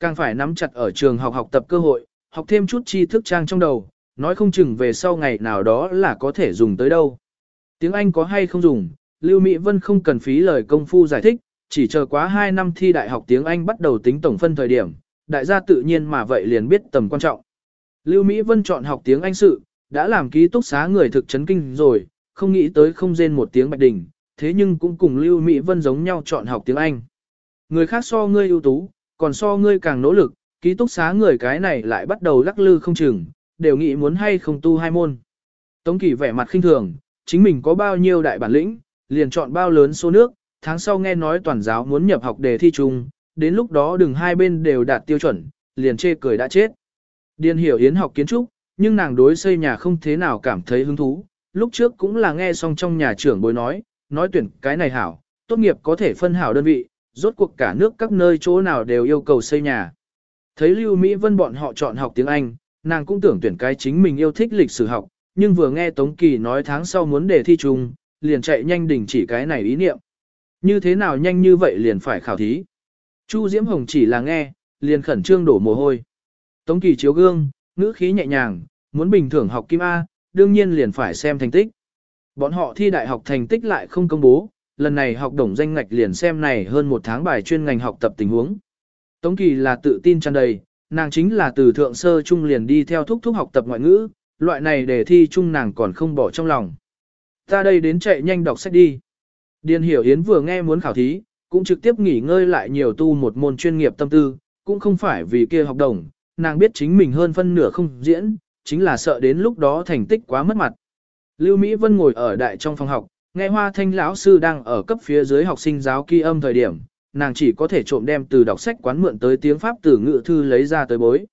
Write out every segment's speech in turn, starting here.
Càng phải nắm chặt ở trường học học tập cơ hội, học thêm chút tri thức trang trong đầu, nói không chừng về sau ngày nào đó là có thể dùng tới đâu. Tiếng Anh có hay không dùng, Lưu Mỹ Vân không cần phí lời công phu giải thích, chỉ chờ quá 2 năm thi đại học tiếng Anh bắt đầu tính tổng phân thời điểm, đại gia tự nhiên mà vậy liền biết tầm quan trọng. Lưu Mỹ Vân chọn học tiếng Anh sự, đã làm ký túc xá người thực chấn kinh rồi, không nghĩ tới không rên một tiếng bạch đỉnh, thế nhưng cũng cùng Lưu Mỹ Vân giống nhau chọn học tiếng Anh. Người khác so ngươi ưu tú, còn so ngươi càng nỗ lực, ký túc xá người cái này lại bắt đầu lắc lư không chừng, đều nghĩ muốn hay không tu hai môn. Tống Kỳ vẻ mặt khinh thường, chính mình có bao nhiêu đại bản lĩnh, liền chọn bao lớn số nước, tháng sau nghe nói toàn giáo muốn nhập học đề thi chung, đến lúc đó đừng hai bên đều đạt tiêu chuẩn, liền chê cười đã chết. Điền hiểu Yến học kiến trúc, nhưng nàng đối xây nhà không thế nào cảm thấy hứng thú, lúc trước cũng là nghe xong trong nhà trưởng bối nói, nói tuyển cái này hảo, tốt nghiệp có thể phân hảo đơn vị, rốt cuộc cả nước các nơi chỗ nào đều yêu cầu xây nhà. Thấy Lưu Mỹ Vân bọn họ chọn học tiếng Anh, nàng cũng tưởng tuyển cái chính mình yêu thích lịch sử học, nhưng vừa nghe Tống Kỳ nói tháng sau muốn đề thi chung, liền chạy nhanh đình chỉ cái này ý niệm. Như thế nào nhanh như vậy liền phải khảo thí. Chu Diễm Hồng chỉ là nghe, liền khẩn trương đổ mồ hôi. Tống Kỳ chiếu gương, ngữ khí nhẹ nhàng, muốn bình thường học kim A, đương nhiên liền phải xem thành tích. Bọn họ thi đại học thành tích lại không công bố, lần này học đồng danh ngạch liền xem này hơn một tháng bài chuyên ngành học tập tình huống. Tống Kỳ là tự tin tràn đầy, nàng chính là từ thượng sơ trung liền đi theo thúc thúc học tập ngoại ngữ, loại này để thi chung nàng còn không bỏ trong lòng. Ta đây đến chạy nhanh đọc sách đi. Điền Hiểu Yến vừa nghe muốn khảo thí, cũng trực tiếp nghỉ ngơi lại nhiều tu một môn chuyên nghiệp tâm tư, cũng không phải vì kia học đồng, nàng biết chính mình hơn phân nửa không diễn, chính là sợ đến lúc đó thành tích quá mất mặt. Lưu Mỹ Vân ngồi ở đại trong phòng học, nghe Hoa Thanh lão sư đang ở cấp phía dưới học sinh giáo kỳ âm thời điểm, nàng chỉ có thể trộm đem từ đọc sách quán mượn tới tiếng Pháp từ ngữ thư lấy ra tới bối.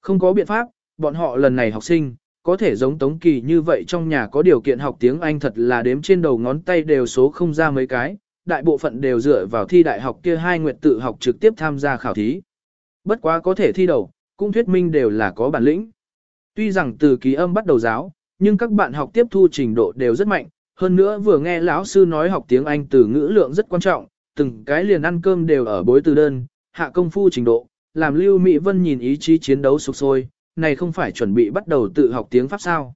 Không có biện pháp, bọn họ lần này học sinh, có thể giống Tống Kỳ như vậy trong nhà có điều kiện học tiếng Anh thật là đếm trên đầu ngón tay đều số không ra mấy cái, đại bộ phận đều dựa vào thi đại học kia hai nguyện tự học trực tiếp tham gia khảo thí. Bất quá có thể thi đầu, cũng thuyết minh đều là có bản lĩnh. Tuy rằng từ ký âm bắt đầu giáo, nhưng các bạn học tiếp thu trình độ đều rất mạnh, hơn nữa vừa nghe lão sư nói học tiếng Anh từ ngữ lượng rất quan trọng, từng cái liền ăn cơm đều ở bối từ đơn, hạ công phu trình độ, làm Lưu Mỹ Vân nhìn ý chí chiến đấu sục sôi, này không phải chuẩn bị bắt đầu tự học tiếng Pháp sao.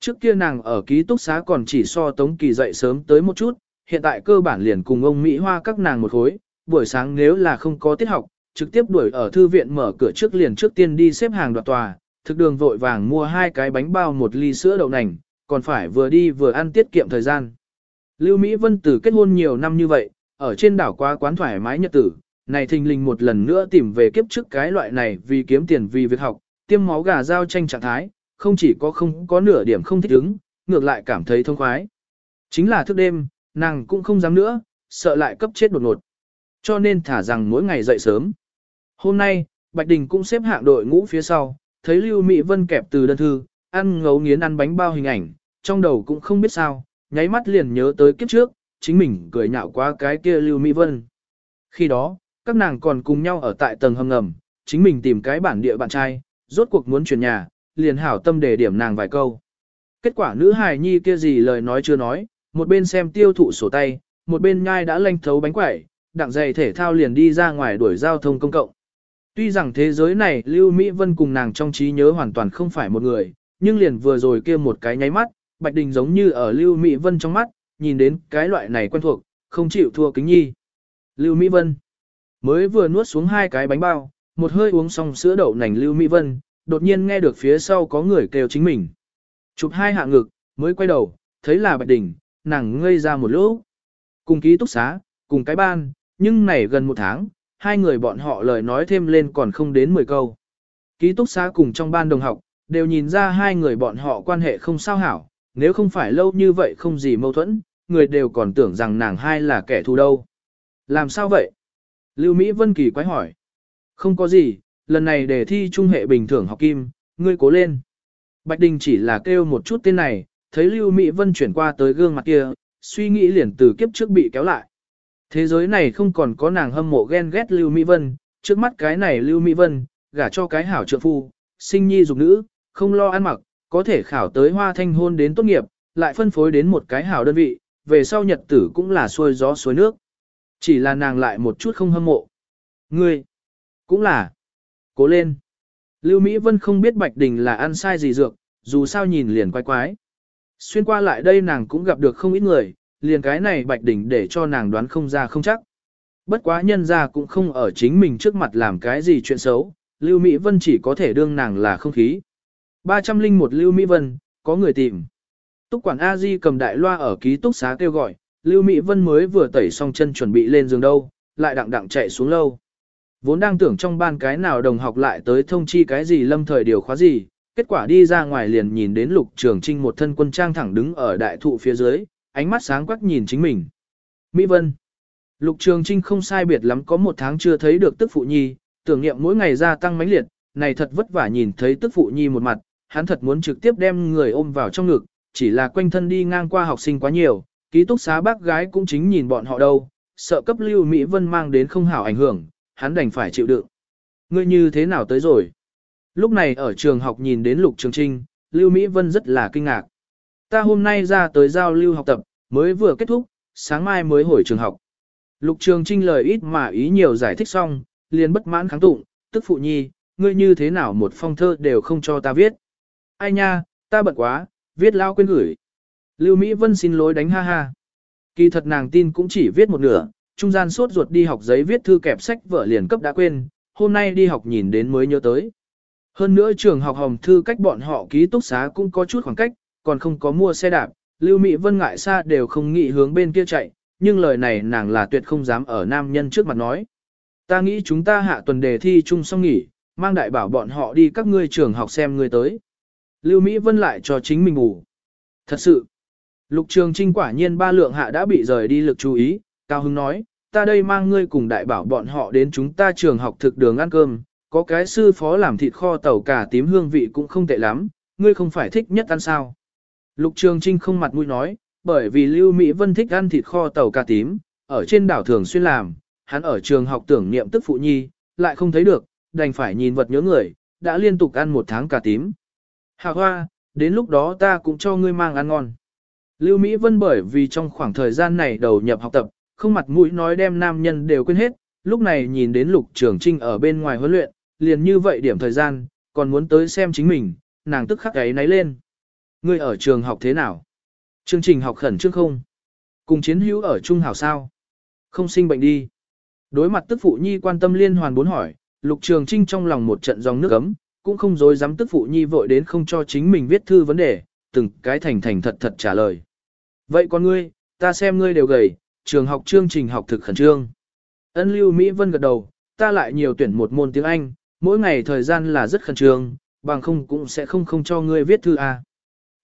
Trước kia nàng ở ký túc xá còn chỉ so Tống Kỳ dậy sớm tới một chút, hiện tại cơ bản liền cùng ông Mỹ Hoa các nàng một khối, buổi sáng nếu là không có tiết học, trực tiếp đuổi ở thư viện mở cửa trước liền trước tiên đi xếp hàng đoạt tòa, thực đường vội vàng mua hai cái bánh bao một ly sữa đậu nành, còn phải vừa đi vừa ăn tiết kiệm thời gian. Lưu Mỹ Vân từ kết hôn nhiều năm như vậy, ở trên đảo quá quán thoải mái nhật tử, này thình lình một lần nữa tìm về kiếp trước cái loại này vì kiếm tiền vì việc học, tiêm máu gà giao tranh trạng thái, không chỉ có không có nửa điểm không thích ứng, ngược lại cảm thấy thông khoái. Chính là thức đêm, nàng cũng không dám nữa, sợ lại cấp chết đột ngột. Cho nên thả rằng mỗi ngày dậy sớm. Hôm nay, Bạch Đình cũng xếp hạng đội ngũ phía sau, thấy Lưu Mỹ Vân kẹp từ đơn thư, ăn ngấu nghiến ăn bánh bao hình ảnh, trong đầu cũng không biết sao, nháy mắt liền nhớ tới kiếp trước, chính mình cười nhạo qua cái kia Lưu Mỹ Vân. Khi đó, các nàng còn cùng nhau ở tại tầng hầm ngầm, chính mình tìm cái bản địa bạn trai, rốt cuộc muốn chuyển nhà, liền hảo tâm để điểm nàng vài câu. Kết quả nữ hài nhi kia gì lời nói chưa nói, một bên xem tiêu thụ sổ tay, một bên nhai đã lanh thấu bánh quẩy, đặng giày thể thao liền đi ra ngoài đuổi giao thông công cộng. Tuy rằng thế giới này Lưu Mỹ Vân cùng nàng trong trí nhớ hoàn toàn không phải một người, nhưng liền vừa rồi kia một cái nháy mắt, Bạch Đình giống như ở Lưu Mỹ Vân trong mắt, nhìn đến cái loại này quen thuộc, không chịu thua kính nhi. Lưu Mỹ Vân mới vừa nuốt xuống hai cái bánh bao, một hơi uống xong sữa đậu nành Lưu Mỹ Vân, đột nhiên nghe được phía sau có người kêu chính mình. Chụp hai hạ ngực, mới quay đầu, thấy là Bạch Đình, nàng ngây ra một lúc. Cùng ký túc xá, cùng cái ban, nhưng này gần một tháng, hai người bọn họ lời nói thêm lên còn không đến 10 câu. Ký túc xá cùng trong ban đồng học, đều nhìn ra hai người bọn họ quan hệ không sao hảo, nếu không phải lâu như vậy không gì mâu thuẫn, người đều còn tưởng rằng nàng hai là kẻ thù đâu. Làm sao vậy? Lưu Mỹ Vân Kỳ quái hỏi. Không có gì, lần này đề thi trung hệ bình thường học kim, ngươi cố lên. Bạch Đình chỉ là kêu một chút tên này, thấy Lưu Mỹ Vân chuyển qua tới gương mặt kia, suy nghĩ liền từ kiếp trước bị kéo lại. Thế giới này không còn có nàng hâm mộ ghen ghét Lưu Mỹ Vân, trước mắt cái này Lưu Mỹ Vân, gả cho cái hảo trượng phu, sinh nhi dục nữ, không lo ăn mặc, có thể khảo tới hoa thanh hôn đến tốt nghiệp, lại phân phối đến một cái hảo đơn vị, về sau nhật tử cũng là xuôi gió xuôi nước. Chỉ là nàng lại một chút không hâm mộ. Ngươi, cũng là, Cố lên. Lưu Mỹ Vân không biết Bạch Đình là ăn sai gì dược, dù sao nhìn liền quái quái. Xuyên qua lại đây nàng cũng gặp được không ít người, liền cái này Bạch Đình để cho nàng đoán không ra không chắc. Bất quá nhân ra cũng không ở chính mình trước mặt làm cái gì chuyện xấu, Lưu Mỹ Vân chỉ có thể đương nàng là không khí. 301 Lưu Mỹ Vân, có người tìm. Túc quản A Di cầm đại loa ở ký túc xá kêu gọi, Lưu Mỹ Vân mới vừa tẩy xong chân chuẩn bị lên giường đâu, lại đặng đặng chạy xuống lâu. Vốn đang tưởng trong ban cái nào đồng học lại tới thông chi cái gì lâm thời điều khóa gì, kết quả đi ra ngoài liền nhìn đến lục trường trinh một thân quân trang thẳng đứng ở đại thụ phía dưới, ánh mắt sáng quắc nhìn chính mình. Mỹ Vân Lục trường trinh không sai biệt lắm có một tháng chưa thấy được tức phụ nhi, tưởng niệm mỗi ngày gia tăng mãnh liệt, này thật vất vả nhìn thấy tức phụ nhi một mặt, hắn thật muốn trực tiếp đem người ôm vào trong ngực, chỉ là quanh thân đi ngang qua học sinh quá nhiều, ký túc xá bác gái cũng chính nhìn bọn họ đâu, sợ cấp lưu Mỹ Vân mang đến không hảo ảnh hưởng, hắn đành phải chịu đựng. Ngươi như thế nào tới rồi? Lúc này ở trường học nhìn đến Lục Trường Trinh, Lưu Mỹ Vân rất là kinh ngạc. Ta hôm nay ra tới giao lưu học tập, mới vừa kết thúc, sáng mai mới hồi trường học. Lục Trường Trinh lời ít mà ý nhiều giải thích xong, liền bất mãn kháng tụng, tức phụ nhi, ngươi như thế nào một phong thơ đều không cho ta viết. Ai nha, ta bận quá, viết lao quên gửi. Lưu Mỹ Vân xin lỗi đánh ha ha. Kỳ thật nàng tin cũng chỉ viết một nửa, trung gian sốt ruột đi học giấy viết thư kẹp sách vợ liền cấp đã quên, hôm nay đi học nhìn đến mới nhớ tới. Hơn nữa trường học hồng thư cách bọn họ ký túc xá cũng có chút khoảng cách, còn không có mua xe đạp, Lưu Mỹ Vân ngại xa đều không nghĩ hướng bên kia chạy, nhưng lời này nàng là tuyệt không dám ở nam nhân trước mặt nói. Ta nghĩ chúng ta hạ tuần đề thi chung xong nghỉ, mang đại bảo bọn họ đi các ngươi trường học xem ngươi tới. Lưu Mỹ Vân lại cho chính mình ngủ. Thật sự, lục trường trinh quả nhiên ba lượng hạ đã bị rời đi lực chú ý, Cao Hưng nói, ta đây mang ngươi cùng đại bảo bọn họ đến chúng ta trường học thực đường ăn cơm, có cái sư phó làm thịt kho tàu cà tím hương vị cũng không tệ lắm, ngươi không phải thích nhất ăn sao. Lục Trường Trinh không mặt mũi nói, bởi vì Lưu Mỹ Vân thích ăn thịt kho tàu cà tím, ở trên đảo thường xuyên làm, hắn ở trường học tưởng niệm tức phụ nhi, lại không thấy được, đành phải nhìn vật nhớ người, đã liên tục ăn một tháng cà tím. Hạ hoa, đến lúc đó ta cũng cho ngươi mang ăn ngon. Lưu Mỹ Vân bởi vì trong khoảng thời gian này đầu nhập học tập, không mặt mũi nói đem nam nhân đều quên hết, lúc này nhìn đến lục trường trinh ở bên ngoài huấn luyện, liền như vậy điểm thời gian, còn muốn tới xem chính mình, nàng tức khắc ấy náy lên. Ngươi ở trường học thế nào? Chương trình học khẩn trương không? Cùng chiến hữu ở trung hảo sao? Không sinh bệnh đi. Đối mặt tức phụ nhi quan tâm liên hoàn bốn hỏi, lục trường trinh trong lòng một trận dòng nước ấm, cũng không dối dám tức phụ nhi vội đến không cho chính mình viết thư vấn đề, từng cái thành thành thật thật trả lời. Vậy con ngươi, ta xem ngươi đều gầy, trường học chương trình học thực khẩn trương. Ân lưu Mỹ Vân gật đầu, ta lại nhiều tuyển một môn tiếng Anh, mỗi ngày thời gian là rất khẩn trương, bằng không cũng sẽ không không cho ngươi viết thư à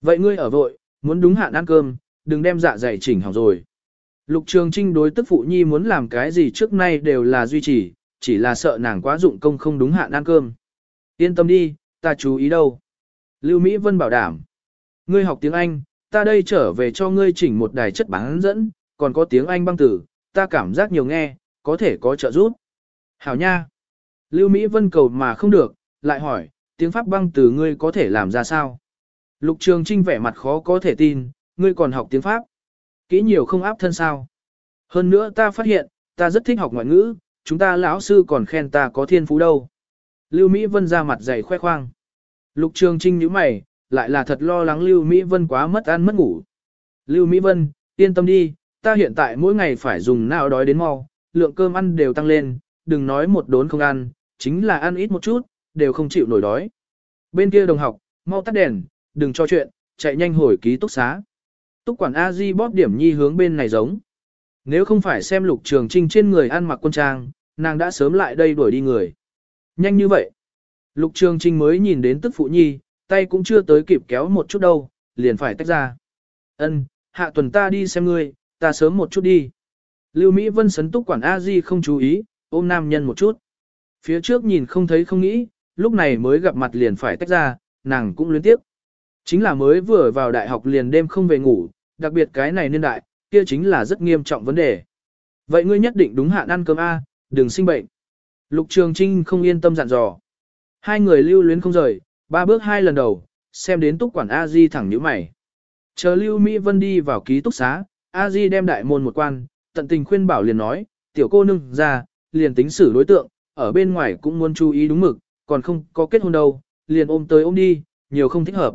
Vậy ngươi ở vội, muốn đúng hạn ăn cơm, đừng đem dạ dày chỉnh học rồi. Lục Trường Trinh đối tức phụ nhi muốn làm cái gì trước nay đều là duy trì, chỉ là sợ nàng quá dụng công không đúng hạn ăn cơm. Yên tâm đi, ta chú ý đâu. Lưu Mỹ Vân bảo đảm. Ngươi học tiếng Anh, ta đây trở về cho ngươi chỉnh một đài chất bán dẫn, còn có tiếng Anh băng tử, ta cảm giác nhiều nghe, có thể có trợ giúp. Hảo nha. Lưu Mỹ Vân cầu mà không được, lại hỏi, tiếng Pháp băng từ ngươi có thể làm ra sao? Lục Trường Trinh vẻ mặt khó có thể tin, ngươi còn học tiếng Pháp. Kỹ nhiều không áp thân sao. Hơn nữa ta phát hiện, ta rất thích học ngoại ngữ, chúng ta lão sư còn khen ta có thiên phú đâu. Lưu Mỹ Vân ra mặt dày khoe khoang. Lục Trường Trinh nhíu mày, lại là thật lo lắng Lưu Mỹ Vân quá mất ăn mất ngủ. Lưu Mỹ Vân, yên tâm đi, ta hiện tại mỗi ngày phải dùng nào đói đến mau, lượng cơm ăn đều tăng lên, đừng nói một đốn không ăn, chính là ăn ít một chút, đều không chịu nổi đói. Bên kia đồng học, mau tắt đèn, đừng cho chuyện, chạy nhanh hồi ký túc xá. Túc quản A Di bóp điểm nhi hướng bên này giống. Nếu không phải xem lục trường trinh trên người ăn mặc quân trang, nàng đã sớm lại đây đuổi đi người. Nhanh như vậy. Lục trường trinh mới nhìn đến tức phụ nhi, tay cũng chưa tới kịp kéo một chút đâu, liền phải tách ra. Ân, hạ tuần ta đi xem ngươi, ta sớm một chút đi. Lưu Mỹ Vân sấn túc quản A Di không chú ý, ôm nam nhân một chút. Phía trước nhìn không thấy không nghĩ, lúc này mới gặp mặt liền phải tách ra, nàng cũng luyến tiếp. Chính là mới vừa vào đại học liền đêm không về ngủ, đặc biệt cái này niên đại, kia chính là rất nghiêm trọng vấn đề. Vậy ngươi nhất định đúng hạn ăn cơm A, đừng sinh bệnh. Lục Trường Trinh không yên tâm dặn dò. Hai người lưu luyến không rời, ba bước hai lần đầu, xem đến túc quản A Di thẳng nhíu mày. Chờ Lưu Mỹ Vân đi vào ký túc xá, A Di đem đại môn một quan, tận tình khuyên bảo liền nói, tiểu cô nương ra, liền tính xử đối tượng, ở bên ngoài cũng muốn chú ý đúng mực, còn không có kết hôn đâu, liền ôm tới ôm đi, nhiều không thích hợp.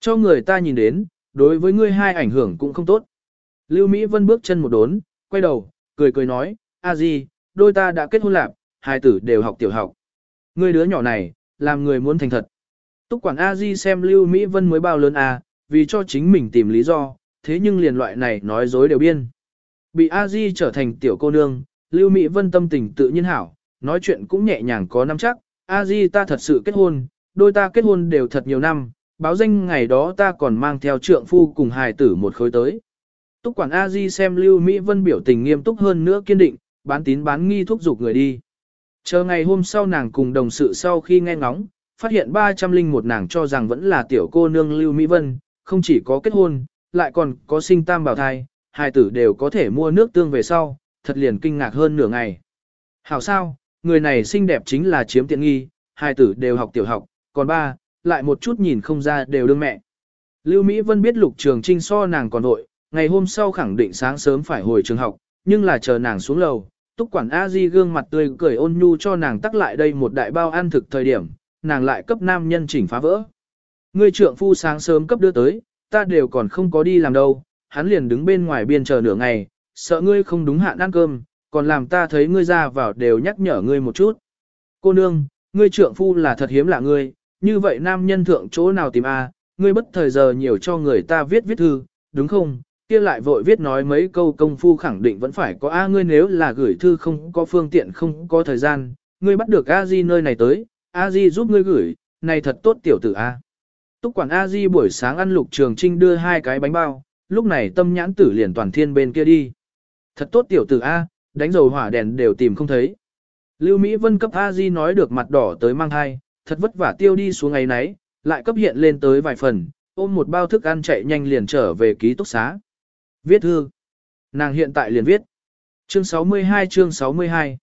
Cho người ta nhìn đến, đối với ngươi hai ảnh hưởng cũng không tốt. Lưu Mỹ Vân bước chân một đốn, quay đầu, cười cười nói, a di, đôi ta đã kết hôn lạc, hai tử đều học tiểu học. Ngươi đứa nhỏ này, làm người muốn thành thật. Túc quản a di xem Lưu Mỹ Vân mới bao lớn à, vì cho chính mình tìm lý do, thế nhưng liền loại này nói dối đều biên. Bị a di trở thành tiểu cô nương, Lưu Mỹ Vân tâm tình tự nhiên hảo, nói chuyện cũng nhẹ nhàng có năm chắc, a di ta thật sự kết hôn, đôi ta kết hôn đều thật nhiều năm, báo danh ngày đó ta còn mang theo trượng phu cùng hài tử một khối tới. Túc quản A Di xem Lưu Mỹ Vân biểu tình nghiêm túc hơn nữa kiên định, bán tín bán nghi thúc giục người đi. Chờ ngày hôm sau nàng cùng đồng sự sau khi nghe ngóng, phát hiện 301 nàng cho rằng vẫn là tiểu cô nương Lưu Mỹ Vân, không chỉ có kết hôn, lại còn có sinh tam bảo thai, hai tử đều có thể mua nước tương về sau, thật liền kinh ngạc hơn nửa ngày. Hảo sao, người này xinh đẹp chính là chiếm tiện nghi, hai tử đều học tiểu học, còn ba, lại một chút nhìn không ra đều đương mẹ. Lưu Mỹ Vân biết lục trường trinh so nàng còn nội, ngày hôm sau khẳng định sáng sớm phải hồi trường học, nhưng là chờ nàng xuống lầu, túc quản A Di gương mặt tươi cười ôn nhu cho nàng tắc lại đây một đại bao ăn thực thời điểm, nàng lại cấp nam nhân chỉnh phá vỡ. Ngươi trượng phu sáng sớm cấp đưa tới, ta đều còn không có đi làm đâu, hắn liền đứng bên ngoài biên chờ nửa ngày, sợ ngươi không đúng hạn ăn cơm, còn làm ta thấy ngươi ra vào đều nhắc nhở ngươi một chút. Cô nương, ngươi trượng phu là thật hiếm lạ ngươi, như vậy nam nhân thượng chỗ nào tìm a? ngươi bất thời giờ nhiều cho người ta viết viết thư, đúng không? Kia lại vội viết nói mấy câu công phu khẳng định vẫn phải có a ngươi nếu là gửi thư không có phương tiện không có thời gian, ngươi bắt được a di nơi này tới, a di giúp ngươi gửi, này thật tốt tiểu tử a. Túc quản a di buổi sáng ăn lục trường trinh đưa hai cái bánh bao, lúc này tâm nhãn tử liền toàn thiên bên kia đi. Thật tốt tiểu tử a, đánh dầu hỏa đèn đều tìm không thấy. Lưu Mỹ Vân cấp a di nói được mặt đỏ tới mang hai, thật vất vả tiêu đi xuống ngày nấy, lại cấp hiện lên tới vài phần, ôm một bao thức ăn chạy nhanh liền trở về ký túc xá. Viết thư. Nàng hiện tại liền viết. Chương 62 chương 62.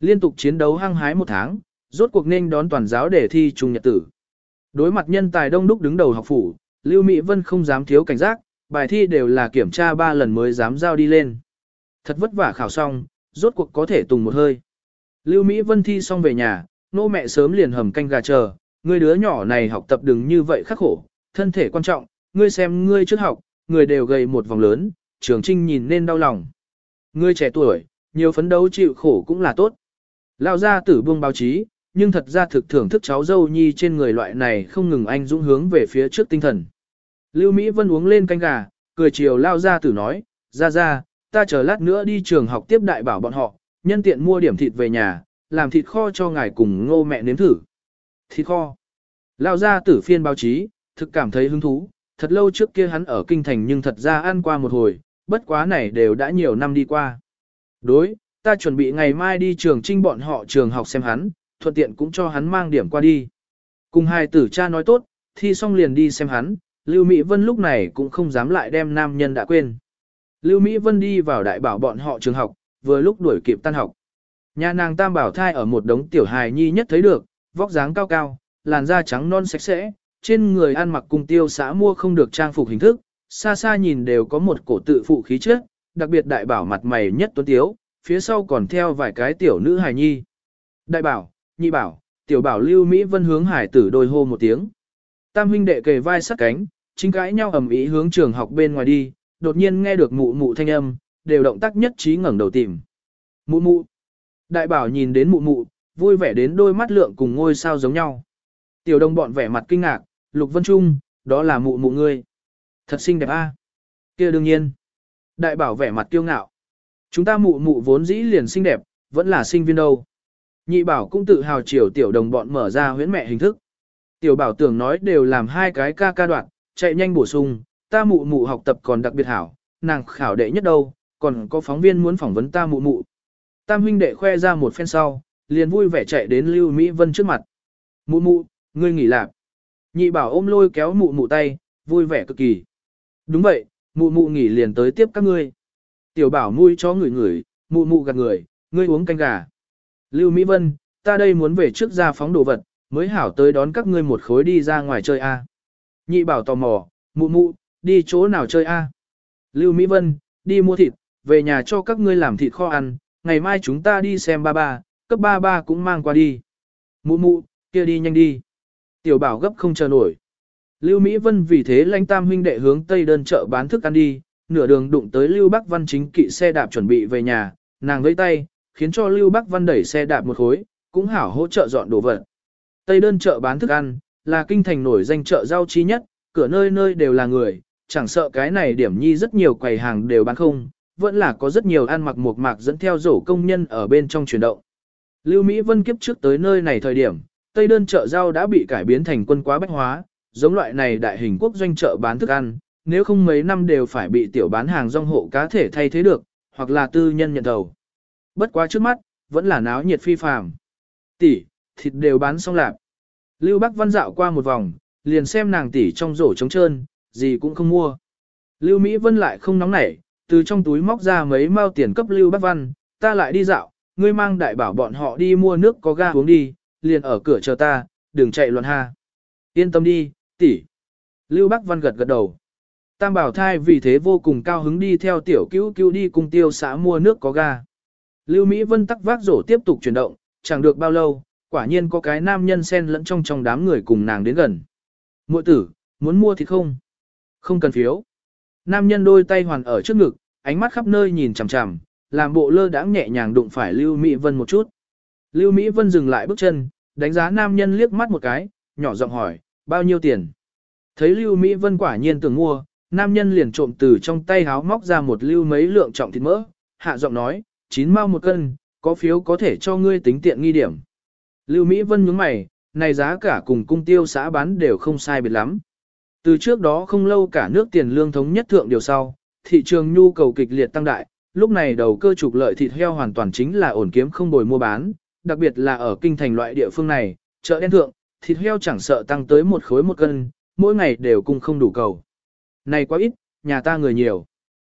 Liên tục chiến đấu hăng hái một tháng, rốt cuộc nên đón toàn giáo để thi trung nhật tử. Đối mặt nhân tài đông đúc đứng đầu học phủ, Lưu Mỹ Vân không dám thiếu cảnh giác, bài thi đều là kiểm tra 3 lần mới dám giao đi lên. Thật vất vả khảo xong, rốt cuộc có thể tùng một hơi. Lưu Mỹ Vân thi xong về nhà, nô mẹ sớm liền hầm canh gà chờ, ngươi đứa nhỏ này học tập đừng như vậy khắc khổ, thân thể quan trọng, ngươi xem ngươi trước học, người đều gầy một vòng lớn, trường trinh nhìn nên đau lòng. Ngươi trẻ tuổi, nhiều phấn đấu chịu khổ cũng là tốt. Lao ra tử buông báo chí, nhưng thật ra thực thưởng thức cháu dâu nhi trên người loại này không ngừng anh dũng hướng về phía trước tinh thần. Lưu Mỹ Vân uống lên canh gà, cười chiều Lao ra tử nói, ra ra, ta chờ lát nữa đi trường học tiếp đại bảo bọn họ, nhân tiện mua điểm thịt về nhà, làm thịt kho cho ngài cùng ngô mẹ nếm thử. Thịt kho. Lao ra tử phiên báo chí, thực cảm thấy hứng thú, thật lâu trước kia hắn ở kinh thành nhưng thật ra ăn qua một hồi, bất quá này đều đã nhiều năm đi qua. Đối, ta chuẩn bị ngày mai đi trường trinh bọn họ trường học xem hắn, thuận tiện cũng cho hắn mang điểm qua đi. Cùng hai tử cha nói tốt, thi xong liền đi xem hắn, Lưu Mỹ Vân lúc này cũng không dám lại đem nam nhân đã quên. Lưu Mỹ Vân đi vào đại bảo bọn họ trường học, vừa lúc đuổi kịp tan học. Nhà nàng tam bảo thai ở một đống tiểu hài nhi nhất thấy được, vóc dáng cao cao, làn da trắng non sạch sẽ, trên người ăn mặc cung tiêu xã mua không được trang phục hình thức, xa xa nhìn đều có một cổ tự phụ khí chất, đặc biệt đại bảo mặt mày nhất tuấn tiếu, phía sau còn theo vài cái tiểu nữ hài nhi. Đại bảo, nhị bảo, tiểu bảo lưu Mỹ vân hướng hải tử đôi hô một tiếng. Tam huynh đệ kề vai sát cánh, chính cãi nhau ầm ĩ hướng trường học bên ngoài đi, đột nhiên nghe được mụ mụ thanh âm, đều động tác nhất trí ngẩng đầu tìm. Mụ mụ. Đại bảo nhìn đến mụ mụ, vui vẻ đến đôi mắt lượng cùng ngôi sao giống nhau. Tiểu đồng bọn vẻ mặt kinh ngạc, Lục Vân Trung, đó là mụ mụ ngươi. Thật xinh đẹp a. Kia đương nhiên. Đại bảo vẻ mặt kiêu ngạo. Chúng ta mụ mụ vốn dĩ liền xinh đẹp, vẫn là sinh viên đâu. Nhị bảo cũng tự hào chiều tiểu đồng bọn mở ra huyễn mẹ hình thức. Tiểu bảo tưởng nói đều làm hai cái ca ca đoạn, chạy nhanh bổ sung, ta mụ mụ học tập còn đặc biệt hảo, nàng khảo đệ nhất đâu, còn có phóng viên muốn phỏng vấn ta mụ mụ. Tam huynh đệ khoe ra một phen sau, liền vui vẻ chạy đến Lưu Mỹ Vân trước mặt. Mụ mụ, ngươi nghỉ lạc. Nhị bảo ôm lôi kéo mụ mụ tay, vui vẻ cực kỳ. Đúng vậy, mụ mụ nghỉ liền tới tiếp các ngươi. Tiểu bảo mui cho người người, mụ mụ gạt người, ngươi uống canh gà. Lưu Mỹ Vân, ta đây muốn về trước ra phóng đồ vật, mới hảo tới đón các ngươi một khối đi ra ngoài chơi a. Nhị bảo tò mò, mụ mụ, đi chỗ nào chơi a? Lưu Mỹ Vân, đi mua thịt, về nhà cho các ngươi làm thịt kho ăn, ngày mai chúng ta đi xem ba ba, cấp ba ba cũng mang qua đi. Mụ mụ, kia đi nhanh đi. Tiểu bảo gấp không chờ nổi. Lưu Mỹ Vân vì thế lãnh tam huynh đệ hướng tây đơn chợ bán thức ăn đi, nửa đường đụng tới Lưu Bắc Văn chính kỵ xe đạp chuẩn bị về nhà, nàng vẫy tay, khiến cho Lưu Bắc Văn đẩy xe đạp một khối, cũng hảo hỗ trợ dọn đồ vật. Tây đơn chợ bán thức ăn, là kinh thành nổi danh chợ rau chi nhất, cửa nơi nơi đều là người, chẳng sợ cái này điểm nhi rất nhiều quầy hàng đều bán không, vẫn là có rất nhiều ăn mặc một mạc dẫn theo rổ công nhân ở bên trong chuyển động. Lưu Mỹ Vân kiếp trước tới nơi này thời điểm, Tây đơn chợ rau đã bị cải biến thành quân quá bách hóa, giống loại này đại hình quốc doanh chợ bán thức ăn, nếu không mấy năm đều phải bị tiểu bán hàng rong hộ cá thể thay thế được, hoặc là tư nhân nhận đầu. Bất quá trước mắt, vẫn là náo nhiệt phi phàm. Tỷ, thịt đều bán xong lạc. Lưu Bắc Văn dạo qua một vòng, liền xem nàng tỷ trong rổ trống trơn, gì cũng không mua. Lưu Mỹ Vân lại không nóng nảy, từ trong túi móc ra mấy mao tiền cấp Lưu Bắc Văn, ta lại đi dạo, ngươi mang đại bảo bọn họ đi mua nước có ga uống đi, liền ở cửa chờ ta, đừng chạy loạn ha. Yên tâm đi, tỷ. Lưu Bắc Văn gật gật đầu. Tam bảo thai vì thế vô cùng cao hứng đi theo tiểu cứu cứu đi cùng tiêu xã mua nước có ga. Lưu Mỹ Vân tắc vác rổ tiếp tục chuyển động, chẳng được bao lâu, quả nhiên có cái nam nhân xen lẫn trong trong đám người cùng nàng đến gần. Muội tử, muốn mua thì không? Không cần phiếu. Nam nhân đôi tay hoàn ở trước ngực, ánh mắt khắp nơi nhìn chằm chằm, làm bộ lơ đãng nhẹ nhàng đụng phải Lưu Mỹ Vân một chút. Lưu Mỹ Vân dừng lại bước chân, đánh giá nam nhân liếc mắt một cái, nhỏ giọng hỏi, bao nhiêu tiền? Thấy Lưu Mỹ Vân quả nhiên tưởng mua, nam nhân liền trộm từ trong tay háo móc ra một lưu mấy lượng trọng thịt mỡ, hạ giọng nói, chín mao một cân, có phiếu có thể cho ngươi tính tiện nghi điểm. Lưu Mỹ Vân nhướng mày, này giá cả cùng cung tiêu xã bán đều không sai biệt lắm. Từ trước đó không lâu cả nước tiền lương thống nhất thượng điều sau, thị trường nhu cầu kịch liệt tăng đại, lúc này đầu cơ trục lợi thịt heo hoàn toàn chính là ổn kiếm không bồi mua bán, đặc biệt là ở kinh thành loại địa phương này, chợ đen thượng, thịt heo chẳng sợ tăng tới một khối một cân, mỗi ngày đều cung không đủ cầu. Này quá ít, nhà ta người nhiều.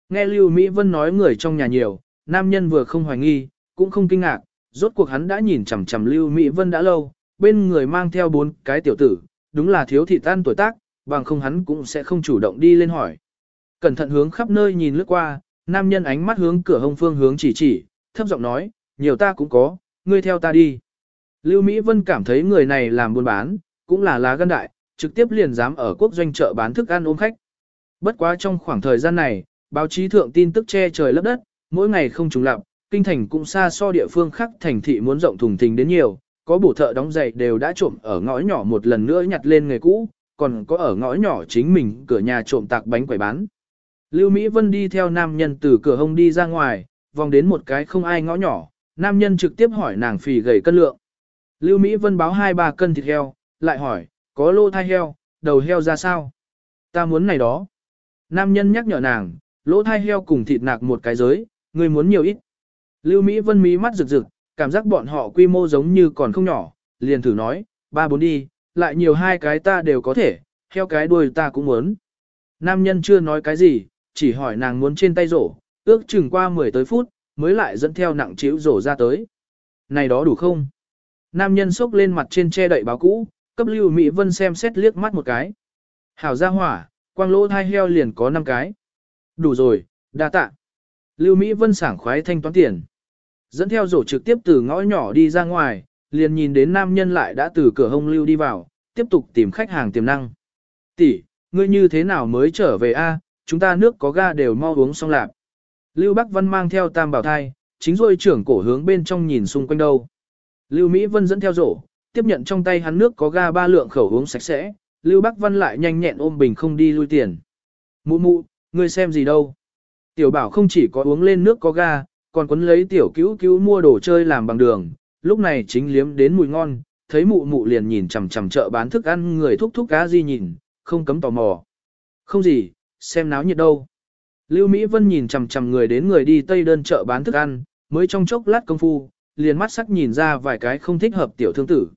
Nghe Lưu Mỹ Vân nói người trong nhà nhiều, nam nhân vừa không hoài nghi, cũng không kinh ngạc, rốt cuộc hắn đã nhìn chằm chằm Lưu Mỹ Vân đã lâu, bên người mang theo bốn cái tiểu tử, đúng là thiếu thị tan tuổi tác, bằng không hắn cũng sẽ không chủ động đi lên hỏi. Cẩn thận hướng khắp nơi nhìn lướt qua, nam nhân ánh mắt hướng cửa hông phương hướng chỉ chỉ, thấp giọng nói, nhiều ta cũng có, ngươi theo ta đi. Lưu Mỹ Vân cảm thấy người này làm buôn bán, cũng là lá gan đại, trực tiếp liền dám ở quốc doanh chợ bán thức ăn ôm khách. Bất quá trong khoảng thời gian này, báo chí thượng tin tức che trời lấp đất, mỗi ngày không trùng lặp, kinh thành cũng xa so địa phương khác thành thị muốn rộng thùng thình đến nhiều, có bổ thợ đóng giày đều đã trộm ở ngõ nhỏ một lần nữa nhặt lên nghề cũ, còn có ở ngõ nhỏ chính mình cửa nhà trộm tạc bánh quẩy bán. Lưu Mỹ Vân đi theo nam nhân từ cửa hông đi ra ngoài, vòng đến một cái không ai ngõ nhỏ, nam nhân trực tiếp hỏi nàng phì gầy cân lượng. Lưu Mỹ Vân báo 2-3 cân thịt heo, lại hỏi, có lô thai heo, đầu heo ra sao? Ta muốn này đó. Nam nhân nhắc nhở nàng, lỗ thai heo cùng thịt nạc một cái giới, người muốn nhiều ít. Lưu Mỹ Vân mí mắt rực rực, cảm giác bọn họ quy mô giống như còn không nhỏ, liền thử nói, ba bốn đi, lại nhiều hai cái ta đều có thể, heo cái đuôi ta cũng muốn. Nam nhân chưa nói cái gì, chỉ hỏi nàng muốn trên tay rổ, ước chừng qua 10 tới phút, mới lại dẫn theo nặng chịu rổ ra tới. Này đó đủ không? Nam nhân sốc lên mặt trên che đậy báo cũ, cấp Lưu Mỹ Vân xem xét liếc mắt một cái. Hảo ra hỏa, quang lỗ thai heo liền có 5 cái. Đủ rồi, đa tạ. Lưu Mỹ Vân sảng khoái thanh toán tiền. Dẫn theo rổ trực tiếp từ ngõ nhỏ đi ra ngoài, liền nhìn đến nam nhân lại đã từ cửa hông lưu đi vào, tiếp tục tìm khách hàng tiềm năng. Tỷ, ngươi như thế nào mới trở về a? chúng ta nước có ga đều mau uống xong lạp. Lưu Bắc Văn mang theo tam bảo thai, chính rồi trưởng cổ hướng bên trong nhìn xung quanh đâu. Lưu Mỹ Vân dẫn theo rổ, tiếp nhận trong tay hắn nước có ga ba lượng khẩu uống sạch sẽ, Lưu Bắc Văn lại nhanh nhẹn ôm bình không đi lui tiền. Mụ mụ, ngươi xem gì đâu. Tiểu bảo không chỉ có uống lên nước có ga, còn quấn lấy tiểu cứu cứu mua đồ chơi làm bằng đường, lúc này chính liếm đến mùi ngon, thấy mụ mụ liền nhìn chằm chằm chợ bán thức ăn người thúc thúc cá gì nhìn, không cấm tò mò. Không gì, xem náo nhiệt đâu. Lưu Mỹ Vân nhìn chằm chằm người đến người đi tây đơn chợ bán thức ăn, mới trong chốc lát công phu, liền mắt sắc nhìn ra vài cái không thích hợp tiểu thương tử.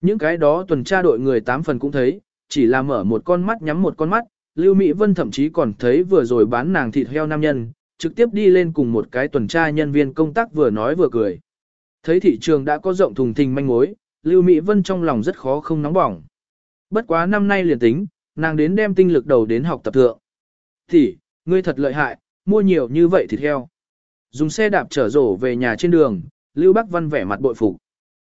Những cái đó tuần tra đội người tám phần cũng thấy, chỉ là mở một con mắt nhắm một con mắt, Lưu Mỹ Vân thậm chí còn thấy vừa rồi bán nàng thịt heo nam nhân, trực tiếp đi lên cùng một cái tuần tra nhân viên công tác vừa nói vừa cười. Thấy thị trường đã có rộng thùng thình manh mối, Lưu Mỹ Vân trong lòng rất khó không nóng bỏng. Bất quá năm nay liền tính, nàng đến đem tinh lực đầu đến học tập thượng. Thì, ngươi thật lợi hại, mua nhiều như vậy thịt heo. Dùng xe đạp chở rổ về nhà trên đường, Lưu Bắc Văn vẻ mặt bội phục.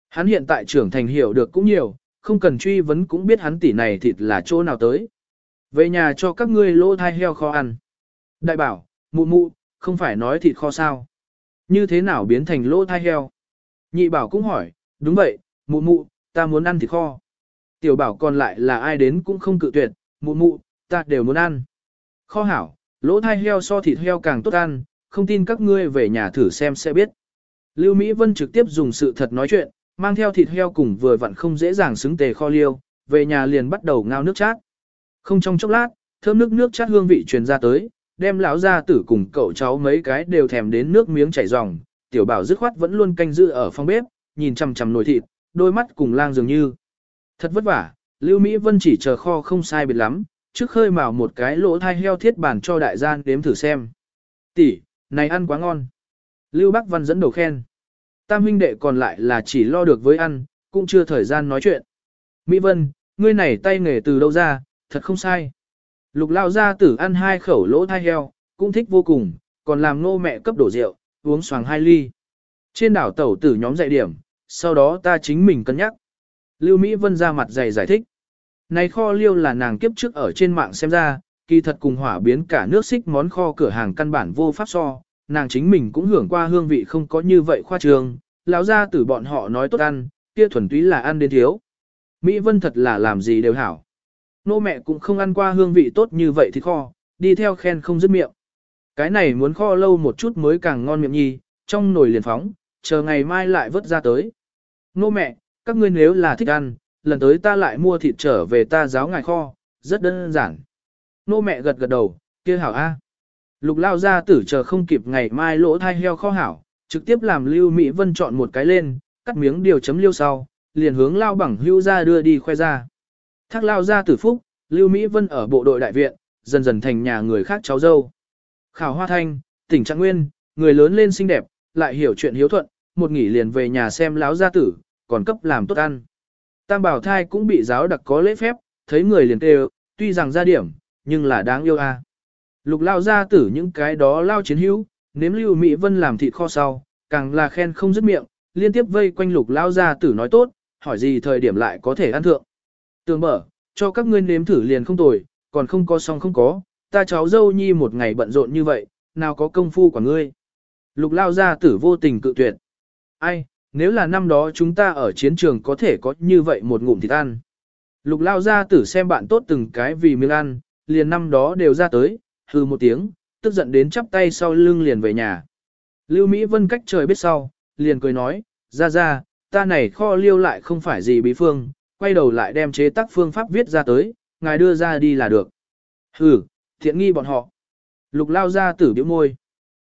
Hắn hiện tại trưởng thành hiểu được cũng nhiều, không cần truy vấn cũng biết hắn tỷ này thịt là chỗ nào tới. Về nhà cho các ngươi lỗ thai heo kho ăn. Đại bảo, mụ mụ, không phải nói thịt kho sao. Như thế nào biến thành lỗ thai heo? Nhị bảo cũng hỏi, đúng vậy, mụ mụ, ta muốn ăn thịt kho. Tiểu bảo còn lại là ai đến cũng không cự tuyệt, mụ mụ, ta đều muốn ăn. Kho hảo, lỗ thai heo so thịt heo càng tốt ăn, không tin các ngươi về nhà thử xem sẽ biết. Lưu Mỹ Vân trực tiếp dùng sự thật nói chuyện, mang theo thịt heo cùng vừa vặn không dễ dàng xứng tề kho liêu, về nhà liền bắt đầu ngao nước chát. Không trong chốc lát, thơm nước nước chát hương vị truyền ra tới, đem lão gia tử cùng cậu cháu mấy cái đều thèm đến nước miếng chảy ròng, tiểu bảo dứt khoát vẫn luôn canh giữ ở phòng bếp, nhìn chằm chằm nồi thịt, đôi mắt cùng lang dường như. Thật vất vả, Lưu Mỹ Vân chỉ chờ kho không sai biệt lắm, trước khơi mào một cái lỗ thai heo thiết bản cho đại gian đếm thử xem. Tỷ, này ăn quá ngon. Lưu Bắc Văn dẫn đầu khen. Tam huynh đệ còn lại là chỉ lo được với ăn, cũng chưa thời gian nói chuyện. Mỹ Vân, ngươi này tay nghề từ đâu ra, thật không sai. Lục lao ra tử ăn hai khẩu lỗ thai heo, cũng thích vô cùng, còn làm nô mẹ cấp đổ rượu, uống xoàng hai ly. Trên đảo tẩu tử nhóm dạy điểm, sau đó ta chính mình cân nhắc. Lưu Mỹ Vân ra mặt dày giải thích. Này kho liêu là nàng kiếp trước ở trên mạng xem ra, kỳ thật cùng hỏa biến cả nước xích món kho cửa hàng căn bản vô pháp so, nàng chính mình cũng hưởng qua hương vị không có như vậy khoa trường, lão ra tử bọn họ nói tốt ăn, kia thuần túy là ăn đến thiếu. Mỹ Vân thật là làm gì đều hảo. Nô mẹ cũng không ăn qua hương vị tốt như vậy thì kho, đi theo khen không dứt miệng. Cái này muốn kho lâu một chút mới càng ngon miệng nhi, trong nồi liền phóng, chờ ngày mai lại vớt ra tới. Nô mẹ, các ngươi nếu là thích ăn, lần tới ta lại mua thịt trở về ta giáo ngài kho, rất đơn giản. Nô mẹ gật gật đầu, kia hảo A. Lục lao ra tử chờ không kịp ngày mai lỗ thai heo kho hảo, trực tiếp làm Lưu Mỹ Vân chọn một cái lên, cắt miếng điều chấm liêu sau, liền hướng lao bằng hưu ra đưa đi khoe ra. Thác lao ra tử phúc, Lưu Mỹ Vân ở bộ đội đại viện, dần dần thành nhà người khác cháu dâu. Khảo Hoa Thanh, tỉnh Trạng Nguyên, người lớn lên xinh đẹp, lại hiểu chuyện hiếu thuận, một nghỉ liền về nhà xem láo gia tử, còn cấp làm tốt ăn. Tam bảo thai cũng bị giáo đặc có lễ phép, thấy người liền kêu, tuy rằng ra điểm, nhưng là đáng yêu a. Lục lao gia tử những cái đó lao chiến hữu, nếm lưu Mỹ Vân làm thịt kho sau, càng là khen không dứt miệng, liên tiếp vây quanh lục lao gia tử nói tốt, hỏi gì thời điểm lại có thể ăn thượng. Tường mở, cho các ngươi nếm thử liền không tồi, còn không có xong không có, ta cháu dâu nhi một ngày bận rộn như vậy, nào có công phu của ngươi. Lục lao gia tử vô tình cự tuyệt. Ai, nếu là năm đó chúng ta ở chiến trường có thể có như vậy một ngụm thịt ăn. Lục lao gia tử xem bạn tốt từng cái vì miếng ăn, liền năm đó đều ra tới, hư một tiếng, tức giận đến chắp tay sau lưng liền về nhà. Lưu Mỹ Vân cách trời biết sau, liền cười nói, ra ra, ta này kho liêu lại không phải gì bí phương, quay đầu lại đem chế tác phương pháp viết ra tới, ngài đưa ra đi là được. Hừ, thiện nghi bọn họ. Lục lao ra tử biểu môi.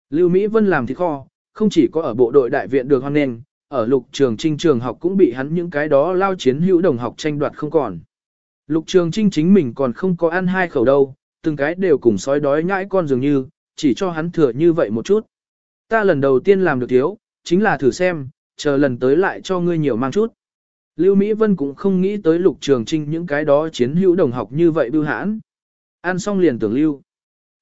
Lưu Mỹ Vân làm thịt kho, không chỉ có ở bộ đội đại viện được hoan nghênh, ở lục trường trinh trường học cũng bị hắn những cái đó lao chiến hữu đồng học tranh đoạt không còn. Lục trường trinh chính mình còn không có ăn hai khẩu đâu, từng cái đều cùng sói đói nhãi con dường như, chỉ cho hắn thừa như vậy một chút. Ta lần đầu tiên làm được thiếu, chính là thử xem, chờ lần tới lại cho ngươi nhiều mang chút. Lưu Mỹ Vân cũng không nghĩ tới lục trường trinh những cái đó chiến hữu đồng học như vậy bưu hãn. Ăn xong liền tưởng lưu.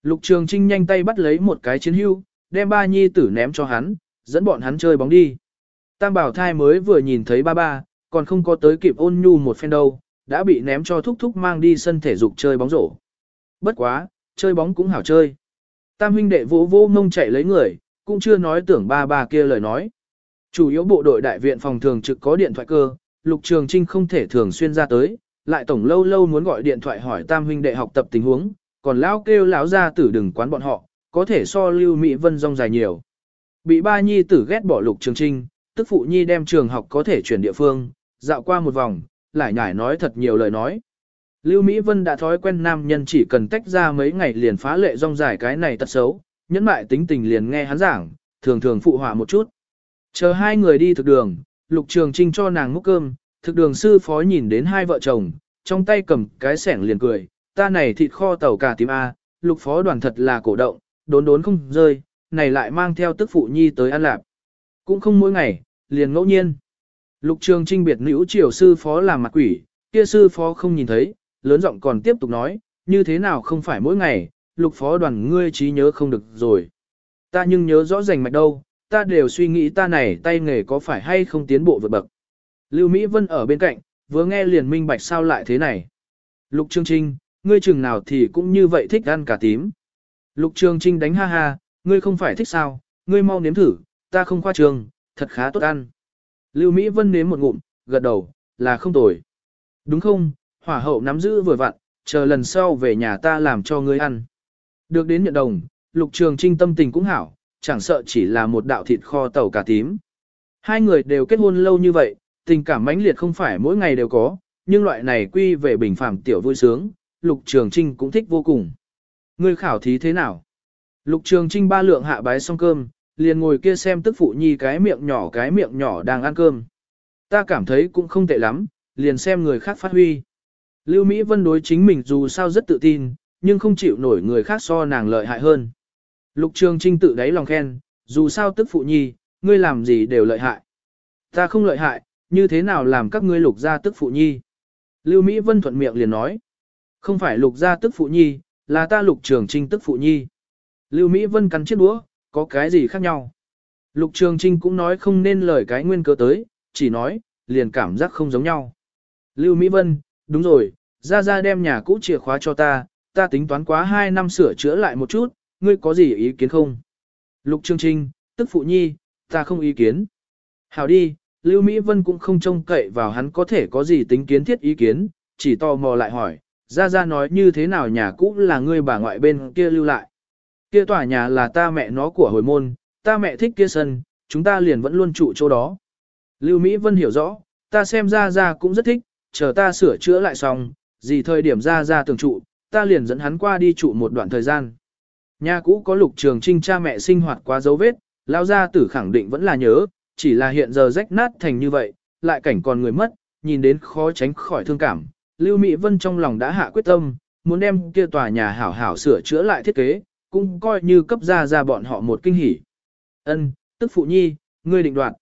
Lục trường trinh nhanh tay bắt lấy một cái chiến hữu, đem ba nhi tử ném cho hắn, dẫn bọn hắn chơi bóng đi. Tam bảo thai mới vừa nhìn thấy ba ba, còn không có tới kịp ôn nhu một phen đâu, đã bị ném cho thúc thúc mang đi sân thể dục chơi bóng rổ. Bất quá, chơi bóng cũng hảo chơi. Tam huynh đệ vỗ vỗ ngông chạy lấy người, cũng chưa nói tưởng ba ba kia lời nói. Chủ yếu bộ đội đại viện phòng thường trực có điện thoại cơ, Lục Trường Trinh không thể thường xuyên ra tới, lại tổng lâu lâu muốn gọi điện thoại hỏi Tam huynh đệ học tập tình huống, còn lão kêu lão ra tử đừng quán bọn họ, có thể so Lưu Mỹ Vân rong dài nhiều. Bị ba nhi tử ghét bỏ Lục Trường Trinh, tức phụ nhi đem trường học có thể chuyển địa phương, dạo qua một vòng, lại nhải nói thật nhiều lời nói. Lưu Mỹ Vân đã thói quen nam nhân chỉ cần tách ra mấy ngày liền phá lệ rong dài cái này tật xấu, nhẫn mại tính tình liền nghe hắn giảng, thường thường phụ họa một chút. Chờ hai người đi thực đường, Lục Trường Trinh cho nàng múc cơm, thực đường sư phó nhìn đến hai vợ chồng, trong tay cầm cái sẻng liền cười, ta này thịt kho tàu cà tím A, Lục phó đoàn thật là cổ động, đốn đốn không rơi, này lại mang theo tức phụ nhi tới ăn lạp. Cũng không mỗi ngày, liền ngẫu nhiên. Lục Trường Trinh biệt nữ triều sư phó làm mặt quỷ, kia sư phó không nhìn thấy, lớn giọng còn tiếp tục nói, như thế nào không phải mỗi ngày, lục phó đoàn ngươi trí nhớ không được rồi. Ta nhưng nhớ rõ rành mạch đâu, ta đều suy nghĩ ta này tay nghề có phải hay không tiến bộ vượt bậc. Lưu Mỹ Vân ở bên cạnh, vừa nghe liền minh bạch sao lại thế này. Lục Trường Trinh, ngươi chừng nào thì cũng như vậy thích ăn cả tím. Lục Trường Trinh đánh ha ha, ngươi không phải thích sao, ngươi mau nếm thử, ta không khoa trường, thật khá tốt ăn. Lưu Mỹ Vân nếm một ngụm, gật đầu, là không tồi. Đúng không, hỏa hậu nắm giữ vừa vặn, chờ lần sau về nhà ta làm cho ngươi ăn. Được đến nhận đồng, Lục Trường Trinh tâm tình cũng hảo, chẳng sợ chỉ là một đạo thịt kho tàu cà tím. Hai người đều kết hôn lâu như vậy, tình cảm mãnh liệt không phải mỗi ngày đều có, nhưng loại này quy về bình phàm tiểu vui sướng, Lục Trường Trinh cũng thích vô cùng. Ngươi khảo thí thế nào? Lục Trường Trinh ba lượng hạ bái xong cơm, liền ngồi kia xem tức phụ nhi cái miệng nhỏ cái miệng nhỏ đang ăn cơm. Ta cảm thấy cũng không tệ lắm, liền xem người khác phát huy. Lưu Mỹ Vân đối chính mình dù sao rất tự tin, nhưng không chịu nổi người khác so nàng lợi hại hơn. Lục Trường Trinh tự đáy lòng khen, dù sao tức phụ nhi, ngươi làm gì đều lợi hại. Ta không lợi hại, như thế nào làm các ngươi lục gia tức phụ nhi? Lưu Mỹ Vân thuận miệng liền nói. Không phải lục gia tức phụ nhi, là ta lục trường trinh tức phụ nhi. Lưu Mỹ Vân cắn chiếc đũa, có cái gì khác nhau? Lục trường trinh cũng nói không nên lời cái nguyên cớ tới, chỉ nói, liền cảm giác không giống nhau. Lưu Mỹ Vân, đúng rồi, ra ra đem nhà cũ chìa khóa cho ta, ta tính toán quá 2 năm sửa chữa lại một chút, ngươi có gì ý kiến không? Lục Trường Trinh, tức phụ nhi, ta không ý kiến. Hảo đi, Lưu Mỹ Vân cũng không trông cậy vào hắn có thể có gì tính kiến thiết ý kiến, chỉ tò mò lại hỏi, ra ra nói như thế nào nhà cũ là ngươi bà ngoại bên kia lưu lại. Kia tòa nhà là ta mẹ nó của hồi môn, ta mẹ thích kia sân, chúng ta liền vẫn luôn trụ chỗ đó. Lưu Mỹ Vân hiểu rõ, ta xem ra ra cũng rất thích, chờ ta sửa chữa lại xong, gì thời điểm ra ra tưởng trụ, ta liền dẫn hắn qua đi trụ một đoạn thời gian. Nhà cũ có lục trường trinh cha mẹ sinh hoạt quá dấu vết, lao gia tử khẳng định vẫn là nhớ, chỉ là hiện giờ rách nát thành như vậy, lại cảnh còn người mất, nhìn đến khó tránh khỏi thương cảm. Lưu Mỹ Vân trong lòng đã hạ quyết tâm, muốn đem kia tòa nhà hảo hảo sửa chữa lại thiết kế, cũng coi như cấp ra ra bọn họ một kinh hỉ. Ân, tức phụ nhi, ngươi định đoạt.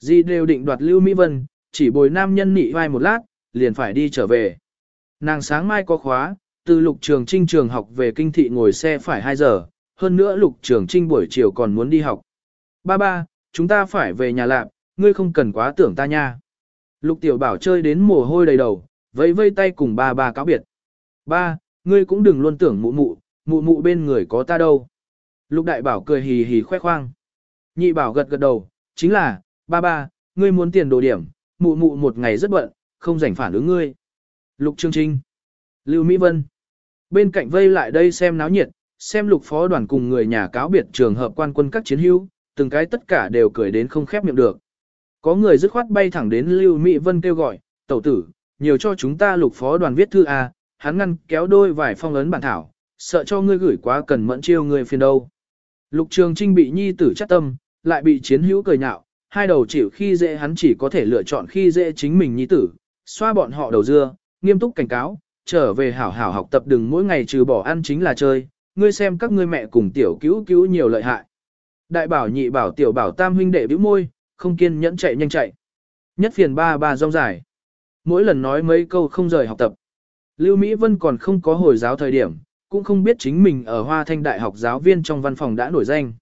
Gì đều định đoạt Lưu Mỹ Vân, chỉ bồi nam nhân nị vai một lát, liền phải đi trở về. Nàng sáng mai có khóa, từ lục trường trinh trường học về kinh thị ngồi xe phải 2 giờ, hơn nữa lục trường trinh buổi chiều còn muốn đi học. Ba ba, chúng ta phải về nhà lạp, ngươi không cần quá tưởng ta nha. Lục tiểu bảo chơi đến mồ hôi đầy đầu, vẫy vây tay cùng ba ba cáo biệt. Ba, ngươi cũng đừng luôn tưởng mụ mụ, mụ mụ bên người có ta đâu. Lục đại bảo cười hì hì khoe khoang. Nhị bảo gật gật đầu, chính là, ba ba, ngươi muốn tiền đồ điểm, mụ mụ một ngày rất bận, không rảnh phản ứng ngươi. Lục Trương Trinh. Lưu Mỹ Vân. Bên cạnh vây lại đây xem náo nhiệt, xem lục phó đoàn cùng người nhà cáo biệt trường hợp quan quân các chiến hữu, từng cái tất cả đều cười đến không khép miệng được. Có người dứt khoát bay thẳng đến Lưu Mỹ Vân kêu gọi, tẩu tử, nhiều cho chúng ta lục phó đoàn viết thư A, hắn ngăn kéo đôi vài phong ấn bản thảo, sợ cho ngươi gửi quá cần mẫn chiêu người phiền đâu. Lục trường trinh bị nhi tử chắc tâm, lại bị chiến hữu cười nhạo, hai đầu chịu khi dễ hắn chỉ có thể lựa chọn khi dễ chính mình nhi tử, xoa bọn họ đầu dưa, nghiêm túc cảnh cáo, trở về hảo hảo học tập đừng mỗi ngày trừ bỏ ăn chính là chơi, ngươi xem các ngươi mẹ cùng tiểu cứu cứu nhiều lợi hại. Đại bảo nhị bảo tiểu bảo tam huynh đệ bĩu môi, không kiên nhẫn chạy nhanh chạy. Nhất phiền ba ba rong dài. Mỗi lần nói mấy câu không rời học tập. Lưu Mỹ Vân còn không có hồi giáo thời điểm, cũng không biết chính mình ở Hoa Thanh Đại học giáo viên trong văn phòng đã nổi danh.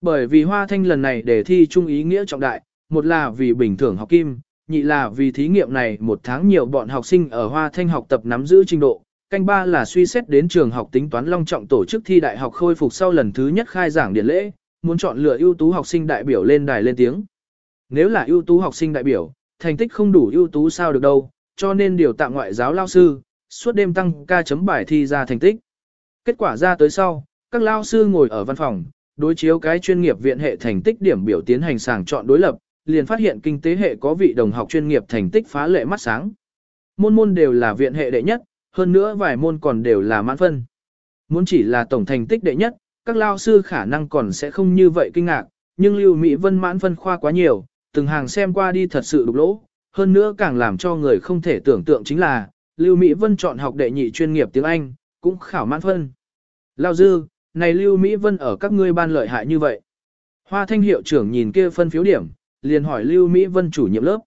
Bởi vì Hoa Thanh lần này để thi trung ý nghĩa trọng đại, một là vì bình thường học kim, nhị là vì thí nghiệm này một tháng nhiều bọn học sinh ở Hoa Thanh học tập nắm giữ trình độ, canh ba là suy xét đến trường học tính toán long trọng tổ chức thi đại học khôi phục sau lần thứ nhất khai giảng điện lễ, muốn chọn lựa ưu tú học sinh đại biểu lên đài lên tiếng. Nếu là ưu tú học sinh đại biểu, thành tích không đủ ưu tú sao được đâu, cho nên điều tạm ngoại giáo lao sư, suốt đêm tăng ca chấm bài thi ra thành tích. Kết quả ra tới sau, các lao sư ngồi ở văn phòng, đối chiếu cái chuyên nghiệp viện hệ thành tích điểm biểu tiến hành sàng chọn đối lập, liền phát hiện kinh tế hệ có vị đồng học chuyên nghiệp thành tích phá lệ mắt sáng. Môn môn đều là viện hệ đệ nhất, hơn nữa vài môn còn đều là mãn phân. Muốn chỉ là tổng thành tích đệ nhất, các lao sư khả năng còn sẽ không như vậy kinh ngạc, nhưng Lưu Mỹ Vân mãn phân khoa quá nhiều, từng hàng xem qua đi thật sự đục lỗ, hơn nữa càng làm cho người không thể tưởng tượng chính là, Lưu Mỹ Vân chọn học đệ nhị chuyên nghiệp tiếng Anh, cũng khảo mãn phân. Lao dư, này Lưu Mỹ Vân ở các ngươi ban lợi hại như vậy. Hoa thanh hiệu trưởng nhìn kia phân phiếu điểm, liền hỏi Lưu Mỹ Vân chủ nhiệm lớp.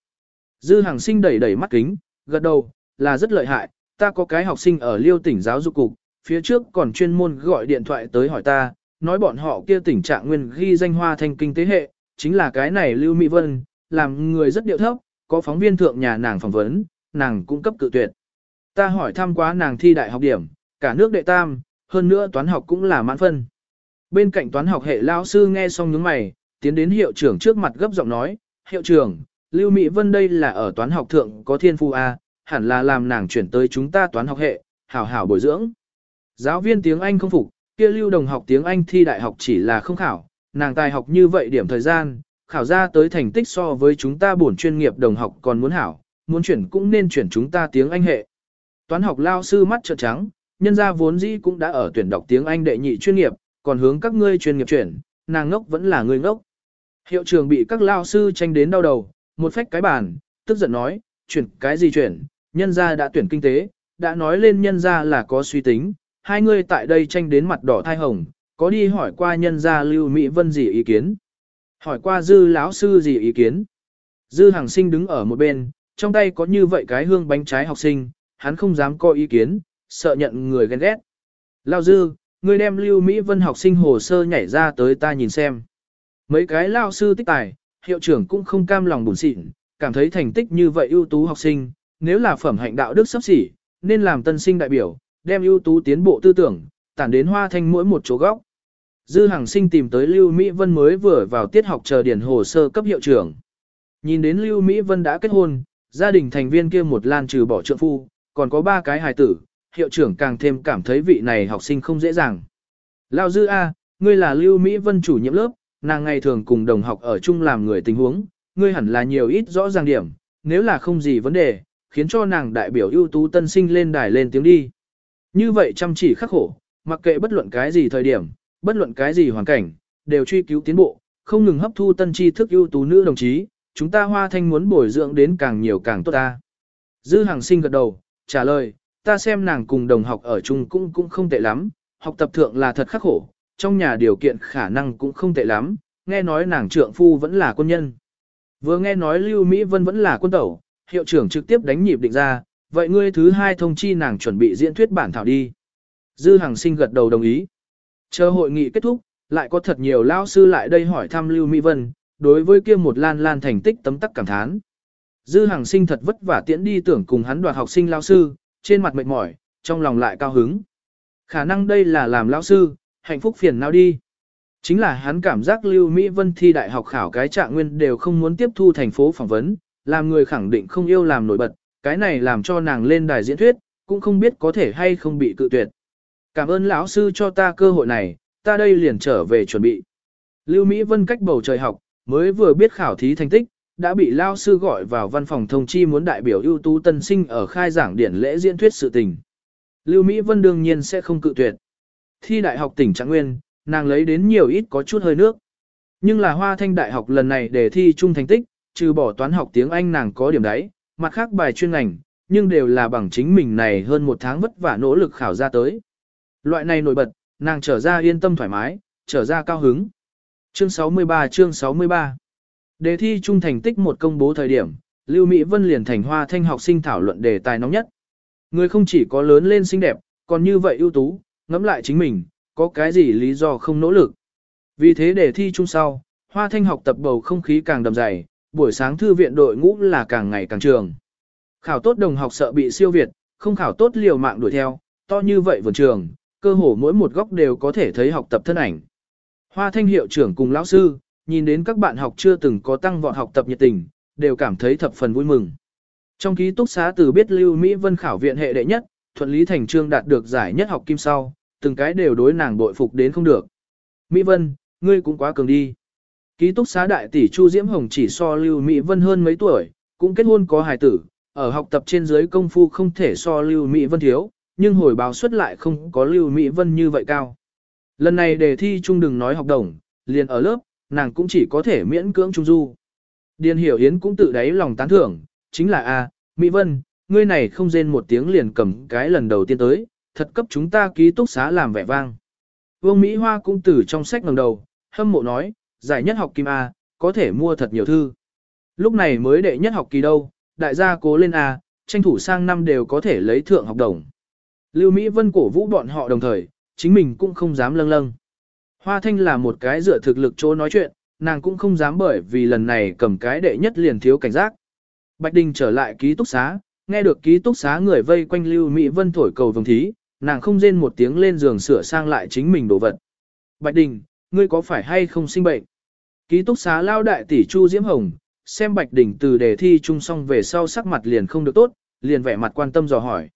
Dư hàng sinh đẩy đẩy mắt kính, gật đầu, là rất lợi hại, ta có cái học sinh ở Liêu tỉnh giáo dục cục, phía trước còn chuyên môn gọi điện thoại tới hỏi ta, nói bọn họ kia tình trạng nguyên ghi danh hoa thanh kinh tế hệ, chính là cái này Lưu Mỹ Vân, làm người rất điệu thấp, có phóng viên thượng nhà nàng phỏng vấn, nàng cũng cấp cự tuyệt. Ta hỏi thăm quá nàng thi đại học điểm, cả nước đệ tam, hơn nữa toán học cũng là mãn phân. Bên cạnh toán học hệ lao sư nghe xong nhướng mày, tiến đến hiệu trưởng trước mặt gấp giọng nói, hiệu trưởng, Lưu Mỹ Vân đây là ở toán học thượng có thiên phu A, hẳn là làm nàng chuyển tới chúng ta toán học hệ, hảo hảo bồi dưỡng. Giáo viên tiếng Anh không phục, kia Lưu đồng học tiếng Anh thi đại học chỉ là không khảo, nàng tài học như vậy điểm thời gian, khảo ra tới thành tích so với chúng ta bổn chuyên nghiệp đồng học còn muốn hảo, muốn chuyển cũng nên chuyển chúng ta tiếng Anh hệ. Toán học lao sư mắt trợn trắng, nhân gia vốn dĩ cũng đã ở tuyển đọc tiếng Anh đệ nhị chuyên nghiệp, còn hướng các ngươi chuyên nghiệp chuyển, nàng ngốc vẫn là người ngốc. Hiệu trường bị các lao sư tranh đến đau đầu, một phách cái bàn, tức giận nói, chuyển cái gì chuyển, nhân gia đã tuyển kinh tế, đã nói lên nhân gia là có suy tính, hai người tại đây tranh đến mặt đỏ thai hồng, có đi hỏi qua nhân gia Lưu Mỹ Vân gì ý kiến. Hỏi qua dư lão sư gì ý kiến. Dư hàng sinh đứng ở một bên, trong tay có như vậy cái hương bánh trái học sinh, hắn không dám có ý kiến, sợ nhận người ghen ghét. Lao dư, người đem Lưu Mỹ Vân học sinh hồ sơ nhảy ra tới ta nhìn xem. Mấy cái lao sư tích tài, hiệu trưởng cũng không cam lòng buồn xịn, cảm thấy thành tích như vậy ưu tú học sinh, nếu là phẩm hạnh đạo đức sắp xỉ, nên làm tân sinh đại biểu, đem ưu tú tiến bộ tư tưởng, tản đến hoa thanh mỗi một chỗ góc. Dư Hằng Sinh tìm tới Lưu Mỹ Vân mới vừa vào tiết học chờ điển hồ sơ cấp hiệu trưởng. Nhìn đến Lưu Mỹ Vân đã kết hôn, gia đình thành viên kia một lan trừ bỏ trượng phu, còn có ba cái hài tử, hiệu trưởng càng thêm cảm thấy vị này học sinh không dễ dàng. Lao Dư A, ngươi là Lưu Mỹ Vân chủ nhiệm lớp, nàng ngày thường cùng đồng học ở chung làm người tình huống, ngươi hẳn là nhiều ít rõ ràng điểm, nếu là không gì vấn đề, khiến cho nàng đại biểu ưu tú tân sinh lên đài lên tiếng đi. Như vậy chăm chỉ khắc khổ, mặc kệ bất luận cái gì thời điểm, bất luận cái gì hoàn cảnh, đều truy cứu tiến bộ, không ngừng hấp thu tân tri thức ưu tú nữ đồng chí, chúng ta hoa thanh muốn bồi dưỡng đến càng nhiều càng tốt ta. Dư hàng sinh gật đầu, trả lời, ta xem nàng cùng đồng học ở chung cũng cũng không tệ lắm, học tập thượng là thật khắc khổ, trong nhà điều kiện khả năng cũng không tệ lắm, nghe nói nàng trượng phu vẫn là quân nhân. Vừa nghe nói Lưu Mỹ Vân vẫn là quân tẩu, hiệu trưởng trực tiếp đánh nhịp định ra, vậy ngươi thứ hai thông chi nàng chuẩn bị diễn thuyết bản thảo đi. Dư Hằng Sinh gật đầu đồng ý. Chờ hội nghị kết thúc, lại có thật nhiều lao sư lại đây hỏi thăm Lưu Mỹ Vân, đối với kia một lan lan thành tích tấm tắc cảm thán. Dư Hằng Sinh thật vất vả tiễn đi tưởng cùng hắn đoạt học sinh lao sư, trên mặt mệt mỏi, trong lòng lại cao hứng. Khả năng đây là làm lão sư, hạnh phúc phiền nào đi. Chính là hắn cảm giác Lưu Mỹ Vân thi đại học khảo cái trạng nguyên đều không muốn tiếp thu thành phố phỏng vấn, làm người khẳng định không yêu làm nổi bật, cái này làm cho nàng lên đài diễn thuyết, cũng không biết có thể hay không bị cự tuyệt. Cảm ơn lão sư cho ta cơ hội này, ta đây liền trở về chuẩn bị. Lưu Mỹ Vân cách bầu trời học, mới vừa biết khảo thí thành tích, đã bị lao sư gọi vào văn phòng thông chi muốn đại biểu ưu tú tân sinh ở khai giảng điển lễ diễn thuyết sự tình. Lưu Mỹ Vân đương nhiên sẽ không cự tuyệt. Thi đại học tỉnh Trạng Nguyên, nàng lấy đến nhiều ít có chút hơi nước. Nhưng là Hoa Thanh Đại học lần này để thi chung thành tích, trừ bỏ toán học tiếng Anh nàng có điểm đấy, mặt khác bài chuyên ngành, nhưng đều là bằng chính mình này hơn một tháng vất vả nỗ lực khảo ra tới. Loại này nổi bật, nàng trở ra yên tâm thoải mái, trở ra cao hứng. Chương 63 chương 63 Đề thi trung thành tích một công bố thời điểm, Lưu Mỹ Vân liền thành hoa thanh học sinh thảo luận đề tài nóng nhất. Người không chỉ có lớn lên xinh đẹp, còn như vậy ưu tú, ngẫm lại chính mình, có cái gì lý do không nỗ lực. Vì thế đề thi chung sau, hoa thanh học tập bầu không khí càng đầm dày, buổi sáng thư viện đội ngũ là càng ngày càng trường. Khảo tốt đồng học sợ bị siêu việt, không khảo tốt liều mạng đuổi theo, to như vậy vườn trường, cơ hồ mỗi một góc đều có thể thấy học tập thân ảnh. Hoa thanh hiệu trưởng cùng lão sư, nhìn đến các bạn học chưa từng có tăng vọt học tập nhiệt tình, đều cảm thấy thập phần vui mừng. Trong ký túc xá từ biết Lưu Mỹ Vân khảo viện hệ đệ nhất, thuận lý thành trương đạt được giải nhất học kim sau, từng cái đều đối nàng bội phục đến không được. Mỹ Vân, ngươi cũng quá cường đi. Ký túc xá đại tỷ Chu Diễm Hồng chỉ so Lưu Mỹ Vân hơn mấy tuổi, cũng kết hôn có hài tử, ở học tập trên dưới công phu không thể so Lưu Mỹ Vân thiếu, nhưng hồi báo suất lại không có Lưu Mỹ Vân như vậy cao. Lần này đề thi chung đừng nói học đồng, liền ở lớp, nàng cũng chỉ có thể miễn cưỡng trung du. Điền Hiểu Yến cũng tự đáy lòng tán thưởng, chính là a, Mỹ Vân, ngươi này không rên một tiếng liền cầm cái lần đầu tiên tới, thật cấp chúng ta ký túc xá làm vẻ vang. Vương Mỹ Hoa cũng từ trong sách ngẩng đầu, hâm mộ nói, giải nhất học kim A, có thể mua thật nhiều thư. Lúc này mới đệ nhất học kỳ đâu, đại gia cố lên A, tranh thủ sang năm đều có thể lấy thượng học đồng. Lưu Mỹ Vân cổ vũ bọn họ đồng thời, chính mình cũng không dám lâng lâng. Hoa Thanh là một cái dựa thực lực chỗ nói chuyện, nàng cũng không dám bởi vì lần này cầm cái đệ nhất liền thiếu cảnh giác. Bạch Đình trở lại ký túc xá, nghe được ký túc xá người vây quanh Lưu Mỹ Vân thổi cầu vồng thí, nàng không rên một tiếng lên giường sửa sang lại chính mình đồ vật. Bạch Đình, ngươi có phải hay không sinh bệnh? Ký túc xá lao đại tỷ Chu Diễm Hồng, xem Bạch Đình từ đề thi chung xong về sau sắc mặt liền không được tốt, liền vẻ mặt quan tâm dò hỏi.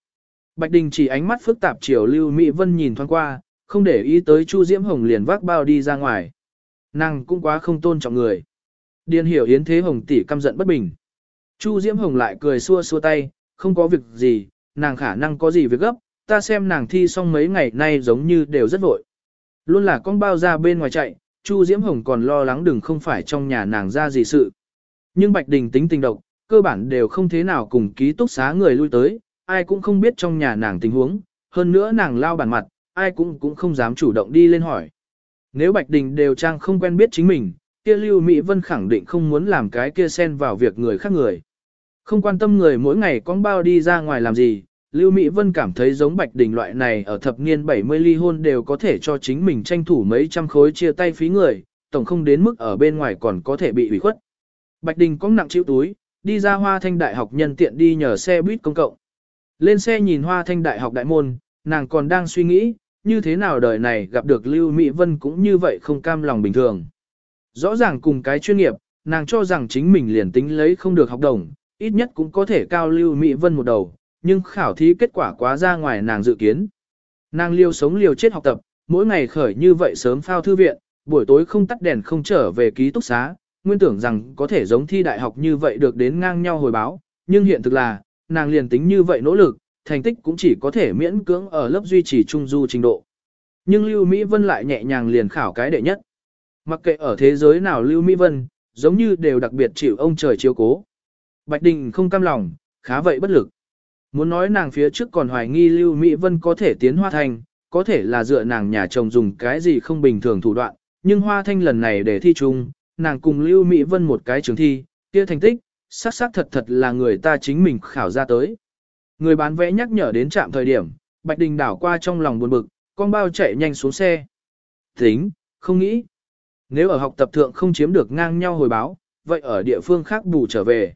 Bạch Đình chỉ ánh mắt phức tạp chiều Lưu Mỹ Vân nhìn thoáng qua, không để ý tới Chu Diễm Hồng liền vác bao đi ra ngoài. Nàng cũng quá không tôn trọng người. Điền hiểu Yến Thế Hồng tỷ căm giận bất bình. Chu Diễm Hồng lại cười xua xua tay, không có việc gì, nàng khả năng có gì việc gấp, ta xem nàng thi xong mấy ngày nay giống như đều rất vội. Luôn là con bao ra bên ngoài chạy, Chu Diễm Hồng còn lo lắng đừng không phải trong nhà nàng ra gì sự. Nhưng Bạch Đình tính tình độc, cơ bản đều không thế nào cùng ký túc xá người lui tới, ai cũng không biết trong nhà nàng tình huống, hơn nữa nàng lao bản mặt, ai cũng cũng không dám chủ động đi lên hỏi. Nếu Bạch Đình đều trang không quen biết chính mình, kia Lưu Mỹ Vân khẳng định không muốn làm cái kia xen vào việc người khác người. Không quan tâm người mỗi ngày con bao đi ra ngoài làm gì, Lưu Mỹ Vân cảm thấy giống Bạch Đình loại này ở thập niên 70 ly hôn đều có thể cho chính mình tranh thủ mấy trăm khối chia tay phí người, tổng không đến mức ở bên ngoài còn có thể bị ủy khuất. Bạch Đình có nặng chịu túi, đi ra Hoa Thanh Đại học nhân tiện đi nhờ xe buýt công cộng. Lên xe nhìn Hoa Thanh Đại học đại môn, nàng còn đang suy nghĩ, như thế nào đời này gặp được Lưu Mỹ Vân cũng như vậy không cam lòng bình thường. Rõ ràng cùng cái chuyên nghiệp, nàng cho rằng chính mình liền tính lấy không được học đồng, ít nhất cũng có thể cao Lưu Mỹ Vân một đầu, nhưng khảo thí kết quả quá ra ngoài nàng dự kiến. Nàng liều sống liều chết học tập, mỗi ngày khởi như vậy sớm phao thư viện, buổi tối không tắt đèn không trở về ký túc xá, nguyên tưởng rằng có thể giống thi đại học như vậy được đến ngang nhau hồi báo, nhưng hiện thực là, nàng liền tính như vậy nỗ lực, thành tích cũng chỉ có thể miễn cưỡng ở lớp duy trì trung du trình độ. Nhưng Lưu Mỹ Vân lại nhẹ nhàng liền khảo cái đệ nhất. Mặc kệ ở thế giới nào Lưu Mỹ Vân, giống như đều đặc biệt chịu ông trời chiếu cố. Bạch Đình không cam lòng, khá vậy bất lực. Muốn nói nàng phía trước còn hoài nghi Lưu Mỹ Vân có thể tiến Hoa Thanh, có thể là dựa nàng nhà chồng dùng cái gì không bình thường thủ đoạn, nhưng Hoa Thanh lần này để thi chung, nàng cùng Lưu Mỹ Vân một cái trường thi, kia thành tích, xác xác thật thật là người ta chính mình khảo ra tới. Người bán vẽ nhắc nhở đến trạm thời điểm, Bạch Đình đảo qua trong lòng buồn bực, con bao chạy nhanh xuống xe. Tính, không nghĩ. Nếu ở học tập thượng không chiếm được ngang nhau hồi báo, vậy ở địa phương khác bù trở về.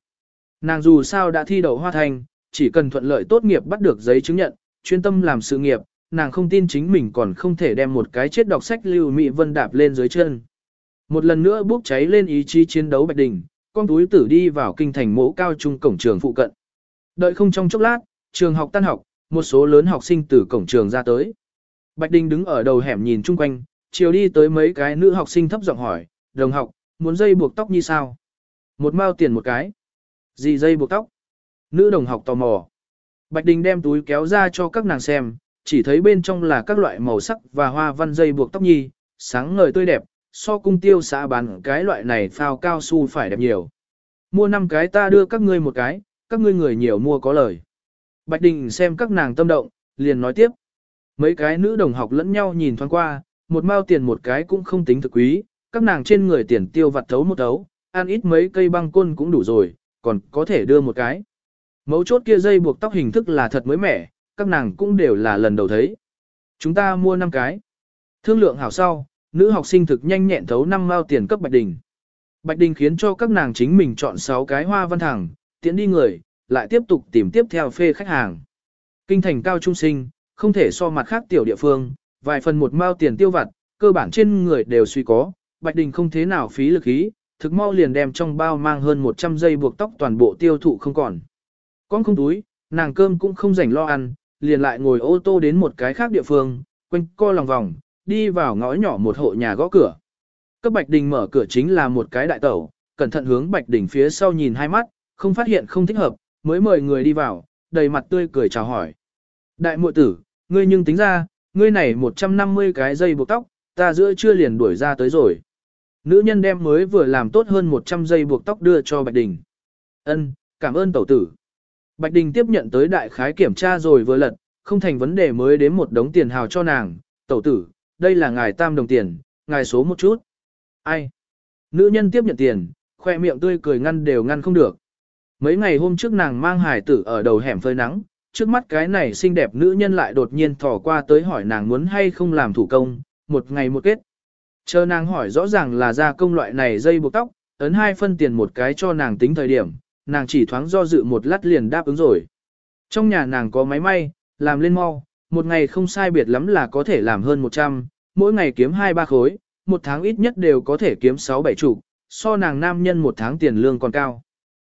Nàng dù sao đã thi đậu hoa thành, chỉ cần thuận lợi tốt nghiệp bắt được giấy chứng nhận, chuyên tâm làm sự nghiệp, nàng không tin chính mình còn không thể đem một cái chết đọc sách lưu mị vân đạp lên dưới chân. Một lần nữa bốc cháy lên ý chí chiến đấu Bạch Đình, con túi tử đi vào kinh thành mỗ cao trung cổng trường phụ cận. Đợi không trong chốc lát, trường học tan học, một số lớn học sinh từ cổng trường ra tới. Bạch Đình đứng ở đầu hẻm nhìn chung quanh, chiều đi tới mấy cái nữ học sinh thấp giọng hỏi, đồng học, muốn dây buộc tóc như sao? Một mao tiền một cái. Gì dây buộc tóc? Nữ đồng học tò mò. Bạch Đình đem túi kéo ra cho các nàng xem, chỉ thấy bên trong là các loại màu sắc và hoa văn dây buộc tóc nhi, sáng ngời tươi đẹp, so cung tiêu xã bán cái loại này phao cao su phải đẹp nhiều. Mua 5 cái ta đưa các ngươi một cái, các ngươi người nhiều mua có lời. Bạch Đình xem các nàng tâm động, liền nói tiếp. Mấy cái nữ đồng học lẫn nhau nhìn thoáng qua, một mao tiền một cái cũng không tính thực quý, các nàng trên người tiền tiêu vặt thấu một thấu, ăn ít mấy cây băng côn cũng đủ rồi, còn có thể đưa một cái. Mấu chốt kia dây buộc tóc hình thức là thật mới mẻ, các nàng cũng đều là lần đầu thấy. Chúng ta mua 5 cái. Thương lượng hảo sau, nữ học sinh thực nhanh nhẹn thấu 5 mao tiền cấp Bạch Đình. Bạch Đình khiến cho các nàng chính mình chọn 6 cái hoa văn thẳng, tiễn đi người, lại tiếp tục tìm tiếp theo phê khách hàng. Kinh thành cao trung sinh, không thể so mặt khác tiểu địa phương, vài phần một mao tiền tiêu vặt, cơ bản trên người đều suy có, Bạch Đình không thế nào phí lực ý, thực mau liền đem trong bao mang hơn 100 dây buộc tóc toàn bộ tiêu thụ không còn. Con không túi, nàng cơm cũng không rảnh lo ăn, liền lại ngồi ô tô đến một cái khác địa phương, quanh co lòng vòng, đi vào ngõ nhỏ một hộ nhà gõ cửa. Cấp Bạch Đình mở cửa chính là một cái đại tẩu, cẩn thận hướng Bạch Đình phía sau nhìn hai mắt, không phát hiện không thích hợp, mới mời người đi vào, đầy mặt tươi cười chào hỏi. Đại muội tử, ngươi nhưng tính ra, ngươi này 150 cái dây buộc tóc, ta giữa chưa liền đuổi ra tới rồi. Nữ nhân đem mới vừa làm tốt hơn 100 dây buộc tóc đưa cho Bạch Đình. Ân, cảm ơn tẩu tử. Bạch Đình tiếp nhận tới đại khái kiểm tra rồi vừa lật, không thành vấn đề mới đến một đống tiền hào cho nàng. Tẩu tử, đây là ngài tam đồng tiền, ngài số một chút. Ai? Nữ nhân tiếp nhận tiền, khoe miệng tươi cười ngăn đều ngăn không được. Mấy ngày hôm trước nàng mang hải tử ở đầu hẻm phơi nắng, trước mắt cái này xinh đẹp nữ nhân lại đột nhiên thò qua tới hỏi nàng muốn hay không làm thủ công, một ngày một kết. Chờ nàng hỏi rõ ràng là ra công loại này dây buộc tóc, ấn hai phân tiền một cái cho nàng tính thời điểm, nàng chỉ thoáng do dự một lát liền đáp ứng rồi. Trong nhà nàng có máy may, làm lên mau, một ngày không sai biệt lắm là có thể làm hơn 100, mỗi ngày kiếm 2-3 khối, một tháng ít nhất đều có thể kiếm 6-7 chục, so nàng nam nhân một tháng tiền lương còn cao.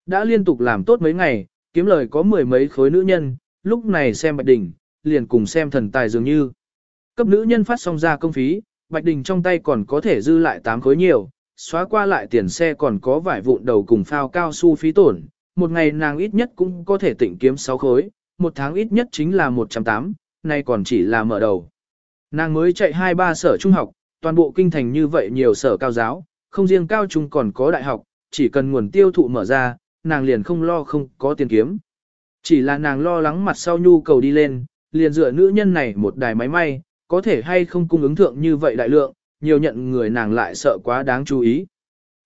Đã liên tục làm tốt mấy ngày, kiếm lời có mười mấy khối nữ nhân, lúc này xem Bạch Đình, liền cùng xem thần tài dường như. Cấp nữ nhân phát xong ra công phí, Bạch Đình trong tay còn có thể dư lại 8 khối nhiều, xóa qua lại tiền xe còn có vải vụn đầu cùng phao cao su phí tổn, một ngày nàng ít nhất cũng có thể tỉnh kiếm 6 khối, một tháng ít nhất chính là 108, nay còn chỉ là mở đầu. Nàng mới chạy 2-3 sở trung học, toàn bộ kinh thành như vậy nhiều sở cao giáo, không riêng cao trung còn có đại học, chỉ cần nguồn tiêu thụ mở ra, nàng liền không lo không có tiền kiếm. Chỉ là nàng lo lắng mặt sau nhu cầu đi lên, liền dựa nữ nhân này một đài máy may, có thể hay không cung ứng thượng như vậy đại lượng, nhiều nhận người nàng lại sợ quá đáng chú ý.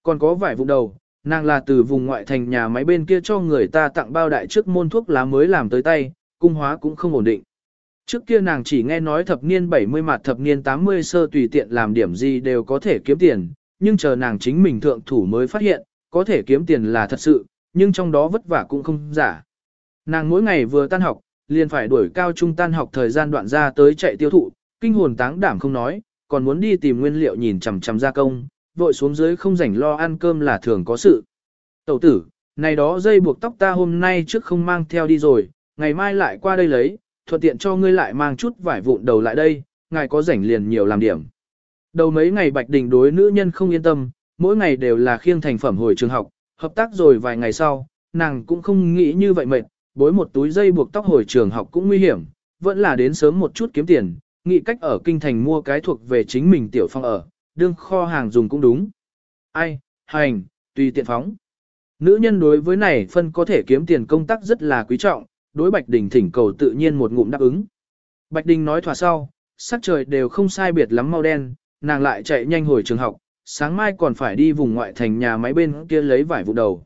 Còn có vài vụ đầu, nàng là từ vùng ngoại thành nhà máy bên kia cho người ta tặng bao đại trước môn thuốc lá mới làm tới tay, cung hóa cũng không ổn định. Trước kia nàng chỉ nghe nói thập niên 70 mặt thập niên 80 sơ tùy tiện làm điểm gì đều có thể kiếm tiền, nhưng chờ nàng chính mình thượng thủ mới phát hiện, có thể kiếm tiền là thật sự, nhưng trong đó vất vả cũng không giả. Nàng mỗi ngày vừa tan học, liền phải đuổi cao trung tan học thời gian đoạn ra tới chạy tiêu thụ, kinh hồn táng đảm không nói, còn muốn đi tìm nguyên liệu nhìn chằm chằm gia công, vội xuống dưới không rảnh lo ăn cơm là thường có sự. Tẩu tử, này đó dây buộc tóc ta hôm nay trước không mang theo đi rồi, ngày mai lại qua đây lấy, thuận tiện cho ngươi lại mang chút vải vụn đầu lại đây, ngài có rảnh liền nhiều làm điểm. Đầu mấy ngày Bạch Đình đối nữ nhân không yên tâm, mỗi ngày đều là khiêng thành phẩm hồi trường học, hợp tác rồi vài ngày sau, nàng cũng không nghĩ như vậy mệt, bối một túi dây buộc tóc hồi trường học cũng nguy hiểm, vẫn là đến sớm một chút kiếm tiền, nghĩ cách ở kinh thành mua cái thuộc về chính mình tiểu phong ở, đương kho hàng dùng cũng đúng. Ai, hành, tùy tiện phóng. Nữ nhân đối với này phân có thể kiếm tiền công tác rất là quý trọng, đối Bạch Đình thỉnh cầu tự nhiên một ngụm đáp ứng. Bạch Đình nói thỏa sau, sắc trời đều không sai biệt lắm mau đen, nàng lại chạy nhanh hồi trường học, sáng mai còn phải đi vùng ngoại thành nhà máy bên kia lấy vải vụ đầu.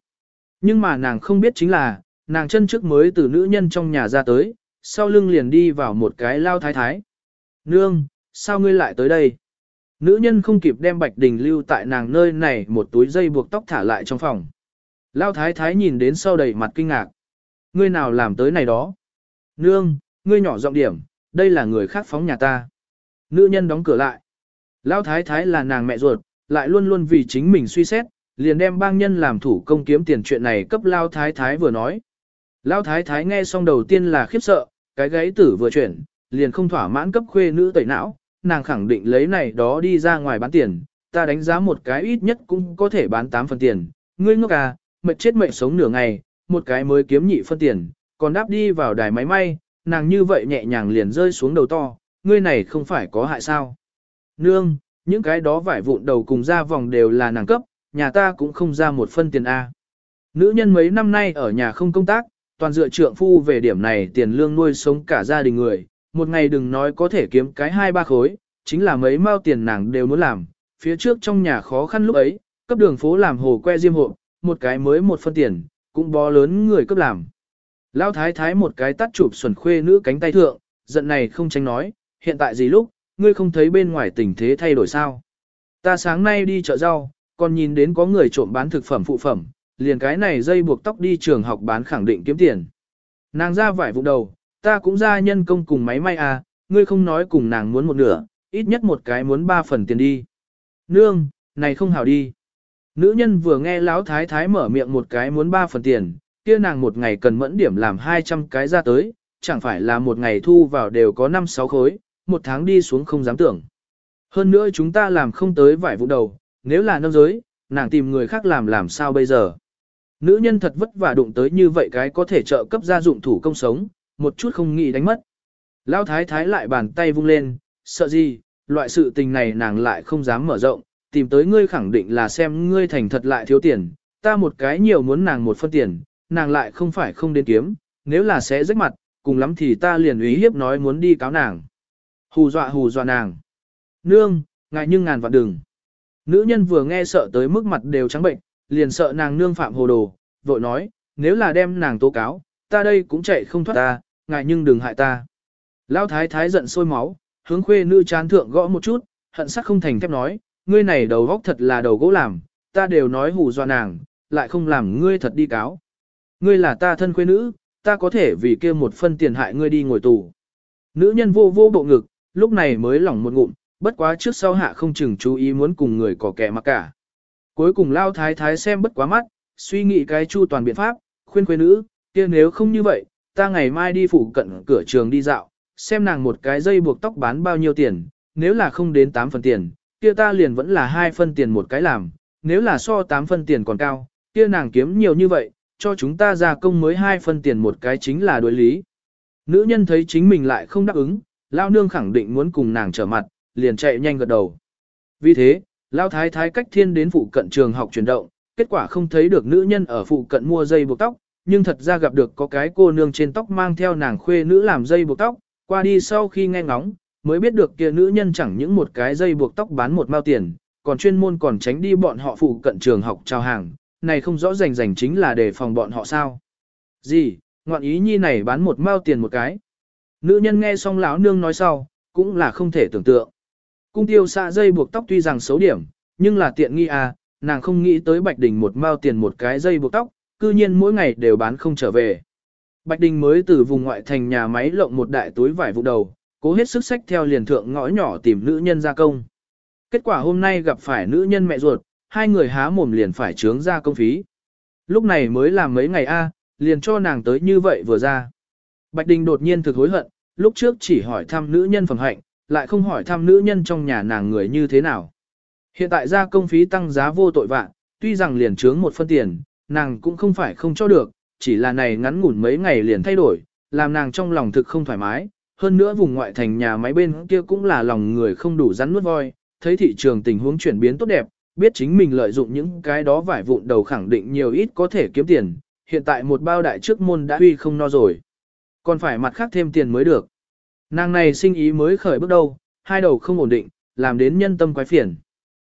Nhưng mà nàng không biết chính là, nàng chân trước mới từ nữ nhân trong nhà ra tới, sau lưng liền đi vào một cái lao thái thái. Nương, sao ngươi lại tới đây? Nữ nhân không kịp đem Bạch Đình lưu tại nàng nơi này một túi dây buộc tóc thả lại trong phòng. Lao thái thái nhìn đến sau đầy mặt kinh ngạc. Ngươi nào làm tới này đó? Nương, ngươi nhỏ giọng điểm, đây là người khác phóng nhà ta. Nữ nhân đóng cửa lại. Lao thái thái là nàng mẹ ruột, lại luôn luôn vì chính mình suy xét, liền đem bang nhân làm thủ công kiếm tiền chuyện này cấp Lao thái thái vừa nói. Lao thái thái nghe xong đầu tiên là khiếp sợ, cái gáy tử vừa chuyển, liền không thỏa mãn cấp khuê nữ tẩy não, nàng khẳng định lấy này đó đi ra ngoài bán tiền, ta đánh giá một cái ít nhất cũng có thể bán 8 phần tiền, ngươi ngốc à, mệt chết mệt sống nửa ngày, một cái mới kiếm nhị phân tiền, còn đáp đi vào đài máy may, nàng như vậy nhẹ nhàng liền rơi xuống đầu to, ngươi này không phải có hại sao. Nương, những cái đó vải vụn đầu cùng ra vòng đều là nàng cấp, nhà ta cũng không ra một phân tiền A. Nữ nhân mấy năm nay ở nhà không công tác, toàn dựa trượng phu về điểm này tiền lương nuôi sống cả gia đình người, một ngày đừng nói có thể kiếm cái hai ba khối, chính là mấy mao tiền nàng đều muốn làm, phía trước trong nhà khó khăn lúc ấy, cấp đường phố làm hồ que diêm hộ, một cái mới một phân tiền, cũng bó lớn người cấp làm. Lão thái thái một cái tắt chụp xuẩn khuê nữ cánh tay thượng, giận này không tránh nói, hiện tại gì lúc, ngươi không thấy bên ngoài tình thế thay đổi sao. Ta sáng nay đi chợ rau, còn nhìn đến có người trộm bán thực phẩm phụ phẩm, liền cái này dây buộc tóc đi trường học bán khẳng định kiếm tiền. Nàng ra vải vụ đầu, ta cũng ra nhân công cùng máy may à, ngươi không nói cùng nàng muốn một nửa, ít nhất một cái muốn ba phần tiền đi. Nương, này không hảo đi. Nữ nhân vừa nghe lão thái thái mở miệng một cái muốn ba phần tiền, kia nàng một ngày cần mẫn điểm làm 200 cái ra tới, chẳng phải là một ngày thu vào đều có 5-6 khối, một tháng đi xuống không dám tưởng. Hơn nữa chúng ta làm không tới vải vụ đầu, nếu là nông giới, nàng tìm người khác làm làm sao bây giờ. Nữ nhân thật vất vả đụng tới như vậy cái có thể trợ cấp gia dụng thủ công sống, một chút không nghĩ đánh mất. Lão thái thái lại bàn tay vung lên, sợ gì, loại sự tình này nàng lại không dám mở rộng, tìm tới ngươi khẳng định là xem ngươi thành thật lại thiếu tiền, ta một cái nhiều muốn nàng một phân tiền, nàng lại không phải không đến kiếm, nếu là sẽ rách mặt, cùng lắm thì ta liền ý hiếp nói muốn đi cáo nàng. Hù dọa hù dọa nàng. Nương, ngại nhưng ngàn vạn đừng. Nữ nhân vừa nghe sợ tới mức mặt đều trắng bệnh, liền sợ nàng nương phạm hồ đồ, vội nói, nếu là đem nàng tố cáo, ta đây cũng chạy không thoát ta, ngại nhưng đừng hại ta. Lão thái thái giận sôi máu, hướng khuê nữ chán thượng gõ một chút, hận sắc không thành thép nói, ngươi này đầu góc thật là đầu gỗ làm, ta đều nói hù dọa nàng, lại không làm ngươi thật đi cáo. Ngươi là ta thân quê nữ, ta có thể vì kia một phân tiền hại ngươi đi ngồi tù. Nữ nhân vô vô bộ ngực, lúc này mới lỏng một ngụm, bất quá trước sau hạ không chừng chú ý muốn cùng người có kẻ mặc cả. Cuối cùng lao thái thái xem bất quá mắt, suy nghĩ cái chu toàn biện pháp, khuyên khuê nữ, kia nếu không như vậy, ta ngày mai đi phủ cận cửa trường đi dạo, xem nàng một cái dây buộc tóc bán bao nhiêu tiền, nếu là không đến 8 phần tiền, kia ta liền vẫn là hai phân tiền một cái làm, nếu là so 8 phân tiền còn cao, kia nàng kiếm nhiều như vậy, cho chúng ta ra công mới hai phân tiền một cái chính là đối lý. Nữ nhân thấy chính mình lại không đáp ứng, lao nương khẳng định muốn cùng nàng trở mặt, liền chạy nhanh gật đầu. Vì thế, lao thái thái cách thiên đến phụ cận trường học chuyển động, kết quả không thấy được nữ nhân ở phụ cận mua dây buộc tóc, nhưng thật ra gặp được có cái cô nương trên tóc mang theo nàng khuê nữ làm dây buộc tóc, qua đi sau khi nghe ngóng, mới biết được kia nữ nhân chẳng những một cái dây buộc tóc bán một mao tiền, còn chuyên môn còn tránh đi bọn họ phụ cận trường học chào hàng, này không rõ rành rành chính là để phòng bọn họ sao. Gì, ngoạn ý nhi này bán một mao tiền một cái. Nữ nhân nghe xong lão nương nói sau, cũng là không thể tưởng tượng. Cung tiêu xạ dây buộc tóc tuy rằng xấu điểm, nhưng là tiện nghi à, nàng không nghĩ tới Bạch Đình một mao tiền một cái dây buộc tóc, cư nhiên mỗi ngày đều bán không trở về. Bạch Đình mới từ vùng ngoại thành nhà máy lộng một đại túi vải vụ đầu, cố hết sức sách theo liền thượng ngõ nhỏ tìm nữ nhân gia công. Kết quả hôm nay gặp phải nữ nhân mẹ ruột, hai người há mồm liền phải trướng ra công phí. Lúc này mới làm mấy ngày a, liền cho nàng tới như vậy vừa ra. Bạch Đình đột nhiên thực hối hận, lúc trước chỉ hỏi thăm nữ nhân phẩm hạnh, lại không hỏi thăm nữ nhân trong nhà nàng người như thế nào. Hiện tại ra công phí tăng giá vô tội vạn, tuy rằng liền trướng một phân tiền, nàng cũng không phải không cho được, chỉ là này ngắn ngủn mấy ngày liền thay đổi, làm nàng trong lòng thực không thoải mái. Hơn nữa vùng ngoại thành nhà máy bên kia cũng là lòng người không đủ rắn nuốt voi, thấy thị trường tình huống chuyển biến tốt đẹp, biết chính mình lợi dụng những cái đó vải vụn đầu khẳng định nhiều ít có thể kiếm tiền, hiện tại một bao đại trước môn đã uy không no rồi. Còn phải mặt khác thêm tiền mới được. Nàng này sinh ý mới khởi bước đầu, hai đầu không ổn định, làm đến nhân tâm quái phiền.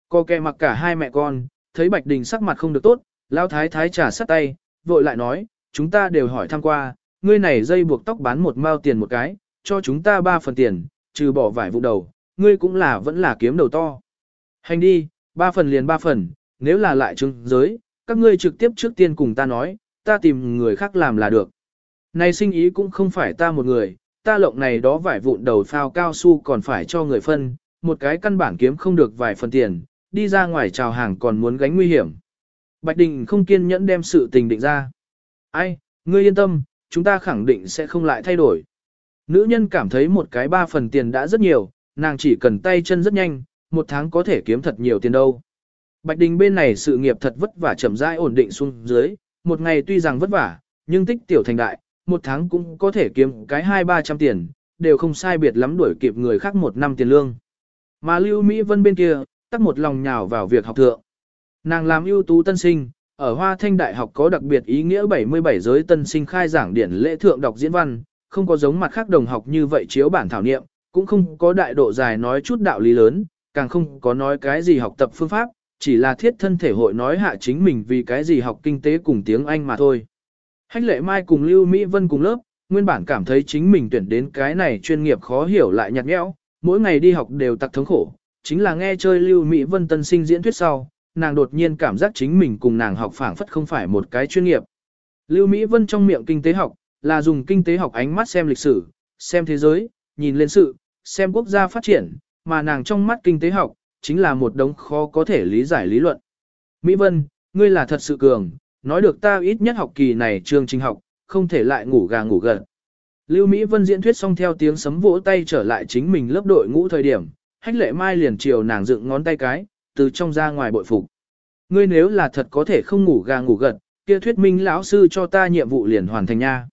cô kẹ mặc cả hai mẹ con, thấy Bạch Đình sắc mặt không được tốt, lao thái thái trả sắt tay, vội lại nói, chúng ta đều hỏi thăm qua, ngươi này dây buộc tóc bán một mao tiền một cái, cho chúng ta ba phần tiền, trừ bỏ vải vụ đầu, ngươi cũng là vẫn là kiếm đầu to. Hành đi, ba phần liền ba phần, nếu là lại chứng giới, các ngươi trực tiếp trước tiên cùng ta nói, ta tìm người khác làm là được. Này sinh ý cũng không phải ta một người, ta lộng này đó vải vụn đầu phao cao su còn phải cho người phân, một cái căn bản kiếm không được vài phần tiền, đi ra ngoài chào hàng còn muốn gánh nguy hiểm. Bạch Đình không kiên nhẫn đem sự tình định ra. Ai, ngươi yên tâm, chúng ta khẳng định sẽ không lại thay đổi. Nữ nhân cảm thấy một cái ba phần tiền đã rất nhiều, nàng chỉ cần tay chân rất nhanh, một tháng có thể kiếm thật nhiều tiền đâu. Bạch Đình bên này sự nghiệp thật vất vả chậm rãi ổn định xuống dưới, một ngày tuy rằng vất vả, nhưng tích tiểu thành đại, một tháng cũng có thể kiếm cái hai ba trăm tiền, đều không sai biệt lắm đuổi kịp người khác một năm tiền lương. Mà Lưu Mỹ Vân bên kia, tắt một lòng nhào vào việc học thượng. Nàng làm ưu tú tân sinh, ở Hoa Thanh Đại học có đặc biệt ý nghĩa 77 giới tân sinh khai giảng điển lễ thượng đọc diễn văn, không có giống mặt khác đồng học như vậy chiếu bản thảo niệm, cũng không có đại độ dài nói chút đạo lý lớn, càng không có nói cái gì học tập phương pháp, chỉ là thiết thân thể hội nói hạ chính mình vì cái gì học kinh tế cùng tiếng Anh mà thôi. Hách lệ mai cùng Lưu Mỹ Vân cùng lớp, nguyên bản cảm thấy chính mình tuyển đến cái này chuyên nghiệp khó hiểu lại nhạt nhẽo, mỗi ngày đi học đều tặc thống khổ, chính là nghe chơi Lưu Mỹ Vân tân sinh diễn thuyết sau, nàng đột nhiên cảm giác chính mình cùng nàng học phảng phất không phải một cái chuyên nghiệp. Lưu Mỹ Vân trong miệng kinh tế học, là dùng kinh tế học ánh mắt xem lịch sử, xem thế giới, nhìn lên sự, xem quốc gia phát triển, mà nàng trong mắt kinh tế học, chính là một đống khó có thể lý giải lý luận. Mỹ Vân, ngươi là thật sự cường, nói được ta ít nhất học kỳ này chương trình học, không thể lại ngủ gà ngủ gật. Lưu Mỹ Vân diễn thuyết xong theo tiếng sấm vỗ tay trở lại chính mình lớp đội ngũ thời điểm, hách lệ mai liền chiều nàng dựng ngón tay cái, từ trong ra ngoài bội phục. Ngươi nếu là thật có thể không ngủ gà ngủ gật, kia thuyết minh lão sư cho ta nhiệm vụ liền hoàn thành nha.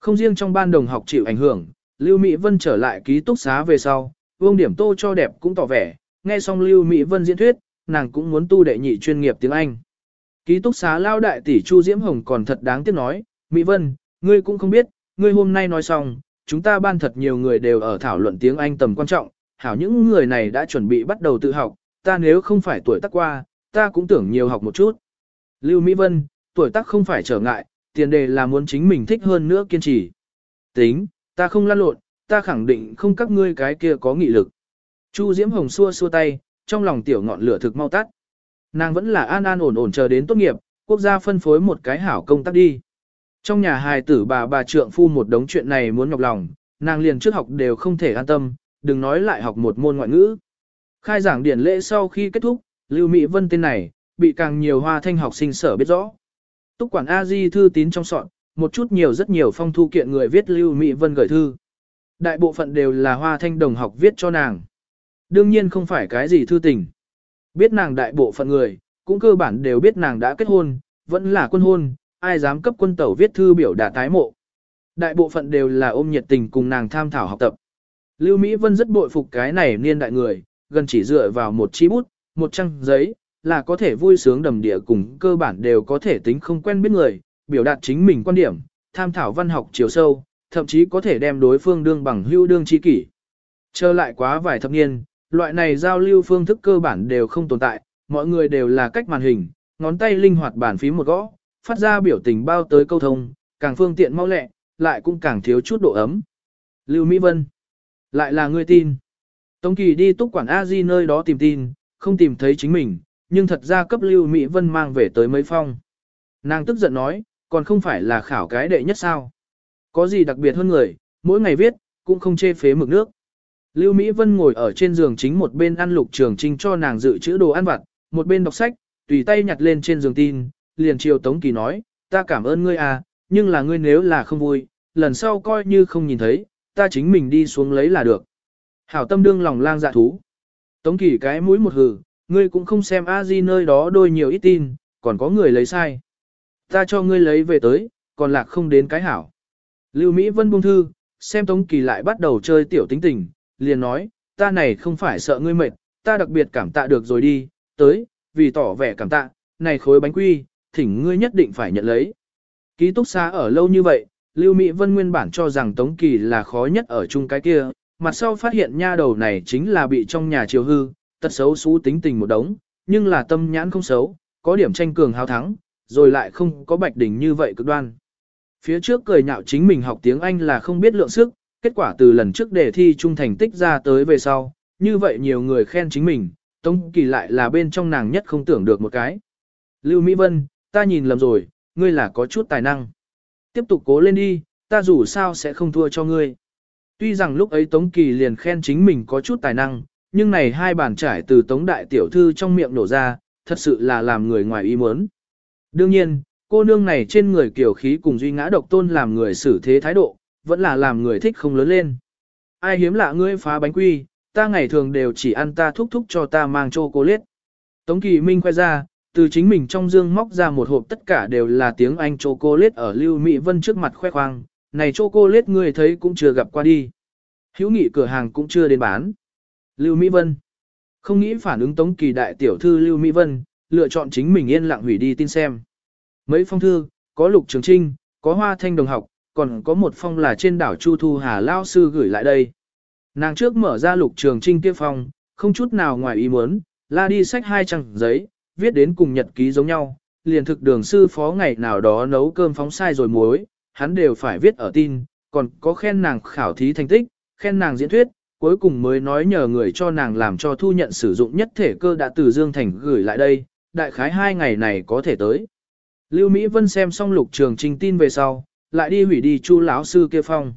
Không riêng trong ban đồng học chịu ảnh hưởng, Lưu Mỹ Vân trở lại ký túc xá về sau, vương điểm tô cho đẹp cũng tỏ vẻ, nghe xong Lưu Mỹ Vân diễn thuyết, nàng cũng muốn tu đệ nhị chuyên nghiệp tiếng Anh. Ký túc xá lao đại tỷ Chu Diễm Hồng còn thật đáng tiếc nói, Mỹ Vân, ngươi cũng không biết, ngươi hôm nay nói xong, chúng ta ban thật nhiều người đều ở thảo luận tiếng Anh tầm quan trọng, hảo những người này đã chuẩn bị bắt đầu tự học, ta nếu không phải tuổi tác qua, ta cũng tưởng nhiều học một chút. Lưu Mỹ Vân, tuổi tác không phải trở ngại, tiền đề là muốn chính mình thích hơn nữa kiên trì. Tính, ta không lăn lộn, ta khẳng định không các ngươi cái kia có nghị lực. Chu Diễm Hồng xua xua tay, trong lòng tiểu ngọn lửa thực mau tắt. Nàng vẫn là an an ổn ổn chờ đến tốt nghiệp, quốc gia phân phối một cái hảo công tác đi. Trong nhà hài tử bà bà trượng phu một đống chuyện này muốn nhọc lòng, nàng liền trước học đều không thể an tâm, đừng nói lại học một môn ngoại ngữ. Khai giảng điển lễ sau khi kết thúc, Lưu Mỹ Vân tên này, bị càng nhiều hoa thanh học sinh sở biết rõ. Túc quản A-di thư tín trong soạn, một chút nhiều rất nhiều phong thu kiện người viết Lưu Mỹ Vân gửi thư. Đại bộ phận đều là hoa thanh đồng học viết cho nàng. Đương nhiên không phải cái gì thư tình. Biết nàng đại bộ phận người, cũng cơ bản đều biết nàng đã kết hôn, vẫn là quân hôn, ai dám cấp quân tẩu viết thư biểu đạt tái mộ. Đại bộ phận đều là ôm nhiệt tình cùng nàng tham thảo học tập. Lưu Mỹ Vân rất bội phục cái này niên đại người, gần chỉ dựa vào một chi bút, một trang giấy, là có thể vui sướng đầm địa cùng cơ bản đều có thể tính không quen biết người, biểu đạt chính mình quan điểm, tham thảo văn học chiều sâu, thậm chí có thể đem đối phương đương bằng hưu đương chi kỷ. Trở lại quá vài thập niên, loại này giao lưu phương thức cơ bản đều không tồn tại, mọi người đều là cách màn hình, ngón tay linh hoạt bản phím một gõ, phát ra biểu tình bao tới câu thông, càng phương tiện mau lẹ, lại cũng càng thiếu chút độ ấm. Lưu Mỹ Vân, lại là người tin. Tống Kỳ đi túc quản A-di nơi đó tìm tin, không tìm thấy chính mình, nhưng thật ra cấp Lưu Mỹ Vân mang về tới mấy phong. Nàng tức giận nói, còn không phải là khảo cái đệ nhất sao. Có gì đặc biệt hơn người, mỗi ngày viết, cũng không chê phế mực nước. Lưu Mỹ Vân ngồi ở trên giường chính một bên ăn lục trường trinh cho nàng dự trữ đồ ăn vặt, một bên đọc sách, tùy tay nhặt lên trên giường tin, liền chiều Tống Kỳ nói, ta cảm ơn ngươi à, nhưng là ngươi nếu là không vui, lần sau coi như không nhìn thấy, ta chính mình đi xuống lấy là được. Hảo tâm đương lòng lang dạ thú. Tống Kỳ cái mũi một hừ, ngươi cũng không xem a di nơi đó đôi nhiều ít tin, còn có người lấy sai. Ta cho ngươi lấy về tới, còn lạc không đến cái hảo. Lưu Mỹ Vân buông thư, xem Tống Kỳ lại bắt đầu chơi tiểu tính tình, liền nói, ta này không phải sợ ngươi mệt, ta đặc biệt cảm tạ được rồi đi, tới, vì tỏ vẻ cảm tạ, này khối bánh quy, thỉnh ngươi nhất định phải nhận lấy. Ký túc xá ở lâu như vậy, Lưu Mỹ Vân nguyên bản cho rằng Tống Kỳ là khó nhất ở chung cái kia, mặt sau phát hiện nha đầu này chính là bị trong nhà chiều hư, tật xấu xú tính tình một đống, nhưng là tâm nhãn không xấu, có điểm tranh cường hào thắng, rồi lại không có bạch đỉnh như vậy cực đoan. Phía trước cười nhạo chính mình học tiếng Anh là không biết lượng sức, kết quả từ lần trước đề thi trung thành tích ra tới về sau, như vậy nhiều người khen chính mình, Tống Kỳ lại là bên trong nàng nhất không tưởng được một cái. Lưu Mỹ Vân, ta nhìn lầm rồi, ngươi là có chút tài năng. Tiếp tục cố lên đi, ta dù sao sẽ không thua cho ngươi. Tuy rằng lúc ấy Tống Kỳ liền khen chính mình có chút tài năng, nhưng này hai bản trải từ Tống Đại Tiểu Thư trong miệng nổ ra, thật sự là làm người ngoài ý muốn. Đương nhiên, cô nương này trên người kiểu khí cùng duy ngã độc tôn làm người xử thế thái độ, vẫn là làm người thích không lớn lên. Ai hiếm lạ ngươi phá bánh quy, ta ngày thường đều chỉ ăn ta thúc thúc cho ta mang chocolate. Tống Kỳ Minh khoe ra, từ chính mình trong dương móc ra một hộp tất cả đều là tiếng Anh chocolate ở Lưu Mỹ Vân trước mặt khoe khoang, này chocolate ngươi thấy cũng chưa gặp qua đi. Hữu nghị cửa hàng cũng chưa đến bán. Lưu Mỹ Vân Không nghĩ phản ứng Tống Kỳ đại tiểu thư Lưu Mỹ Vân, lựa chọn chính mình yên lặng hủy đi tin xem. Mấy phong thư, có Lục Trường Trinh, có Hoa Thanh đồng học, còn có một phong là trên đảo Chu Thu Hà Lao Sư gửi lại đây. Nàng trước mở ra Lục Trường Trinh kia phong, không chút nào ngoài ý muốn, la đi sách hai trang giấy, viết đến cùng nhật ký giống nhau, liền thực đường sư phó ngày nào đó nấu cơm phóng sai rồi muối, hắn đều phải viết ở tin, còn có khen nàng khảo thí thành tích, khen nàng diễn thuyết, cuối cùng mới nói nhờ người cho nàng làm cho thu nhận sử dụng nhất thể cơ đã từ Dương Thành gửi lại đây, đại khái hai ngày này có thể tới. Lưu Mỹ Vân xem xong lục trường trình tin về sau, lại đi hủy đi chu lão sư kia phong.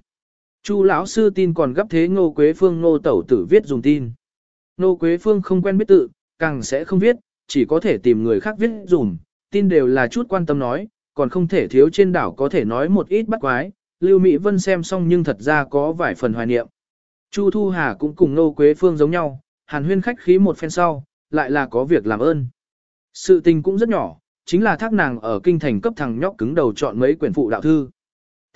Chu lão sư tin còn gấp thế Ngô Quế Phương Ngô Tẩu tử viết dùng tin. Ngô Quế Phương không quen biết tự, càng sẽ không viết, chỉ có thể tìm người khác viết dùm, tin đều là chút quan tâm nói, còn không thể thiếu trên đảo có thể nói một ít bắt quái, Lưu Mỹ Vân xem xong nhưng thật ra có vài phần hoài niệm. Chu Thu Hà cũng cùng ngô Quế Phương giống nhau, hàn huyên khách khí một phen sau, lại là có việc làm ơn. Sự tình cũng rất nhỏ, chính là thác nàng ở kinh thành cấp thằng nhóc cứng đầu chọn mấy quyển phụ đạo thư.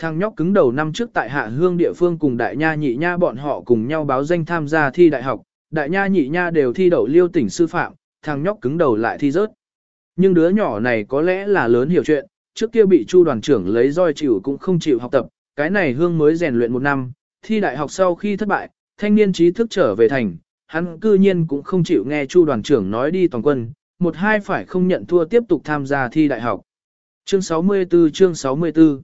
Thằng nhóc cứng đầu năm trước tại Hạ Hương địa phương cùng Đại Nha Nhị Nha bọn họ cùng nhau báo danh tham gia thi đại học, Đại Nha Nhị Nha đều thi đậu liêu tỉnh sư phạm, thằng nhóc cứng đầu lại thi rớt. Nhưng đứa nhỏ này có lẽ là lớn hiểu chuyện, trước kia bị chu đoàn trưởng lấy roi chịu cũng không chịu học tập, cái này hương mới rèn luyện một năm, thi đại học sau khi thất bại, thanh niên trí thức trở về thành, hắn cư nhiên cũng không chịu nghe chu đoàn trưởng nói đi toàn quân, một hai phải không nhận thua tiếp tục tham gia thi đại học. Chương 64 chương 64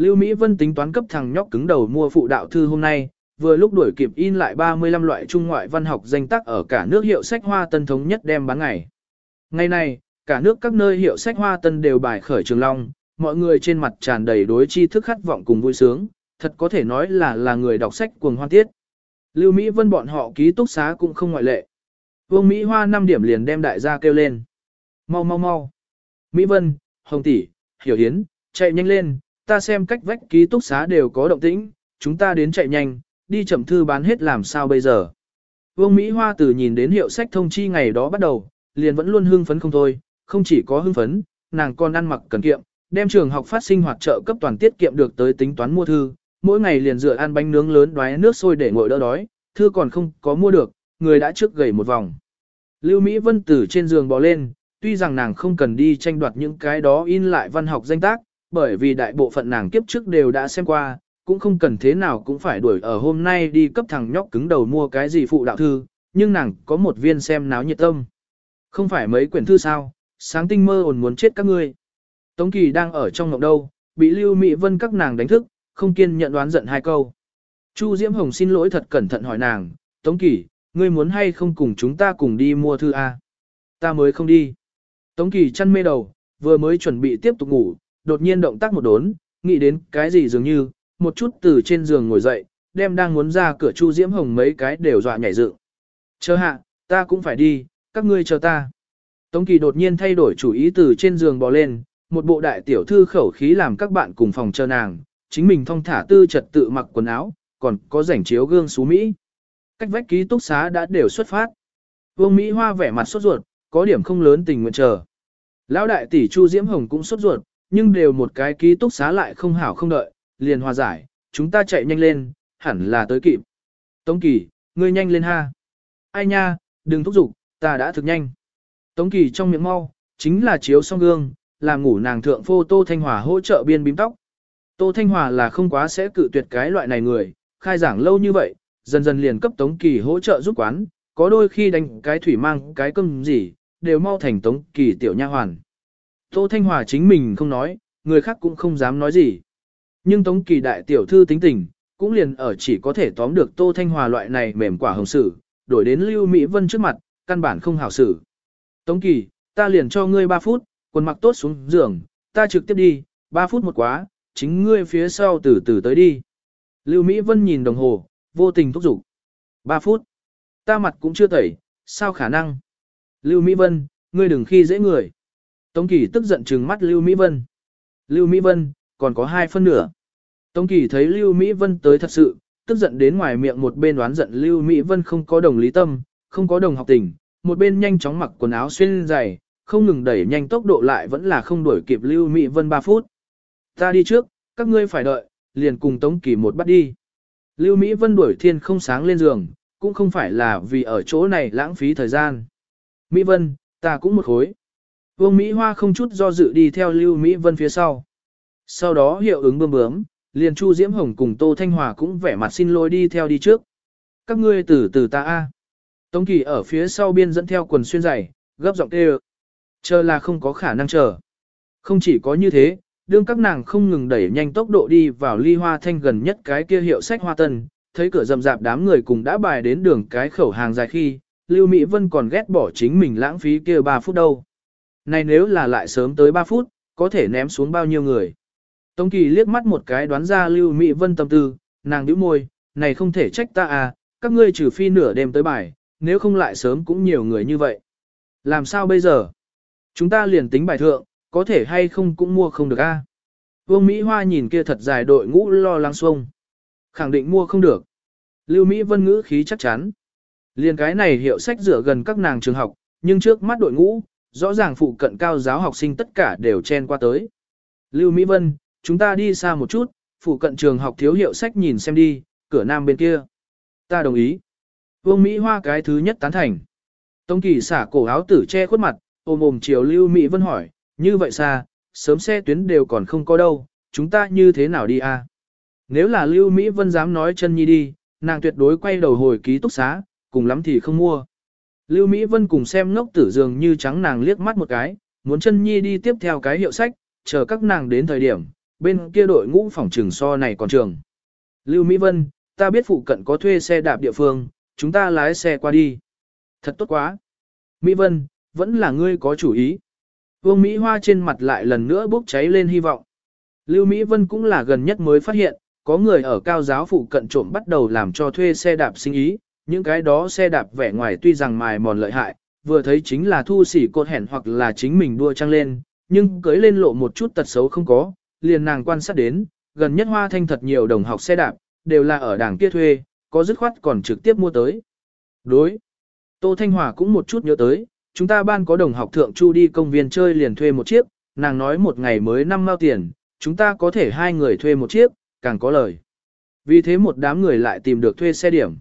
Lưu Mỹ Vân tính toán cấp thằng nhóc cứng đầu mua phụ đạo thư hôm nay, vừa lúc đuổi kịp in lại 35 loại trung ngoại văn học danh tác ở cả nước hiệu sách hoa tân thống nhất đem bán ngày. Ngày này, cả nước các nơi hiệu sách hoa tân đều bài khởi trường long, mọi người trên mặt tràn đầy đối tri thức khát vọng cùng vui sướng, thật có thể nói là là người đọc sách cuồng hoan tiết. Lưu Mỹ Vân bọn họ ký túc xá cũng không ngoại lệ. Vương Mỹ Hoa 5 điểm liền đem đại gia kêu lên. Mau mau mau. Mỹ Vân, Hồng Tỷ, Hiểu Hiến, chạy nhanh lên, ta xem cách vách ký túc xá đều có động tĩnh, chúng ta đến chạy nhanh, đi chậm thư bán hết làm sao bây giờ. Vương Mỹ Hoa từ nhìn đến hiệu sách thông chi ngày đó bắt đầu, liền vẫn luôn hưng phấn không thôi, không chỉ có hưng phấn, nàng còn ăn mặc cần kiệm, đem trường học phát sinh hoạt trợ cấp toàn tiết kiệm được tới tính toán mua thư, mỗi ngày liền dựa ăn bánh nướng lớn đoái nước sôi để ngồi đỡ đói, thư còn không có mua được, người đã trước gầy một vòng. Lưu Mỹ Vân từ trên giường bò lên, tuy rằng nàng không cần đi tranh đoạt những cái đó in lại văn học danh tác, bởi vì đại bộ phận nàng kiếp trước đều đã xem qua, cũng không cần thế nào cũng phải đuổi ở hôm nay đi cấp thằng nhóc cứng đầu mua cái gì phụ đạo thư, nhưng nàng có một viên xem náo nhiệt tâm. Không phải mấy quyển thư sao, sáng tinh mơ ồn muốn chết các ngươi. Tống Kỳ đang ở trong ngộng đâu, bị Lưu Mỹ Vân các nàng đánh thức, không kiên nhận đoán giận hai câu. Chu Diễm Hồng xin lỗi thật cẩn thận hỏi nàng, Tống Kỳ, ngươi muốn hay không cùng chúng ta cùng đi mua thư A? Ta mới không đi. Tống Kỳ chăn mê đầu, vừa mới chuẩn bị tiếp tục ngủ, đột nhiên động tác một đốn, nghĩ đến cái gì dường như, một chút từ trên giường ngồi dậy, đem đang muốn ra cửa Chu Diễm Hồng mấy cái đều dọa nhảy dựng. Chờ hạ, ta cũng phải đi, các ngươi chờ ta. Tống Kỳ đột nhiên thay đổi chủ ý từ trên giường bò lên, một bộ đại tiểu thư khẩu khí làm các bạn cùng phòng chờ nàng, chính mình thong thả tư trật tự mặc quần áo, còn có rảnh chiếu gương xú Mỹ. Cách vách ký túc xá đã đều xuất phát. Vương Mỹ Hoa vẻ mặt sốt ruột, có điểm không lớn tình nguyện chờ. Lão đại tỷ Chu Diễm Hồng cũng sốt ruột, nhưng đều một cái ký túc xá lại không hảo không đợi, liền hòa giải, chúng ta chạy nhanh lên, hẳn là tới kịp. Tống Kỳ, ngươi nhanh lên ha. Ai nha, đừng thúc giục, ta đã thực nhanh. Tống Kỳ trong miệng mau, chính là chiếu song gương, làm ngủ nàng thượng phô Tô Thanh Hòa hỗ trợ biên bím tóc. Tô Thanh Hòa là không quá sẽ cự tuyệt cái loại này người, khai giảng lâu như vậy, dần dần liền cấp Tống Kỳ hỗ trợ giúp quán, có đôi khi đánh cái thủy mang cái cơm gì, đều mau thành Tống Kỳ tiểu nha hoàn. Tô Thanh Hòa chính mình không nói, người khác cũng không dám nói gì. Nhưng Tống Kỳ đại tiểu thư tính tình, cũng liền ở chỉ có thể tóm được Tô Thanh Hòa loại này mềm quả hồng sử, đổi đến Lưu Mỹ Vân trước mặt, căn bản không hảo xử. Tống Kỳ, ta liền cho ngươi 3 phút, quần mặc tốt xuống giường, ta trực tiếp đi, 3 phút một quá, chính ngươi phía sau từ từ tới đi. Lưu Mỹ Vân nhìn đồng hồ, vô tình thúc giục. 3 phút. Ta mặt cũng chưa tẩy, sao khả năng? Lưu Mỹ Vân, ngươi đừng khi dễ người. Tống Kỳ tức giận trừng mắt Lưu Mỹ Vân. Lưu Mỹ Vân, còn có hai phân nửa. Tống Kỳ thấy Lưu Mỹ Vân tới thật sự, tức giận đến ngoài miệng một bên đoán giận Lưu Mỹ Vân không có đồng lý tâm, không có đồng học tình, một bên nhanh chóng mặc quần áo xuyên dày, không ngừng đẩy nhanh tốc độ lại vẫn là không đuổi kịp Lưu Mỹ Vân 3 phút. Ta đi trước, các ngươi phải đợi, liền cùng Tống Kỳ một bắt đi. Lưu Mỹ Vân đuổi thiên không sáng lên giường, cũng không phải là vì ở chỗ này lãng phí thời gian. Mỹ Vân, ta cũng một khối. Vương Mỹ Hoa không chút do dự đi theo Lưu Mỹ Vân phía sau. Sau đó hiệu ứng bơm bướm, liền Chu Diễm Hồng cùng Tô Thanh Hòa cũng vẻ mặt xin lỗi đi theo đi trước. Các ngươi từ từ ta a. Tống Kỳ ở phía sau biên dẫn theo quần xuyên dày, gấp giọng kêu. Chờ là không có khả năng chờ. Không chỉ có như thế, đương các nàng không ngừng đẩy nhanh tốc độ đi vào ly hoa thanh gần nhất cái kia hiệu sách hoa tân, thấy cửa rầm rạp đám người cùng đã bài đến đường cái khẩu hàng dài khi, Lưu Mỹ Vân còn ghét bỏ chính mình lãng phí kia 3 phút đâu. Này nếu là lại sớm tới 3 phút, có thể ném xuống bao nhiêu người. Tống Kỳ liếc mắt một cái đoán ra Lưu Mỹ Vân tâm tư, nàng nhíu môi, này không thể trách ta à, các ngươi trừ phi nửa đêm tới bài, nếu không lại sớm cũng nhiều người như vậy. Làm sao bây giờ? Chúng ta liền tính bài thượng, có thể hay không cũng mua không được a. À? Vương Mỹ Hoa nhìn kia thật dài đội ngũ lo lắng xuông. Khẳng định mua không được. Lưu Mỹ Vân ngữ khí chắc chắn. Liền cái này hiệu sách rửa gần các nàng trường học, nhưng trước mắt đội ngũ, rõ ràng phụ cận cao giáo học sinh tất cả đều chen qua tới. Lưu Mỹ Vân, chúng ta đi xa một chút, phụ cận trường học thiếu hiệu sách nhìn xem đi, cửa nam bên kia. Ta đồng ý. Vương Mỹ Hoa cái thứ nhất tán thành. Tống Kỳ xả cổ áo tử che khuất mặt, ôm ôm chiều Lưu Mỹ Vân hỏi, như vậy xa, sớm xe tuyến đều còn không có đâu, chúng ta như thế nào đi à? Nếu là Lưu Mỹ Vân dám nói chân nhi đi, nàng tuyệt đối quay đầu hồi ký túc xá, cùng lắm thì không mua. Lưu Mỹ Vân cùng xem ngốc tử dường như trắng nàng liếc mắt một cái, muốn chân nhi đi tiếp theo cái hiệu sách, chờ các nàng đến thời điểm, bên kia đội ngũ phòng trường so này còn trường. Lưu Mỹ Vân, ta biết phụ cận có thuê xe đạp địa phương, chúng ta lái xe qua đi. Thật tốt quá. Mỹ Vân, vẫn là ngươi có chủ ý. Vương Mỹ Hoa trên mặt lại lần nữa bốc cháy lên hy vọng. Lưu Mỹ Vân cũng là gần nhất mới phát hiện, có người ở cao giáo phụ cận trộm bắt đầu làm cho thuê xe đạp sinh ý, những cái đó xe đạp vẻ ngoài tuy rằng mài mòn lợi hại, vừa thấy chính là thu sỉ cột hẻn hoặc là chính mình đua trăng lên, nhưng cưới lên lộ một chút tật xấu không có, liền nàng quan sát đến, gần nhất hoa thanh thật nhiều đồng học xe đạp, đều là ở đảng kia thuê, có dứt khoát còn trực tiếp mua tới. Đối. Tô Thanh Hòa cũng một chút nhớ tới, chúng ta ban có đồng học thượng chu đi công viên chơi liền thuê một chiếc, nàng nói một ngày mới năm mao tiền, chúng ta có thể hai người thuê một chiếc, càng có lời. Vì thế một đám người lại tìm được thuê xe điểm.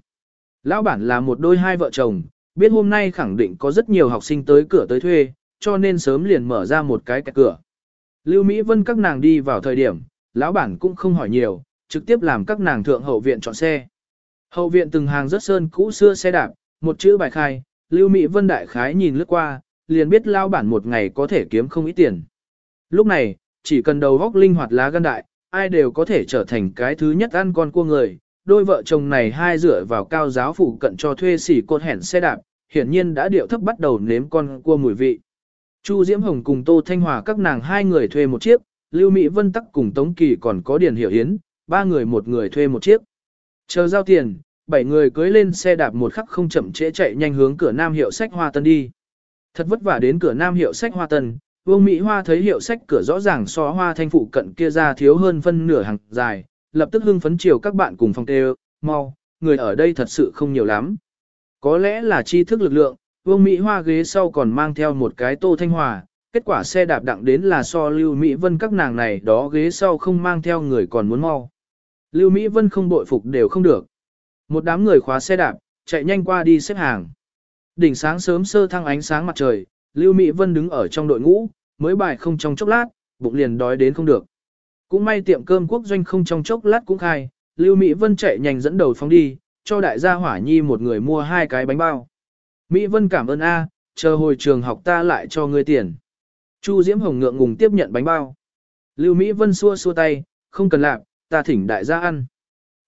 Lão bản là một đôi hai vợ chồng, biết hôm nay khẳng định có rất nhiều học sinh tới cửa tới thuê, cho nên sớm liền mở ra một cái cạch cửa. Lưu Mỹ Vân các nàng đi vào thời điểm, lão bản cũng không hỏi nhiều, trực tiếp làm các nàng thượng hậu viện chọn xe. Hậu viện từng hàng rất sơn cũ xưa xe đạp, một chữ bài khai, Lưu Mỹ Vân đại khái nhìn lướt qua, liền biết lão bản một ngày có thể kiếm không ít tiền. Lúc này, chỉ cần đầu góc linh hoạt lá gan đại, ai đều có thể trở thành cái thứ nhất ăn con cua người. Đôi vợ chồng này hai dựa vào cao giáo phụ cận cho thuê xỉ cột hẻn xe đạp, hiển nhiên đã điệu thấp bắt đầu nếm con cua mùi vị. Chu Diễm Hồng cùng Tô Thanh Hòa các nàng hai người thuê một chiếc, Lưu Mỹ Vân tắc cùng Tống Kỳ còn có Điền Hiểu Hiến ba người một người thuê một chiếc. Chờ giao tiền, bảy người cưới lên xe đạp một khắc không chậm trễ chạy nhanh hướng cửa Nam Hiệu Sách Hoa Tân đi. Thật vất vả đến cửa Nam Hiệu Sách Hoa Tân, Vương Mỹ Hoa thấy hiệu sách cửa rõ ràng so hoa thanh phụ cận kia ra thiếu hơn phân nửa hàng dài, lập tức hưng phấn chiều các bạn cùng phòng tê mau, người ở đây thật sự không nhiều lắm. Có lẽ là tri thức lực lượng, Vương Mỹ Hoa ghế sau còn mang theo một cái tô thanh hòa, kết quả xe đạp đặng đến là so Lưu Mỹ Vân các nàng này đó ghế sau không mang theo người còn muốn mau. Lưu Mỹ Vân không bội phục đều không được. Một đám người khóa xe đạp, chạy nhanh qua đi xếp hàng. Đỉnh sáng sớm sơ thăng ánh sáng mặt trời, Lưu Mỹ Vân đứng ở trong đội ngũ, mới bài không trong chốc lát, bụng liền đói đến không được. Cũng may tiệm cơm quốc doanh không trong chốc lát cũng khai, Lưu Mỹ Vân chạy nhanh dẫn đầu phóng đi, cho đại gia hỏa nhi một người mua hai cái bánh bao. Mỹ Vân cảm ơn A, chờ hồi trường học ta lại cho ngươi tiền. Chu Diễm Hồng ngượng ngùng tiếp nhận bánh bao. Lưu Mỹ Vân xua xua tay, không cần làm, ta thỉnh đại gia ăn.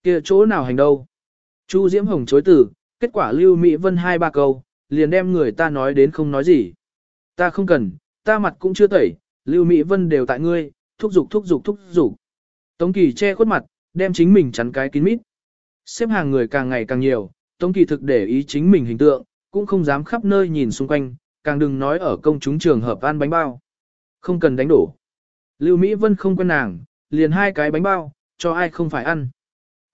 kia chỗ nào hành đâu. Chu Diễm Hồng chối từ, kết quả Lưu Mỹ Vân hai ba câu, liền đem người ta nói đến không nói gì. Ta không cần, ta mặt cũng chưa tẩy, Lưu Mỹ Vân đều tại ngươi, thúc giục thúc giục thúc giục. Tống Kỳ che khuất mặt, đem chính mình chắn cái kín mít. Xếp hàng người càng ngày càng nhiều, Tống Kỳ thực để ý chính mình hình tượng, cũng không dám khắp nơi nhìn xung quanh, càng đừng nói ở công chúng trường hợp ăn bánh bao. Không cần đánh đổ. Lưu Mỹ Vân không quen nàng, liền hai cái bánh bao, cho ai không phải ăn.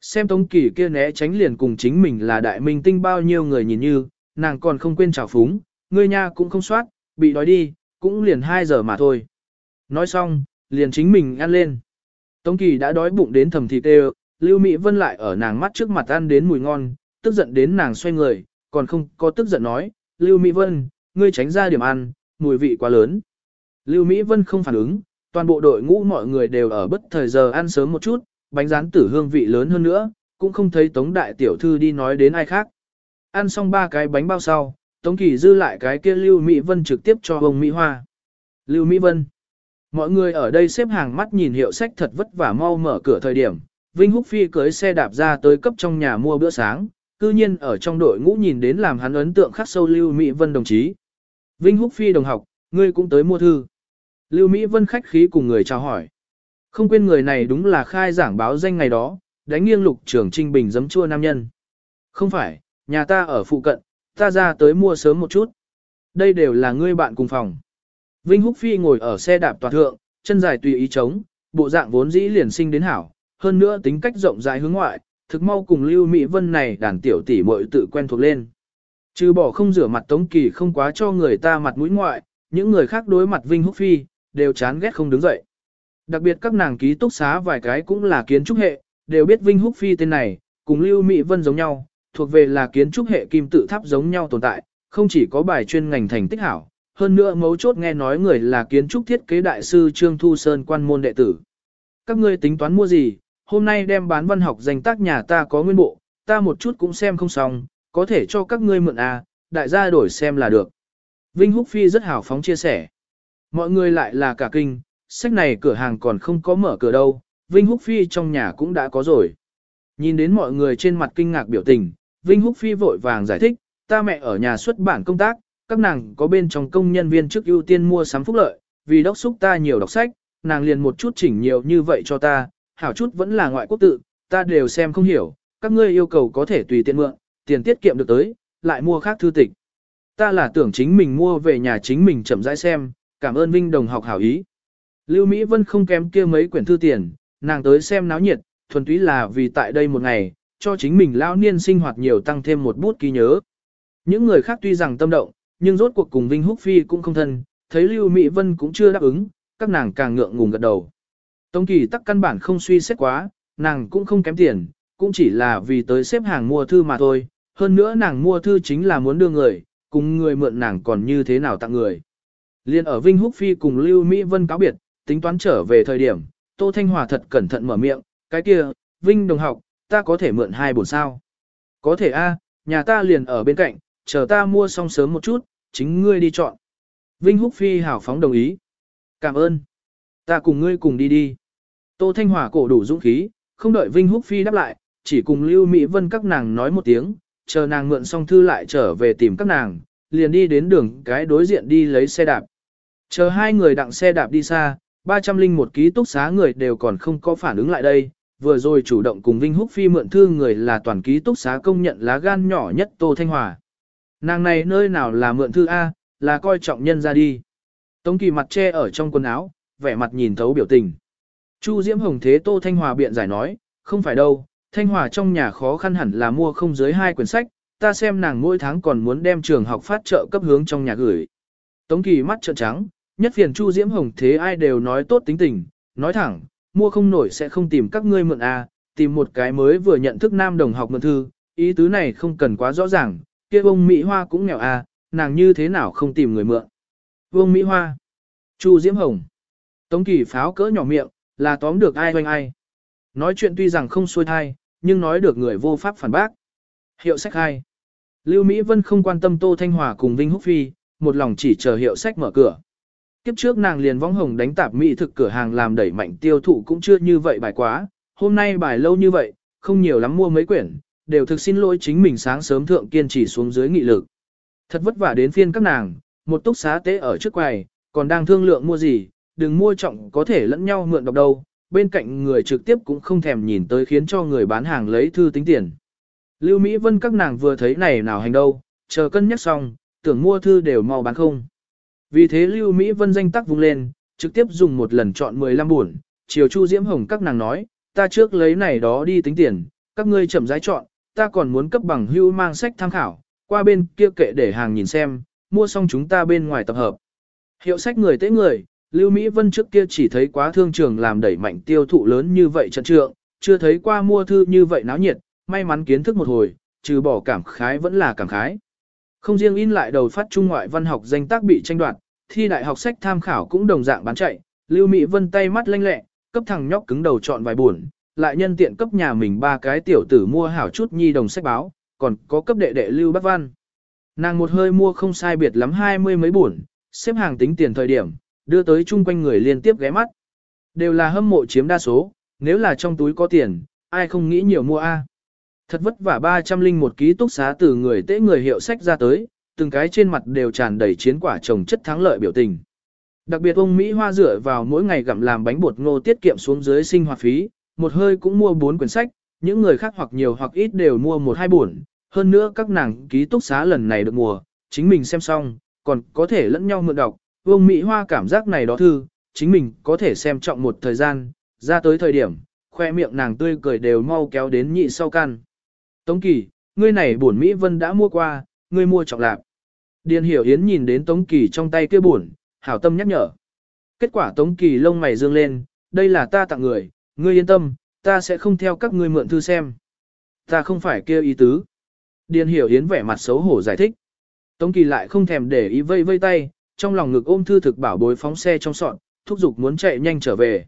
Xem Tống Kỳ kia né tránh liền cùng chính mình là đại minh tinh bao nhiêu người nhìn như, nàng còn không quên trào phúng, người nha cũng không soát, bị đói đi, cũng liền 2 giờ mà thôi. Nói xong, liền chính mình ăn lên. Tống Kỳ đã đói bụng đến thầm thịt đều, Lưu Mỹ Vân lại ở nàng mắt trước mặt ăn đến mùi ngon, tức giận đến nàng xoay người, còn không có tức giận nói, Lưu Mỹ Vân, ngươi tránh ra điểm ăn, mùi vị quá lớn. Lưu Mỹ Vân không phản ứng, toàn bộ đội ngũ mọi người đều ở bất thời giờ ăn sớm một chút, bánh rán tử hương vị lớn hơn nữa, cũng không thấy Tống Đại Tiểu Thư đi nói đến ai khác. Ăn xong ba cái bánh bao sau, Tống Kỳ dư lại cái kia Lưu Mỹ Vân trực tiếp cho ông Mỹ Hoa. Lưu Mỹ Vân. Mọi người ở đây xếp hàng mắt nhìn hiệu sách thật vất vả mau mở cửa thời điểm. Vinh Húc Phi cưới xe đạp ra tới cấp trong nhà mua bữa sáng, cư nhiên ở trong đội ngũ nhìn đến làm hắn ấn tượng khắc sâu Lưu Mỹ Vân đồng chí. Vinh Húc Phi đồng học, ngươi cũng tới mua thư. Lưu Mỹ Vân khách khí cùng người chào hỏi. Không quên người này đúng là khai giảng báo danh ngày đó, đánh nghiêng lục trưởng trinh bình giấm chua nam nhân. Không phải, nhà ta ở phụ cận, ta ra tới mua sớm một chút. Đây đều là ngươi bạn cùng phòng. Vinh Húc Phi ngồi ở xe đạp toàn thượng, chân dài tùy ý chống, bộ dạng vốn dĩ liền sinh đến hảo, hơn nữa tính cách rộng rãi hướng ngoại, thực mau cùng Lưu Mỹ Vân này đàn tiểu tỷ muội tự quen thuộc lên. Trừ bỏ không rửa mặt Tống Kỳ không quá cho người ta mặt mũi ngoại, những người khác đối mặt Vinh Húc Phi, đều chán ghét không đứng dậy. Đặc biệt các nàng ký túc xá vài cái cũng là kiến trúc hệ, đều biết Vinh Húc Phi tên này, cùng Lưu Mỹ Vân giống nhau, thuộc về là kiến trúc hệ kim tự tháp giống nhau tồn tại, không chỉ có bài chuyên ngành thành tích hảo, hơn nữa mấu chốt nghe nói người là kiến trúc thiết kế đại sư Trương Thu Sơn quan môn đệ tử. Các ngươi tính toán mua gì, hôm nay đem bán văn học danh tác nhà ta có nguyên bộ, ta một chút cũng xem không xong, có thể cho các ngươi mượn à, đại gia đổi xem là được. Vinh Húc Phi rất hào phóng chia sẻ. Mọi người lại là cả kinh, sách này cửa hàng còn không có mở cửa đâu, Vinh Húc Phi trong nhà cũng đã có rồi. Nhìn đến mọi người trên mặt kinh ngạc biểu tình, Vinh Húc Phi vội vàng giải thích, ta mẹ ở nhà xuất bản công tác, các nàng có bên trong công nhân viên trước ưu tiên mua sắm phúc lợi, vì đốc xúc ta nhiều đọc sách, nàng liền một chút chỉnh nhiều như vậy cho ta, hảo chút vẫn là ngoại quốc tự, ta đều xem không hiểu, các ngươi yêu cầu có thể tùy tiện mượn, tiền tiết kiệm được tới, lại mua khác thư tịch. Ta là tưởng chính mình mua về nhà chính mình chậm rãi xem, cảm ơn Vinh đồng học hảo ý. Lưu Mỹ Vân không kém kia mấy quyển thư tiền, nàng tới xem náo nhiệt, thuần túy là vì tại đây một ngày, cho chính mình lão niên sinh hoạt nhiều tăng thêm một bút ký nhớ. Những người khác tuy rằng tâm động, nhưng rốt cuộc cùng Vinh Húc Phi cũng không thân, thấy Lưu Mỹ Vân cũng chưa đáp ứng, các nàng càng ngượng ngùng gật đầu. Tống Kỳ tắc căn bản không suy xét quá, nàng cũng không kém tiền, cũng chỉ là vì tới xếp hàng mua thư mà thôi, hơn nữa nàng mua thư chính là muốn đưa người, cùng người mượn nàng còn như thế nào tặng người. Liên ở Vinh Húc Phi cùng Lưu Mỹ Vân cáo biệt, tính toán trở về thời điểm, Tô Thanh Hòa thật cẩn thận mở miệng, cái kia, Vinh đồng học, ta có thể mượn hai bổn sao. Có thể a, nhà ta liền ở bên cạnh, chờ ta mua xong sớm một chút, chính ngươi đi chọn. Vinh Húc Phi hảo phóng đồng ý. Cảm ơn. Ta cùng ngươi cùng đi đi. Tô Thanh Hòa cổ đủ dũng khí, không đợi Vinh Húc Phi đáp lại, chỉ cùng Lưu Mỹ Vân các nàng nói một tiếng, chờ nàng mượn xong thư lại trở về tìm các nàng, liền đi đến đường cái đối diện đi lấy xe đạp. Chờ hai người đặng xe đạp đi xa, 301 ký túc xá người đều còn không có phản ứng lại đây, vừa rồi chủ động cùng Vinh Húc Phi mượn thư người là toàn ký túc xá công nhận lá gan nhỏ nhất Tô Thanh Hòa. Nàng này nơi nào là mượn thư A, là coi trọng nhân ra đi. Tống kỳ mặt che ở trong quần áo, vẻ mặt nhìn thấu biểu tình. Chu Diễm Hồng thế Tô Thanh Hòa biện giải nói, không phải đâu, Thanh Hòa trong nhà khó khăn hẳn là mua không dưới hai quyển sách, ta xem nàng mỗi tháng còn muốn đem trường học phát trợ cấp hướng trong nhà gửi. Tống kỳ mắt trợn trắng, nhất phiền Chu Diễm Hồng thế ai đều nói tốt tính tình, nói thẳng, mua không nổi sẽ không tìm các ngươi mượn a, tìm một cái mới vừa nhận thức nam đồng học mượn thư, ý tứ này không cần quá rõ ràng, kia bông Mỹ Hoa cũng nghèo à, nàng như thế nào không tìm người mượn. Vương Mỹ Hoa, Chu Diễm Hồng, Tống Kỳ pháo cỡ nhỏ miệng, là tóm được ai hoanh ai. Nói chuyện tuy rằng không xuôi thai, nhưng nói được người vô pháp phản bác. Hiệu sách 2 Lưu Mỹ Vân không quan tâm Tô Thanh Hòa cùng Vinh Húc Phi, một lòng chỉ chờ hiệu sách mở cửa. Kiếp trước nàng liền vong hồng đánh tạp mỹ thực cửa hàng làm đẩy mạnh tiêu thụ cũng chưa như vậy bài quá, hôm nay bài lâu như vậy, không nhiều lắm mua mấy quyển, đều thực xin lỗi chính mình sáng sớm thượng kiên trì xuống dưới nghị lực. Thật vất vả đến phiên các nàng, một túc xá tế ở trước quầy, còn đang thương lượng mua gì, đừng mua trọng có thể lẫn nhau mượn đọc đâu, bên cạnh người trực tiếp cũng không thèm nhìn tới khiến cho người bán hàng lấy thư tính tiền. Lưu Mỹ Vân các nàng vừa thấy này nào hành đâu, chờ cân nhắc xong, tưởng mua thư đều mau bán không. Vì thế Lưu Mỹ Vân danh tắc vung lên, trực tiếp dùng một lần chọn 15 buồn, chiều Chu Diễm Hồng các nàng nói, ta trước lấy này đó đi tính tiền, các ngươi chậm rãi chọn, ta còn muốn cấp bằng hưu mang sách tham khảo, qua bên kia kệ để hàng nhìn xem, mua xong chúng ta bên ngoài tập hợp. Hiệu sách người tế người, Lưu Mỹ Vân trước kia chỉ thấy quá thương trường làm đẩy mạnh tiêu thụ lớn như vậy trận trượng, chưa thấy qua mua thư như vậy náo nhiệt, may mắn kiến thức một hồi, trừ bỏ cảm khái vẫn là cảm khái. Không riêng in lại đầu phát trung ngoại văn học danh tác bị tranh đoạt, thi đại học sách tham khảo cũng đồng dạng bán chạy, Lưu Mỹ Vân tay mắt lanh lẹ, cấp thằng nhóc cứng đầu chọn vài buồn, lại nhân tiện cấp nhà mình ba cái tiểu tử mua hảo chút nhi đồng sách báo, còn có cấp đệ đệ Lưu bác Văn. Nàng một hơi mua không sai biệt lắm hai mươi mấy buồn, xếp hàng tính tiền thời điểm, đưa tới chung quanh người liên tiếp ghé mắt. Đều là hâm mộ chiếm đa số, nếu là trong túi có tiền, ai không nghĩ nhiều mua a. Thật vất vả 300 linh một ký túc xá từ người tế người hiệu sách ra tới, từng cái trên mặt đều tràn đầy chiến quả trồng chất thắng lợi biểu tình. Đặc biệt ông Mỹ Hoa dựa vào mỗi ngày gặm làm bánh bột ngô tiết kiệm xuống dưới sinh hoạt phí, một hơi cũng mua 4 quyển sách, những người khác hoặc nhiều hoặc ít đều mua một hai buồn, hơn nữa các nàng ký túc xá lần này được mùa, chính mình xem xong, còn có thể lẫn nhau mượn đọc, Vương Mỹ Hoa cảm giác này đó thư, chính mình có thể xem trọng một thời gian, ra tới thời điểm, khoe miệng nàng tươi cười đều mau kéo đến nhị sau căn. Tống Kỳ, ngươi này bổn Mỹ Vân đã mua qua, ngươi mua trọng lạc. Điền Hiểu Yến nhìn đến Tống Kỳ trong tay kia bổn, hảo tâm nhắc nhở. Kết quả Tống Kỳ lông mày dương lên, đây là ta tặng người, ngươi yên tâm, ta sẽ không theo các ngươi mượn thư xem. Ta không phải kêu ý tứ. Điền Hiểu Yến vẻ mặt xấu hổ giải thích. Tống Kỳ lại không thèm để ý vây vây tay, trong lòng ngực ôm thư thực bảo bối phóng xe trong sọn, thúc giục muốn chạy nhanh trở về.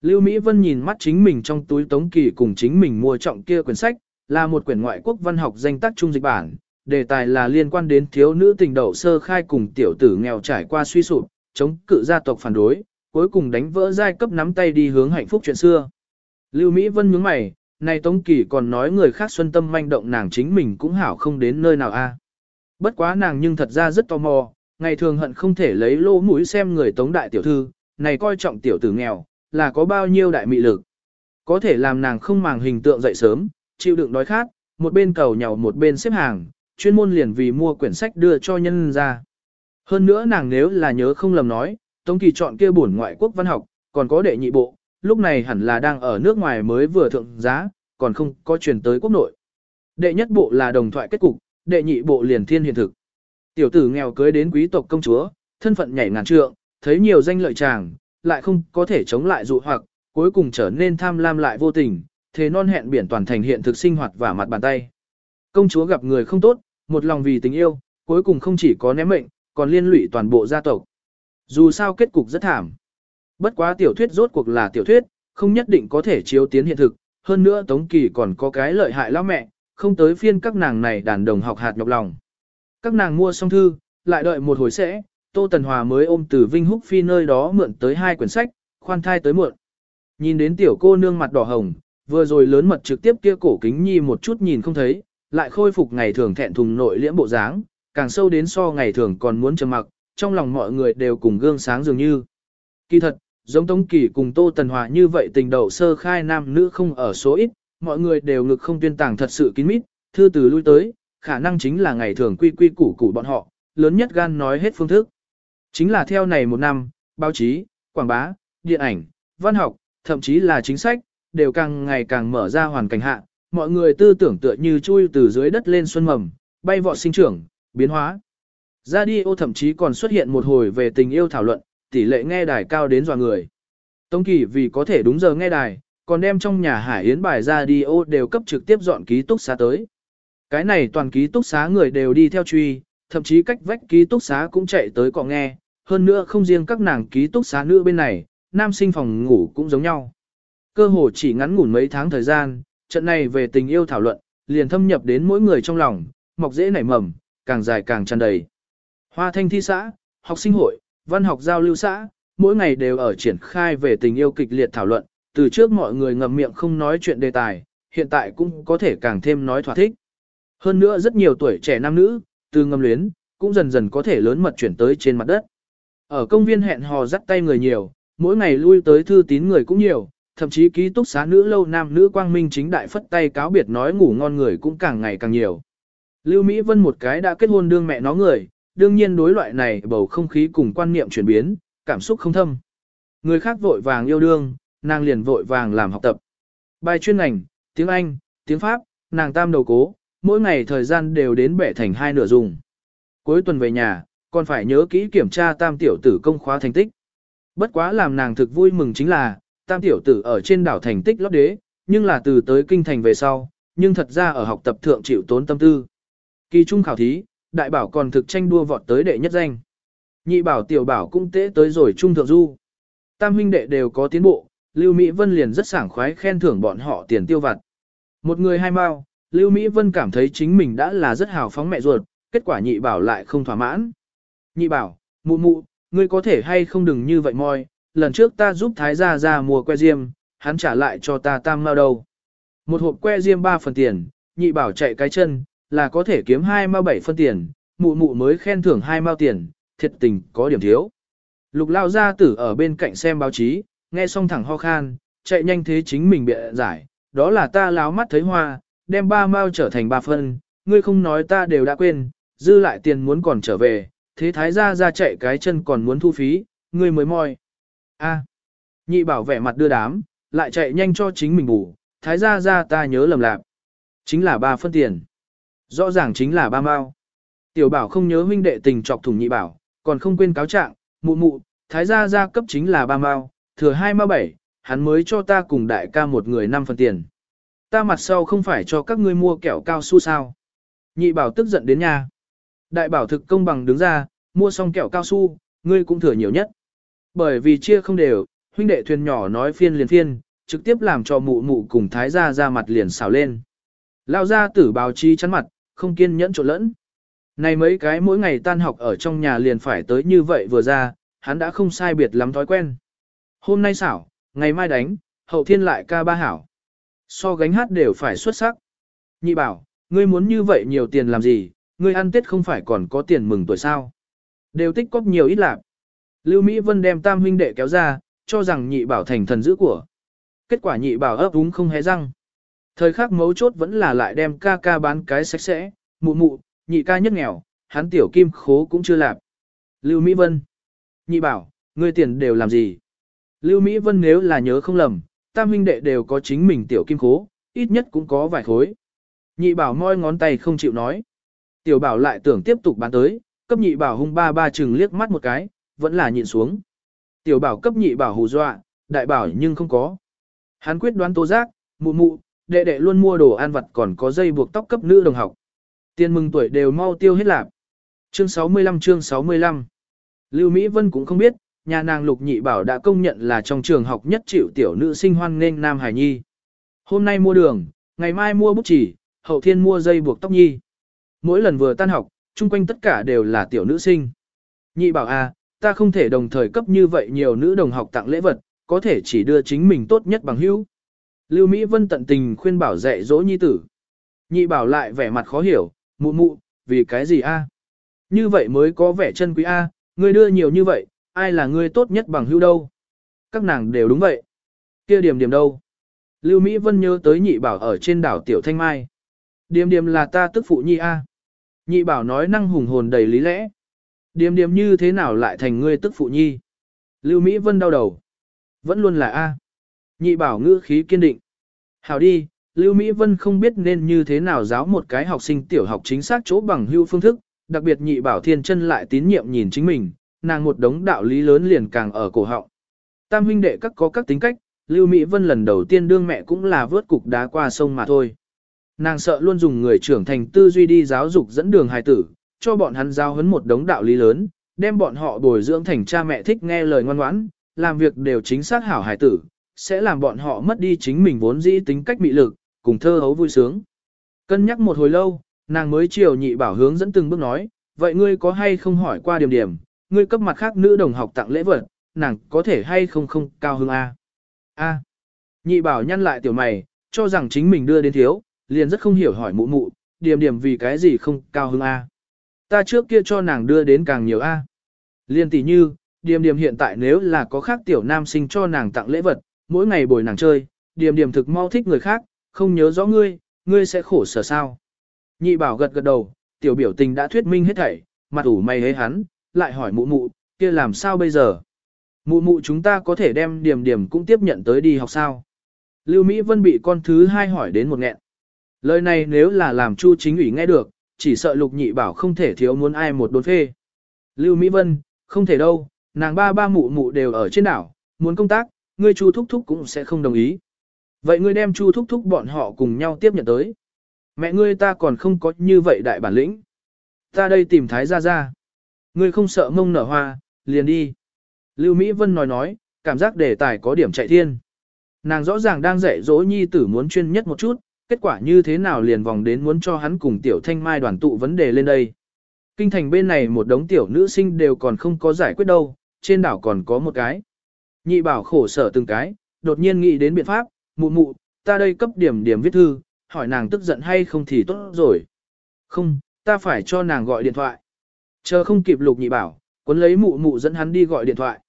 Lưu Mỹ Vân nhìn mắt chính mình trong túi Tống Kỳ cùng chính mình mua trọng kia quyển sách, là một quyển ngoại quốc văn học danh tác trung dịch bản, đề tài là liên quan đến thiếu nữ tình đậu sơ khai cùng tiểu tử nghèo trải qua suy sụp, chống cự gia tộc phản đối, cuối cùng đánh vỡ giai cấp nắm tay đi hướng hạnh phúc chuyện xưa. Lưu Mỹ Vân nhướng mày, này Tống Kỳ còn nói người khác xuân tâm manh động nàng chính mình cũng hảo không đến nơi nào a. Bất quá nàng nhưng thật ra rất tò mò, ngày thường hận không thể lấy lô mũi xem người Tống đại tiểu thư, này coi trọng tiểu tử nghèo, là có bao nhiêu đại mị lực. Có thể làm nàng không màng hình tượng dậy sớm, chịu đựng đói khát, một bên cầu nhàu một bên xếp hàng, chuyên môn liền vì mua quyển sách đưa cho nhân ra. Hơn nữa nàng nếu là nhớ không lầm nói, Tống Kỳ chọn kia bổn ngoại quốc văn học, còn có đệ nhị bộ, lúc này hẳn là đang ở nước ngoài mới vừa thượng giá, còn không có truyền tới quốc nội. Đệ nhất bộ là đồng thoại kết cục, đệ nhị bộ liền thiên hiện thực. Tiểu tử nghèo cưới đến quý tộc công chúa, thân phận nhảy ngàn trượng, thấy nhiều danh lợi chàng, lại không có thể chống lại dụ hoặc, cuối cùng trở nên tham lam lại vô tình, thế non hẹn biển toàn thành hiện thực sinh hoạt và mặt bàn tay. Công chúa gặp người không tốt, một lòng vì tình yêu, cuối cùng không chỉ có ném mệnh, còn liên lụy toàn bộ gia tộc. Dù sao kết cục rất thảm. Bất quá tiểu thuyết rốt cuộc là tiểu thuyết, không nhất định có thể chiếu tiến hiện thực, hơn nữa Tống Kỳ còn có cái lợi hại lão mẹ, không tới phiên các nàng này đàn đồng học hạt nhọc lòng. Các nàng mua xong thư, lại đợi một hồi sẽ, Tô Tần Hòa mới ôm từ Vinh Húc Phi nơi đó mượn tới hai quyển sách, khoan thai tới muộn. Nhìn đến tiểu cô nương mặt đỏ hồng, vừa rồi lớn mật trực tiếp kia cổ kính nhi một chút nhìn không thấy, lại khôi phục ngày thường thẹn thùng nội liễm bộ dáng, càng sâu đến so ngày thường còn muốn trầm mặc, trong lòng mọi người đều cùng gương sáng dường như. Kỳ thật, giống Tống Kỳ cùng Tô Tần Hòa như vậy tình đầu sơ khai nam nữ không ở số ít, mọi người đều ngực không tuyên tàng thật sự kín mít, thư từ lui tới, khả năng chính là ngày thường quy quy củ củ bọn họ, lớn nhất gan nói hết phương thức. Chính là theo này một năm, báo chí, quảng bá, điện ảnh, văn học, thậm chí là chính sách, đều càng ngày càng mở ra hoàn cảnh hạ, mọi người tư tưởng tựa như chui từ dưới đất lên xuân mầm, bay vọt sinh trưởng, biến hóa. Radio thậm chí còn xuất hiện một hồi về tình yêu thảo luận, tỷ lệ nghe đài cao đến dò người. Tống Kỳ vì có thể đúng giờ nghe đài, còn đem trong nhà hải yến bài radio đều cấp trực tiếp dọn ký túc xá tới. Cái này toàn ký túc xá người đều đi theo truy, thậm chí cách vách ký túc xá cũng chạy tới cọ nghe, hơn nữa không riêng các nàng ký túc xá nữ bên này, nam sinh phòng ngủ cũng giống nhau. Cơ hồ chỉ ngắn ngủn mấy tháng thời gian, trận này về tình yêu thảo luận, liền thâm nhập đến mỗi người trong lòng, mọc dễ nảy mầm, càng dài càng tràn đầy. Hoa thanh thi xã, học sinh hội, văn học giao lưu xã, mỗi ngày đều ở triển khai về tình yêu kịch liệt thảo luận, từ trước mọi người ngậm miệng không nói chuyện đề tài, hiện tại cũng có thể càng thêm nói thỏa thích. Hơn nữa rất nhiều tuổi trẻ nam nữ, từ ngâm luyến, cũng dần dần có thể lớn mật chuyển tới trên mặt đất. Ở công viên hẹn hò dắt tay người nhiều, mỗi ngày lui tới thư tín người cũng nhiều, thậm chí ký túc xá nữ lâu nam nữ quang minh chính đại phất tay cáo biệt nói ngủ ngon người cũng càng ngày càng nhiều. Lưu Mỹ Vân một cái đã kết hôn đương mẹ nó người, đương nhiên đối loại này bầu không khí cùng quan niệm chuyển biến, cảm xúc không thâm. Người khác vội vàng yêu đương, nàng liền vội vàng làm học tập. Bài chuyên ngành, tiếng Anh, tiếng Pháp, nàng tam đầu cố, mỗi ngày thời gian đều đến bẻ thành hai nửa dùng. Cuối tuần về nhà, còn phải nhớ kỹ kiểm tra tam tiểu tử công khóa thành tích. Bất quá làm nàng thực vui mừng chính là, tam tiểu tử ở trên đảo thành tích lót đế, nhưng là từ tới kinh thành về sau, nhưng thật ra ở học tập thượng chịu tốn tâm tư. Kỳ trung khảo thí, đại bảo còn thực tranh đua vọt tới đệ nhất danh. Nhị bảo tiểu bảo cũng tế tới rồi trung thượng du. Tam huynh đệ đều có tiến bộ, Lưu Mỹ Vân liền rất sảng khoái khen thưởng bọn họ tiền tiêu vặt. Một người hai mao, Lưu Mỹ Vân cảm thấy chính mình đã là rất hào phóng mẹ ruột, kết quả nhị bảo lại không thỏa mãn. Nhị bảo, mụ mụ, ngươi có thể hay không đừng như vậy moi, lần trước ta giúp Thái gia ra mua que diêm, hắn trả lại cho ta tam mao đầu. Một hộp que diêm ba phần tiền, nhị bảo chạy cái chân, là có thể kiếm hai mao bảy phân tiền, mụ mụ mới khen thưởng hai mao tiền, thiệt tình có điểm thiếu. Lục lao gia tử ở bên cạnh xem báo chí, nghe xong thẳng ho khan, chạy nhanh thế chính mình bịa giải, đó là ta láo mắt thấy hoa, đem ba mao trở thành ba phân, ngươi không nói ta đều đã quên, dư lại tiền muốn còn trở về, thế thái gia ra chạy cái chân còn muốn thu phí, ngươi mới moi. A. À, nhị bảo vẻ mặt đưa đám, lại chạy nhanh cho chính mình bù, thái gia ra ta nhớ lầm lạc. Chính là ba phân tiền. Rõ ràng chính là ba mao. Tiểu bảo không nhớ huynh đệ tình chọc thủng nhị bảo, còn không quên cáo trạng, mụ mụ, thái gia gia cấp chính là ba mao, thừa hai mao bảy, hắn mới cho ta cùng đại ca một người năm phần tiền. Ta mặt sau không phải cho các ngươi mua kẹo cao su sao. Nhị bảo tức giận đến nhà. Đại bảo thực công bằng đứng ra, mua xong kẹo cao su, ngươi cũng thừa nhiều nhất. Bởi vì chia không đều, huynh đệ thuyền nhỏ nói phiên liền phiên, trực tiếp làm cho mụ mụ cùng thái gia ra mặt liền xào lên. Lao ra tử báo chi chắn mặt, không kiên nhẫn trộn lẫn. Này mấy cái mỗi ngày tan học ở trong nhà liền phải tới như vậy vừa ra, hắn đã không sai biệt lắm thói quen. Hôm nay xảo, ngày mai đánh, hậu thiên lại ca ba hảo. So gánh hát đều phải xuất sắc. Nhị bảo, ngươi muốn như vậy nhiều tiền làm gì, ngươi ăn tết không phải còn có tiền mừng tuổi sao. Đều tích cóp nhiều ít lạc. Lưu Mỹ Vân đem tam huynh đệ kéo ra, cho rằng nhị bảo thành thần giữ của. Kết quả nhị bảo ấp úng không hé răng. Thời khắc mấu chốt vẫn là lại đem ca ca bán cái sạch sẽ, mụ mụ, nhị ca nhất nghèo, hắn tiểu kim khố cũng chưa lạp. Lưu Mỹ Vân. Nhị bảo, ngươi tiền đều làm gì? Lưu Mỹ Vân nếu là nhớ không lầm, tam huynh đệ đều có chính mình tiểu kim khố, ít nhất cũng có vài khối. Nhị bảo moi ngón tay không chịu nói. Tiểu bảo lại tưởng tiếp tục bán tới, cấp nhị bảo hung ba ba chừng liếc mắt một cái, vẫn là nhịn xuống. Tiểu bảo cấp nhị bảo hù dọa, đại bảo nhưng không có. Hắn quyết đoán tố giác, mụ mụ, đệ đệ luôn mua đồ ăn vặt còn có dây buộc tóc cấp nữ đồng học. Tiền mừng tuổi đều mau tiêu hết lạc. Chương 65 chương 65 Lưu Mỹ Vân cũng không biết, nhà nàng Lục Nhị Bảo đã công nhận là trong trường học nhất chịu tiểu nữ sinh hoan nghênh Nam Hải Nhi. Hôm nay mua đường, ngày mai mua bút chỉ, hậu thiên mua dây buộc tóc nhi. Mỗi lần vừa tan học, chung quanh tất cả đều là tiểu nữ sinh. Nhị Bảo à, ta không thể đồng thời cấp như vậy nhiều nữ đồng học tặng lễ vật, có thể chỉ đưa chính mình tốt nhất bằng hữu. Lưu Mỹ Vân tận tình khuyên bảo dạy dỗ nhi tử. Nhị bảo lại vẻ mặt khó hiểu, mụ mụ, vì cái gì a? Như vậy mới có vẻ chân quý a, ngươi đưa nhiều như vậy, ai là ngươi tốt nhất bằng hữu đâu? Các nàng đều đúng vậy. Kia điểm điểm đâu? Lưu Mỹ Vân nhớ tới nhị bảo ở trên đảo Tiểu Thanh Mai. Điểm điểm là ta tức phụ nhi a. Nhị bảo nói năng hùng hồn đầy lý lẽ. Điểm điểm như thế nào lại thành ngươi tức phụ nhi? Lưu Mỹ Vân đau đầu. Vẫn luôn là A. Nhị bảo ngữ khí kiên định. Hảo đi, Lưu Mỹ Vân không biết nên như thế nào giáo một cái học sinh tiểu học chính xác chỗ bằng hưu phương thức, đặc biệt nhị bảo thiên chân lại tín nhiệm nhìn chính mình, nàng một đống đạo lý lớn liền càng ở cổ họng. Tam huynh đệ các có các tính cách, Lưu Mỹ Vân lần đầu tiên đương mẹ cũng là vớt cục đá qua sông mà thôi. Nàng sợ luôn dùng người trưởng thành tư duy đi giáo dục dẫn đường hài tử, cho bọn hắn giao huấn một đống đạo lý lớn, đem bọn họ bồi dưỡng thành cha mẹ thích nghe lời ngoan ngoãn, làm việc đều chính xác hảo hài tử, sẽ làm bọn họ mất đi chính mình vốn dĩ tính cách mị lực, cùng thơ hấu vui sướng. Cân nhắc một hồi lâu, nàng mới chiều nhị bảo hướng dẫn từng bước nói, vậy ngươi có hay không hỏi qua điểm điểm, ngươi cấp mặt khác nữ đồng học tặng lễ vật, nàng có thể hay không không cao hứng A. A. Nhị bảo nhăn lại tiểu mày, cho rằng chính mình đưa đến thiếu, liền rất không hiểu hỏi mụ mụ, điểm điểm vì cái gì không cao hứng A. Ta trước kia cho nàng đưa đến càng nhiều A. Liên tỷ như, Điềm điềm hiện tại nếu là có khác tiểu nam sinh cho nàng tặng lễ vật, mỗi ngày bồi nàng chơi, điểm điểm thực mau thích người khác, không nhớ rõ ngươi, ngươi sẽ khổ sở sao. Nhị bảo gật gật đầu, tiểu biểu tình đã thuyết minh hết thảy, mặt ủ mày hế hắn, lại hỏi mụ mụ, kia làm sao bây giờ? Mụ mụ chúng ta có thể đem điểm điểm cũng tiếp nhận tới đi học sao? Lưu Mỹ Vân bị con thứ hai hỏi đến một nghẹn. Lời này nếu là làm Chu chính ủy nghe được, chỉ sợ lục nhị bảo không thể thiếu muốn ai một đốn phê. Lưu Mỹ Vân, không thể đâu, nàng ba ba mụ mụ đều ở trên đảo, muốn công tác, ngươi Chu thúc thúc cũng sẽ không đồng ý. Vậy ngươi đem Chu thúc thúc bọn họ cùng nhau tiếp nhận tới. Mẹ ngươi ta còn không có như vậy đại bản lĩnh. Ta đây tìm thái gia gia. Ngươi không sợ mông nở hoa, liền đi. Lưu Mỹ Vân nói nói, cảm giác đề tài có điểm chạy thiên. Nàng rõ ràng đang dạy dỗ nhi tử muốn chuyên nhất một chút, kết quả như thế nào liền vòng đến muốn cho hắn cùng tiểu thanh mai đoàn tụ vấn đề lên đây. Kinh thành bên này một đống tiểu nữ sinh đều còn không có giải quyết đâu, trên đảo còn có một cái. Nhị bảo khổ sở từng cái, đột nhiên nghĩ đến biện pháp, mụ mụ, ta đây cấp điểm điểm viết thư, hỏi nàng tức giận hay không thì tốt rồi. Không, ta phải cho nàng gọi điện thoại. Chờ không kịp lục nhị bảo, cuốn lấy mụ mụ dẫn hắn đi gọi điện thoại.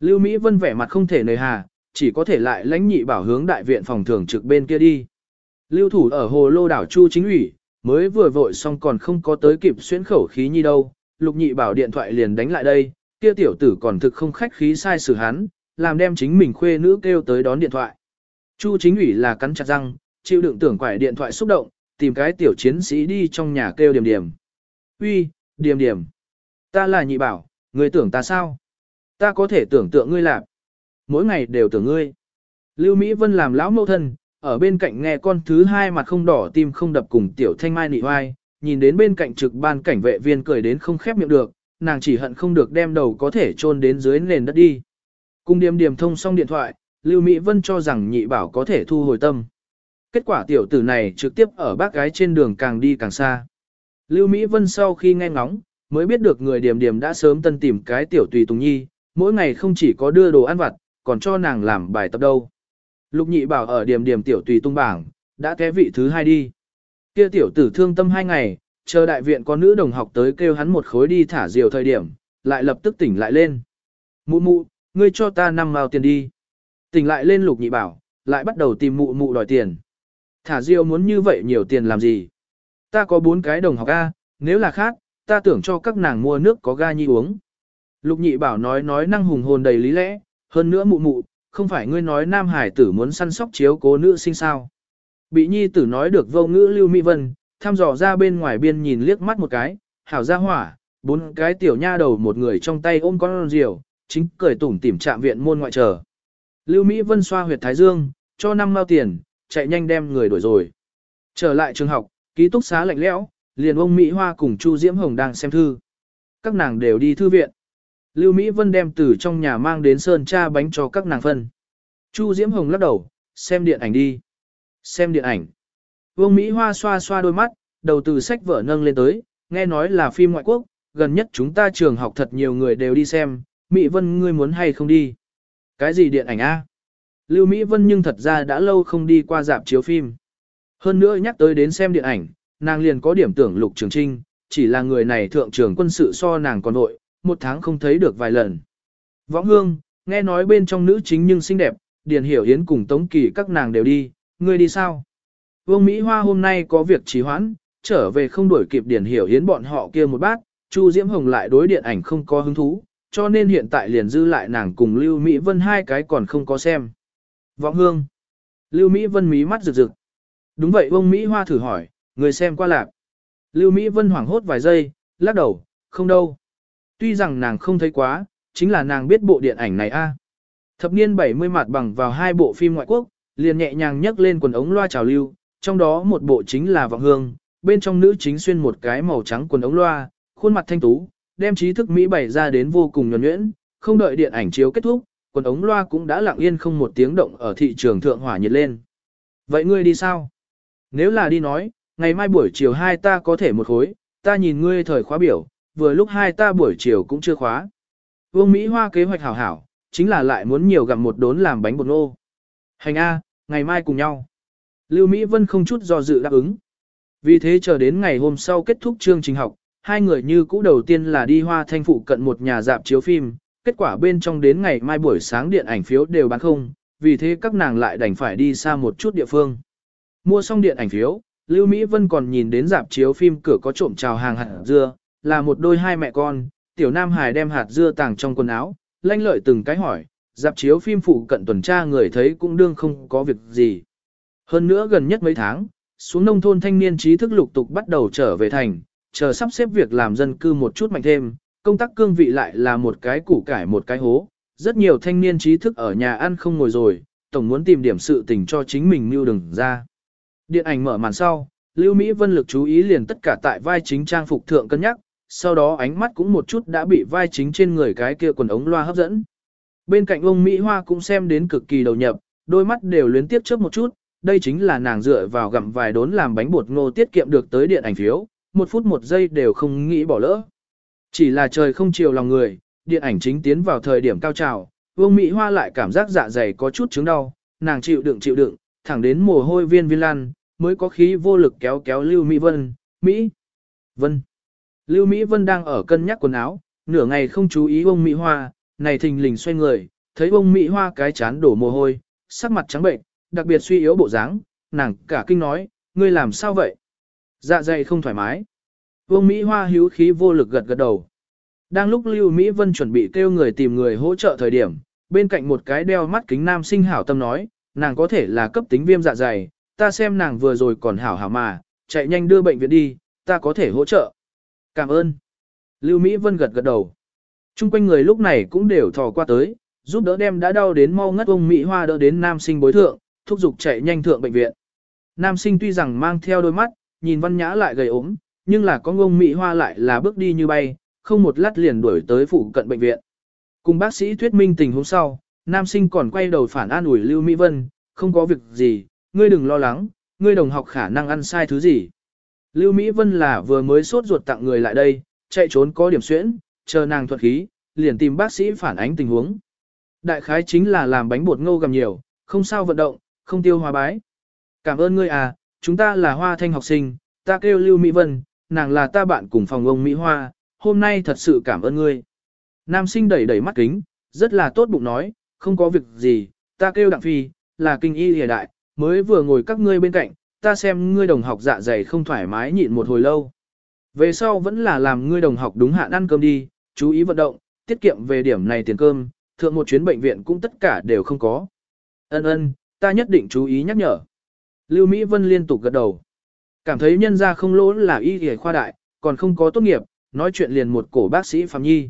Lưu Mỹ Vân vẻ mặt không thể nời hà, chỉ có thể lại lãnh nhị bảo hướng đại viện phòng thường trực bên kia đi. Lưu thủ ở hồ lô đảo Chu chính ủy, mới vừa vội xong còn không có tới kịp xuyên khẩu khí nhi đâu, lục nhị bảo điện thoại liền đánh lại đây, kia tiểu tử còn thực không khách khí sai xử hắn, làm đem chính mình khuê nữ kêu tới đón điện thoại. Chu chính ủy là cắn chặt răng, chịu đựng tưởng quải điện thoại xúc động, tìm cái tiểu chiến sĩ đi trong nhà kêu điểm điểm. Uy, điểm điểm. Ta là nhị bảo, người tưởng ta sao? Ta có thể tưởng tượng ngươi làm. Mỗi ngày đều tưởng ngươi. Lưu Mỹ Vân làm lão mẫu thân, ở bên cạnh nghe con thứ hai mặt không đỏ tim không đập cùng tiểu thanh mai nị hoai, nhìn đến bên cạnh trực ban cảnh vệ viên cười đến không khép miệng được, nàng chỉ hận không được đem đầu có thể chôn đến dưới nền đất đi. Cùng điểm điểm thông xong điện thoại, Lưu Mỹ Vân cho rằng nhị bảo có thể thu hồi tâm. Kết quả tiểu tử này trực tiếp ở bác gái trên đường càng đi càng xa. Lưu Mỹ Vân sau khi nghe ngóng, mới biết được người điểm điểm đã sớm tân tìm cái tiểu tùy tùng nhi, mỗi ngày không chỉ có đưa đồ ăn vặt, còn cho nàng làm bài tập đâu. Lục nhị bảo ở điểm điểm tiểu tùy tung bảng, đã té vị thứ hai đi. Kia tiểu tử thương tâm hai ngày, chờ đại viện có nữ đồng học tới kêu hắn một khối đi thả diều thời điểm, lại lập tức tỉnh lại lên. Mụ mụ, ngươi cho ta năm mao tiền đi. Tỉnh lại lên lục nhị bảo, lại bắt đầu tìm mụ mụ đòi tiền. Thả Diêu muốn như vậy nhiều tiền làm gì? Ta có bốn cái đồng học A, nếu là khác, ta tưởng cho các nàng mua nước có ga nhi uống. Lục nhị bảo nói nói năng hùng hồn đầy lý lẽ, hơn nữa mụ mụ, không phải ngươi nói nam hải tử muốn săn sóc chiếu cố nữ sinh sao. Bị nhi tử nói được vô ngữ lưu mỹ vân, thăm dò ra bên ngoài biên nhìn liếc mắt một cái, hảo ra hỏa, bốn cái tiểu nha đầu một người trong tay ôm con rìu, chính cười tủm tỉm chạm viện môn ngoại chờ. Lưu Mỹ Vân xoa huyệt thái dương, cho năm mao tiền, chạy nhanh đem người đuổi rồi. Trở lại trường học, ký túc xá lạnh lẽo, liền ông Mỹ Hoa cùng Chu Diễm Hồng đang xem thư. Các nàng đều đi thư viện. Lưu Mỹ Vân đem từ trong nhà mang đến sơn cha bánh cho các nàng phân. Chu Diễm Hồng lắc đầu, xem điện ảnh đi. Xem điện ảnh. Vương Mỹ Hoa xoa xoa đôi mắt, đầu từ sách vở nâng lên tới, nghe nói là phim ngoại quốc, gần nhất chúng ta trường học thật nhiều người đều đi xem, Mỹ Vân ngươi muốn hay không đi? Cái gì điện ảnh a? Lưu Mỹ Vân nhưng thật ra đã lâu không đi qua dạp chiếu phim. Hơn nữa nhắc tới đến xem điện ảnh, nàng liền có điểm tưởng Lục Trường Trinh, chỉ là người này thượng trưởng quân sự so nàng còn nội, một tháng không thấy được vài lần. Võng Hương, nghe nói bên trong nữ chính nhưng xinh đẹp, Điền Hiểu Yến cùng Tống Kỳ các nàng đều đi, ngươi đi sao? Vương Mỹ Hoa hôm nay có việc trì hoãn, trở về không đuổi kịp Điền Hiểu Yến bọn họ kia một bát, Chu Diễm Hồng lại đối điện ảnh không có hứng thú, cho nên hiện tại liền dư lại nàng cùng Lưu Mỹ Vân hai cái còn không có xem. Vọng Hương. Lưu Mỹ Vân mí mắt rực rực. Đúng vậy ông Mỹ Hoa thử hỏi, người xem qua lạc. Lưu Mỹ Vân hoảng hốt vài giây, lắc đầu, không đâu. Tuy rằng nàng không thấy quá, chính là nàng biết bộ điện ảnh này a. Thập niên 70 mặt bằng vào hai bộ phim ngoại quốc, liền nhẹ nhàng nhấc lên quần ống loa trào lưu, trong đó một bộ chính là Vọng Hương, bên trong nữ chính xuyên một cái màu trắng quần ống loa, khuôn mặt thanh tú, đem trí thức Mỹ bày ra đến vô cùng nhuần nhuyễn, không đợi điện ảnh chiếu kết thúc, quần ống loa cũng đã lặng yên không một tiếng động ở thị trường thượng hỏa nhiệt lên. Vậy ngươi đi sao? Nếu là đi nói, ngày mai buổi chiều hai ta có thể một khối, ta nhìn ngươi thời khóa biểu, vừa lúc hai ta buổi chiều cũng chưa khóa. Vương Mỹ Hoa kế hoạch hảo hảo, chính là lại muốn nhiều gặm một đốn làm bánh bột nô. Hành A, ngày mai cùng nhau. Lưu Mỹ Vân không chút do dự đáp ứng. Vì thế chờ đến ngày hôm sau kết thúc chương trình học, hai người như cũ đầu tiên là đi hoa thanh phụ cận một nhà dạp chiếu phim, kết quả bên trong đến ngày mai buổi sáng điện ảnh phiếu đều bán không, vì thế các nàng lại đành phải đi xa một chút địa phương. Mua xong điện ảnh phiếu, Lưu Mỹ Vân còn nhìn đến dạp chiếu phim cửa có trộm chào hàng hạt dưa, là một đôi hai mẹ con, tiểu nam hải đem hạt dưa tàng trong quần áo, lanh lợi từng cái hỏi, dạp chiếu phim phụ cận tuần tra người thấy cũng đương không có việc gì. Hơn nữa gần nhất mấy tháng, xuống nông thôn thanh niên trí thức lục tục bắt đầu trở về thành, chờ sắp xếp việc làm dân cư một chút mạnh thêm, công tác cương vị lại là một cái củ cải một cái hố. Rất nhiều thanh niên trí thức ở nhà ăn không ngồi rồi, tổng muốn tìm điểm sự tình cho chính mình mưu đừng ra. Điện ảnh mở màn sau, Lưu Mỹ Vân lực chú ý liền tất cả tại vai chính trang phục thượng cân nhắc, sau đó ánh mắt cũng một chút đã bị vai chính trên người cái kia quần ống loa hấp dẫn. Bên cạnh ông Mỹ Hoa cũng xem đến cực kỳ đầu nhập, đôi mắt đều luyến tiếp chớp một chút, đây chính là nàng dựa vào gặm vài đốn làm bánh bột ngô tiết kiệm được tới điện ảnh phiếu, một phút một giây đều không nghĩ bỏ lỡ. Chỉ là trời không chiều lòng người, điện ảnh chính tiến vào thời điểm cao trào, Vương Mỹ Hoa lại cảm giác dạ dày có chút chứng đau, nàng chịu đựng chịu đựng, thẳng đến mồ hôi viên viên lan, mới có khí vô lực kéo kéo Lưu Mỹ Vân, Mỹ. Vân. Lưu Mỹ Vân đang ở cân nhắc quần áo, nửa ngày không chú ý ông Mỹ Hoa, này thình lình xoay người, thấy ông Mỹ Hoa cái chán đổ mồ hôi, sắc mặt trắng bệnh, đặc biệt suy yếu bộ dáng, nàng cả kinh nói, ngươi làm sao vậy? Dạ dày không thoải mái. Vương Mỹ Hoa hữu khí vô lực gật gật đầu. Đang lúc Lưu Mỹ Vân chuẩn bị kêu người tìm người hỗ trợ thời điểm, bên cạnh một cái đeo mắt kính nam sinh hảo tâm nói, nàng có thể là cấp tính viêm dạ dày, ta xem nàng vừa rồi còn hảo hảo mà, chạy nhanh đưa bệnh viện đi, ta có thể hỗ trợ. Cảm ơn. Lưu Mỹ Vân gật gật đầu. Trung quanh người lúc này cũng đều thò qua tới, giúp đỡ đem đã đau đến mau ngất ông Mỹ Hoa đỡ đến nam sinh bối thượng, thúc giục chạy nhanh thượng bệnh viện. Nam sinh tuy rằng mang theo đôi mắt, nhìn văn nhã lại gầy ốm, nhưng là có ngông Mỹ Hoa lại là bước đi như bay, không một lát liền đuổi tới phụ cận bệnh viện. Cùng bác sĩ thuyết minh tình huống sau, nam sinh còn quay đầu phản an ủi Lưu Mỹ Vân, không có việc gì, ngươi đừng lo lắng, ngươi đồng học khả năng ăn sai thứ gì. Lưu Mỹ Vân là vừa mới sốt ruột tặng người lại đây, chạy trốn có điểm xuyễn, chờ nàng thuật khí, liền tìm bác sĩ phản ánh tình huống. Đại khái chính là làm bánh bột ngô gầm nhiều, không sao vận động, không tiêu hóa bái. Cảm ơn ngươi à, chúng ta là hoa thanh học sinh, ta kêu Lưu Mỹ Vân, nàng là ta bạn cùng phòng ông Mỹ Hoa, hôm nay thật sự cảm ơn ngươi. Nam sinh đẩy đẩy mắt kính, rất là tốt bụng nói, không có việc gì, ta kêu đặng phi, là kinh y hề đại, mới vừa ngồi các ngươi bên cạnh, ta xem ngươi đồng học dạ dày không thoải mái nhịn một hồi lâu. Về sau vẫn là làm ngươi đồng học đúng hạn ăn cơm đi, chú ý vận động, tiết kiệm về điểm này tiền cơm, thượng một chuyến bệnh viện cũng tất cả đều không có. Ân ân, ta nhất định chú ý nhắc nhở. Lưu Mỹ Vân liên tục gật đầu. Cảm thấy nhân gia không lỗ là y y khoa đại, còn không có tốt nghiệp, nói chuyện liền một cổ bác sĩ Phạm Nhi.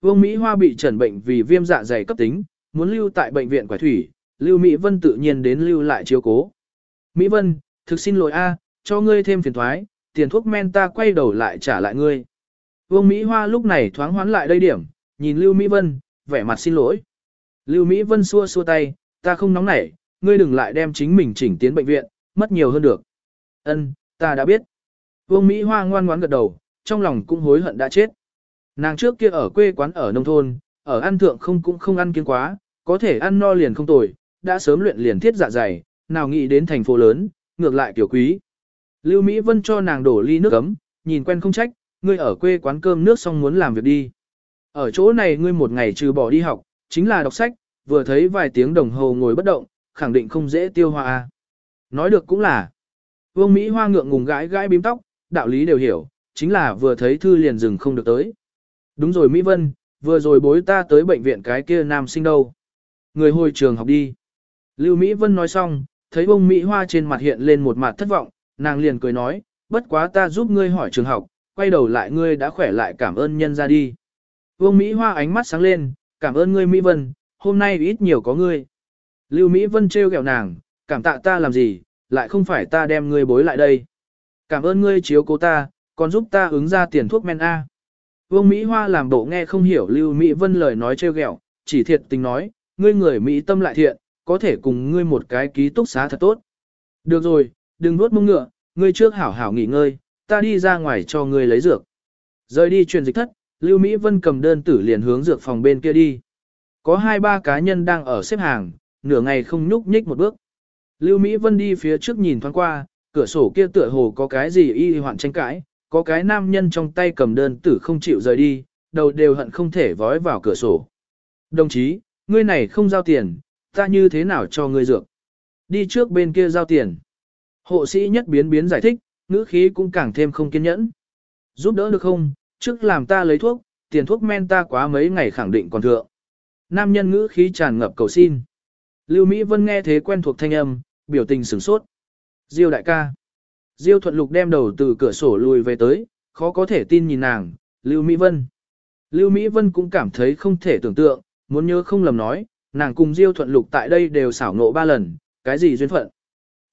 Vương Mỹ Hoa bị trần bệnh vì viêm dạ dày cấp tính, muốn lưu tại bệnh viện Quải Thủy, Lưu Mỹ Vân tự nhiên đến lưu lại chiếu cố. Mỹ Vân, thực xin lỗi a, cho ngươi thêm phiền thoái, tiền thuốc men ta quay đầu lại trả lại ngươi. Vương Mỹ Hoa lúc này thoáng hoán lại đây điểm, nhìn Lưu Mỹ Vân, vẻ mặt xin lỗi. Lưu Mỹ Vân xua xua tay, ta không nóng nảy, ngươi đừng lại đem chính mình chỉnh tiến bệnh viện, mất nhiều hơn được. Ân, ta đã biết. Vương Mỹ Hoa ngoan ngoãn gật đầu, trong lòng cũng hối hận đã chết. Nàng trước kia ở quê quán ở nông thôn, ở ăn thượng không cũng không ăn kiêng quá, có thể ăn no liền không tồi, đã sớm luyện liền thiết dạ dày, nào nghĩ đến thành phố lớn, ngược lại tiểu quý. Lưu Mỹ Vân cho nàng đổ ly nước ấm, nhìn quen không trách, ngươi ở quê quán cơm nước xong muốn làm việc đi. Ở chỗ này ngươi một ngày trừ bỏ đi học, chính là đọc sách, vừa thấy vài tiếng đồng hồ ngồi bất động, khẳng định không dễ tiêu hóa. Nói được cũng là. Vương Mỹ Hoa ngượng ngùng gãi gãi bím tóc, đạo lý đều hiểu, chính là vừa thấy thư liền dừng không được tới. Đúng rồi Mỹ Vân, vừa rồi bối ta tới bệnh viện cái kia nam sinh đâu. Người hồi trường học đi. Lưu Mỹ Vân nói xong, thấy bông Mỹ Hoa trên mặt hiện lên một mặt thất vọng, nàng liền cười nói, bất quá ta giúp ngươi hỏi trường học, quay đầu lại ngươi đã khỏe lại cảm ơn nhân ra đi. Vương Mỹ Hoa ánh mắt sáng lên, cảm ơn ngươi Mỹ Vân, hôm nay ít nhiều có ngươi. Lưu Mỹ Vân trêu ghẹo nàng, cảm tạ ta làm gì, lại không phải ta đem ngươi bối lại đây. Cảm ơn ngươi chiếu cố ta, còn giúp ta ứng ra tiền thuốc men A. Vương Mỹ Hoa làm bộ nghe không hiểu Lưu Mỹ Vân lời nói trêu ghẹo, chỉ thiệt tình nói, ngươi người Mỹ tâm lại thiện, có thể cùng ngươi một cái ký túc xá thật tốt. Được rồi, đừng nuốt mông ngựa, ngươi trước hảo hảo nghỉ ngơi, ta đi ra ngoài cho ngươi lấy dược. Rời đi truyền dịch thất, Lưu Mỹ Vân cầm đơn tử liền hướng dược phòng bên kia đi. Có hai ba cá nhân đang ở xếp hàng, nửa ngày không nhúc nhích một bước. Lưu Mỹ Vân đi phía trước nhìn thoáng qua, cửa sổ kia tựa hồ có cái gì y hoạn tranh cãi, có cái nam nhân trong tay cầm đơn tử không chịu rời đi, đầu đều hận không thể vói vào cửa sổ. Đồng chí, ngươi này không giao tiền, ta như thế nào cho ngươi dược? Đi trước bên kia giao tiền. Hộ sĩ nhất biến biến giải thích, ngữ khí cũng càng thêm không kiên nhẫn. Giúp đỡ được không? Trước làm ta lấy thuốc, tiền thuốc men ta quá mấy ngày khẳng định còn thượng. Nam nhân ngữ khí tràn ngập cầu xin. Lưu Mỹ Vân nghe thế quen thuộc thanh âm, biểu tình sửng sốt. Diêu đại ca. Diêu thuận lục đem đầu từ cửa sổ lùi về tới, khó có thể tin nhìn nàng, Lưu Mỹ Vân. Lưu Mỹ Vân cũng cảm thấy không thể tưởng tượng, muốn nhớ không lầm nói, nàng cùng Diêu thuận lục tại đây đều xảo ngộ ba lần, cái gì duyên phận.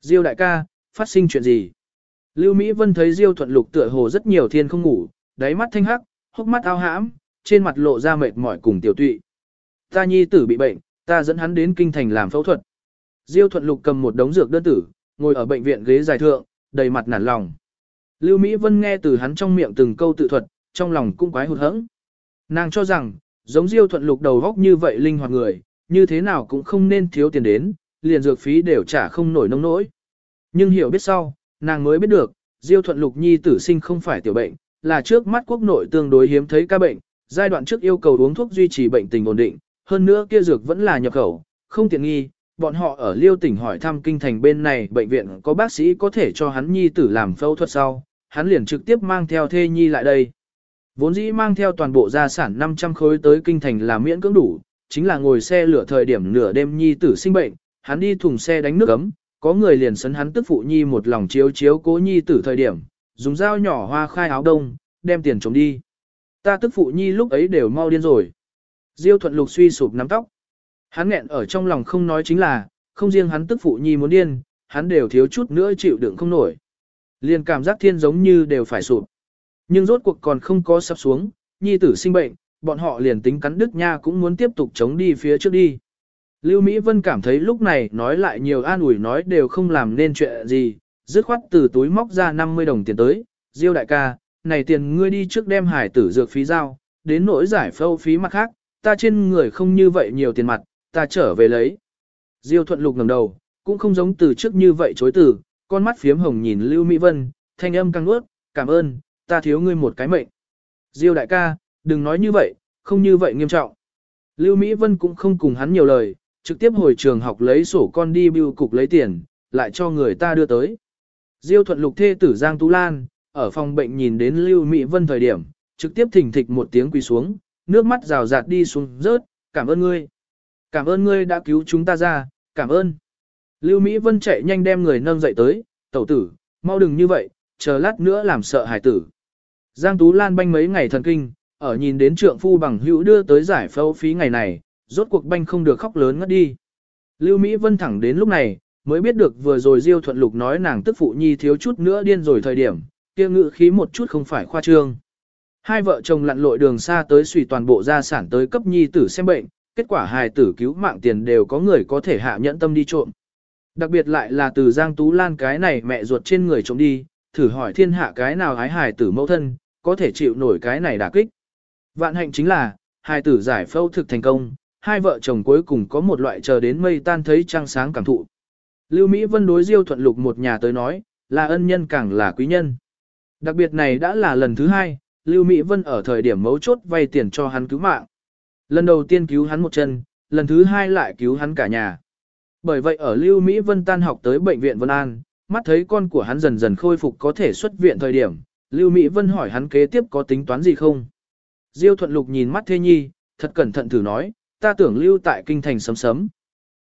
Diêu đại ca, phát sinh chuyện gì? Lưu Mỹ Vân thấy Diêu thuận lục tựa hồ rất nhiều thiên không ngủ, đáy mắt thanh hắc, hốc mắt ao hãm, trên mặt lộ ra mệt mỏi cùng tiểu tụy. Ta nhi tử bị bệnh, ta dẫn hắn đến kinh thành làm phẫu thuật. Diêu thuận lục cầm một đống dược đơn tử, ngồi ở bệnh viện ghế dài thượng, đầy mặt nản lòng. Lưu Mỹ Vân nghe từ hắn trong miệng từng câu tự thuật, trong lòng cũng quái hụt hẫng. Nàng cho rằng, giống Diêu thuận lục đầu góc như vậy linh hoạt người, như thế nào cũng không nên thiếu tiền đến, liền dược phí đều trả không nổi nông nỗi. Nhưng hiểu biết sau, nàng mới biết được, Diêu thuận lục nhi tử sinh không phải tiểu bệnh, là trước mắt quốc nội tương đối hiếm thấy ca bệnh, giai đoạn trước yêu cầu uống thuốc duy trì bệnh tình ổn định, hơn nữa kia dược vẫn là nhập khẩu, không tiện nghi, bọn họ ở Liêu tỉnh hỏi thăm kinh thành bên này bệnh viện có bác sĩ có thể cho hắn nhi tử làm phẫu thuật sau, hắn liền trực tiếp mang theo thê nhi lại đây. Vốn dĩ mang theo toàn bộ gia sản 500 khối tới kinh thành là miễn cưỡng đủ, chính là ngồi xe lửa thời điểm nửa đêm nhi tử sinh bệnh, hắn đi thùng xe đánh nước ấm, có người liền sấn hắn tức phụ nhi một lòng chiếu chiếu cố nhi tử thời điểm, dùng dao nhỏ hoa khai áo đông, đem tiền trống đi. Ta tức phụ nhi lúc ấy đều mau điên rồi. Diêu thuận lục suy sụp nắm tóc. Hắn nghẹn ở trong lòng không nói chính là, không riêng hắn tức phụ nhi muốn điên, hắn đều thiếu chút nữa chịu đựng không nổi. Liền cảm giác thiên giống như đều phải sụp. Nhưng rốt cuộc còn không có sắp xuống, nhi tử sinh bệnh, bọn họ liền tính cắn đứt nha cũng muốn tiếp tục chống đi phía trước đi. Lưu Mỹ Vân cảm thấy lúc này nói lại nhiều an ủi nói đều không làm nên chuyện gì, dứt khoát từ túi móc ra 50 đồng tiền tới, Diêu đại ca, này tiền ngươi đi trước đem hải tử dược phí giao, đến nỗi giải phâu phí mặt khác, ta trên người không như vậy nhiều tiền mặt, ta trở về lấy. Diêu thuận lục ngẩng đầu, cũng không giống từ trước như vậy chối từ, con mắt phiếm hồng nhìn Lưu Mỹ Vân, thanh âm căng ướt, cảm ơn, ta thiếu ngươi một cái mệnh. Diêu đại ca, đừng nói như vậy, không như vậy nghiêm trọng. Lưu Mỹ Vân cũng không cùng hắn nhiều lời, trực tiếp hồi trường học lấy sổ con đi bưu cục lấy tiền, lại cho người ta đưa tới. Diêu thuận lục thê tử Giang Tú Lan, ở phòng bệnh nhìn đến Lưu Mỹ Vân thời điểm, trực tiếp thỉnh thịch một tiếng quỳ xuống, nước mắt rào rạt đi xuống rớt, cảm ơn ngươi. Cảm ơn ngươi đã cứu chúng ta ra, cảm ơn. Lưu Mỹ Vân chạy nhanh đem người nâng dậy tới, tẩu tử, mau đừng như vậy, chờ lát nữa làm sợ hải tử. Giang Tú Lan banh mấy ngày thần kinh, ở nhìn đến trượng phu bằng hữu đưa tới giải phẫu phí ngày này, rốt cuộc banh không được khóc lớn ngất đi. Lưu Mỹ Vân thẳng đến lúc này, mới biết được vừa rồi Diêu Thuận Lục nói nàng tức phụ nhi thiếu chút nữa điên rồi thời điểm, kia ngự khí một chút không phải khoa trương. Hai vợ chồng lặn lội đường xa tới suy toàn bộ gia sản tới cấp nhi tử xem bệnh, kết quả hài tử cứu mạng tiền đều có người có thể hạ nhẫn tâm đi trộm. Đặc biệt lại là từ Giang Tú Lan cái này mẹ ruột trên người trộm đi, thử hỏi thiên hạ cái nào hái hài tử mẫu thân, có thể chịu nổi cái này đả kích. Vạn hạnh chính là, hài tử giải phẫu thực thành công, hai vợ chồng cuối cùng có một loại chờ đến mây tan thấy trăng sáng cảm thụ. Lưu Mỹ Vân đối Diêu Thuận Lục một nhà tới nói, là ân nhân càng là quý nhân. Đặc biệt này đã là lần thứ hai, Lưu Mỹ Vân ở thời điểm mấu chốt vay tiền cho hắn cứu mạng. Lần đầu tiên cứu hắn một chân, lần thứ hai lại cứu hắn cả nhà. Bởi vậy ở Lưu Mỹ Vân tan học tới bệnh viện Vân An, mắt thấy con của hắn dần dần khôi phục có thể xuất viện thời điểm, Lưu Mỹ Vân hỏi hắn kế tiếp có tính toán gì không. Diêu Thuận Lục nhìn mắt Thê Nhi, thật cẩn thận thử nói, ta tưởng lưu tại kinh thành sấm sấm.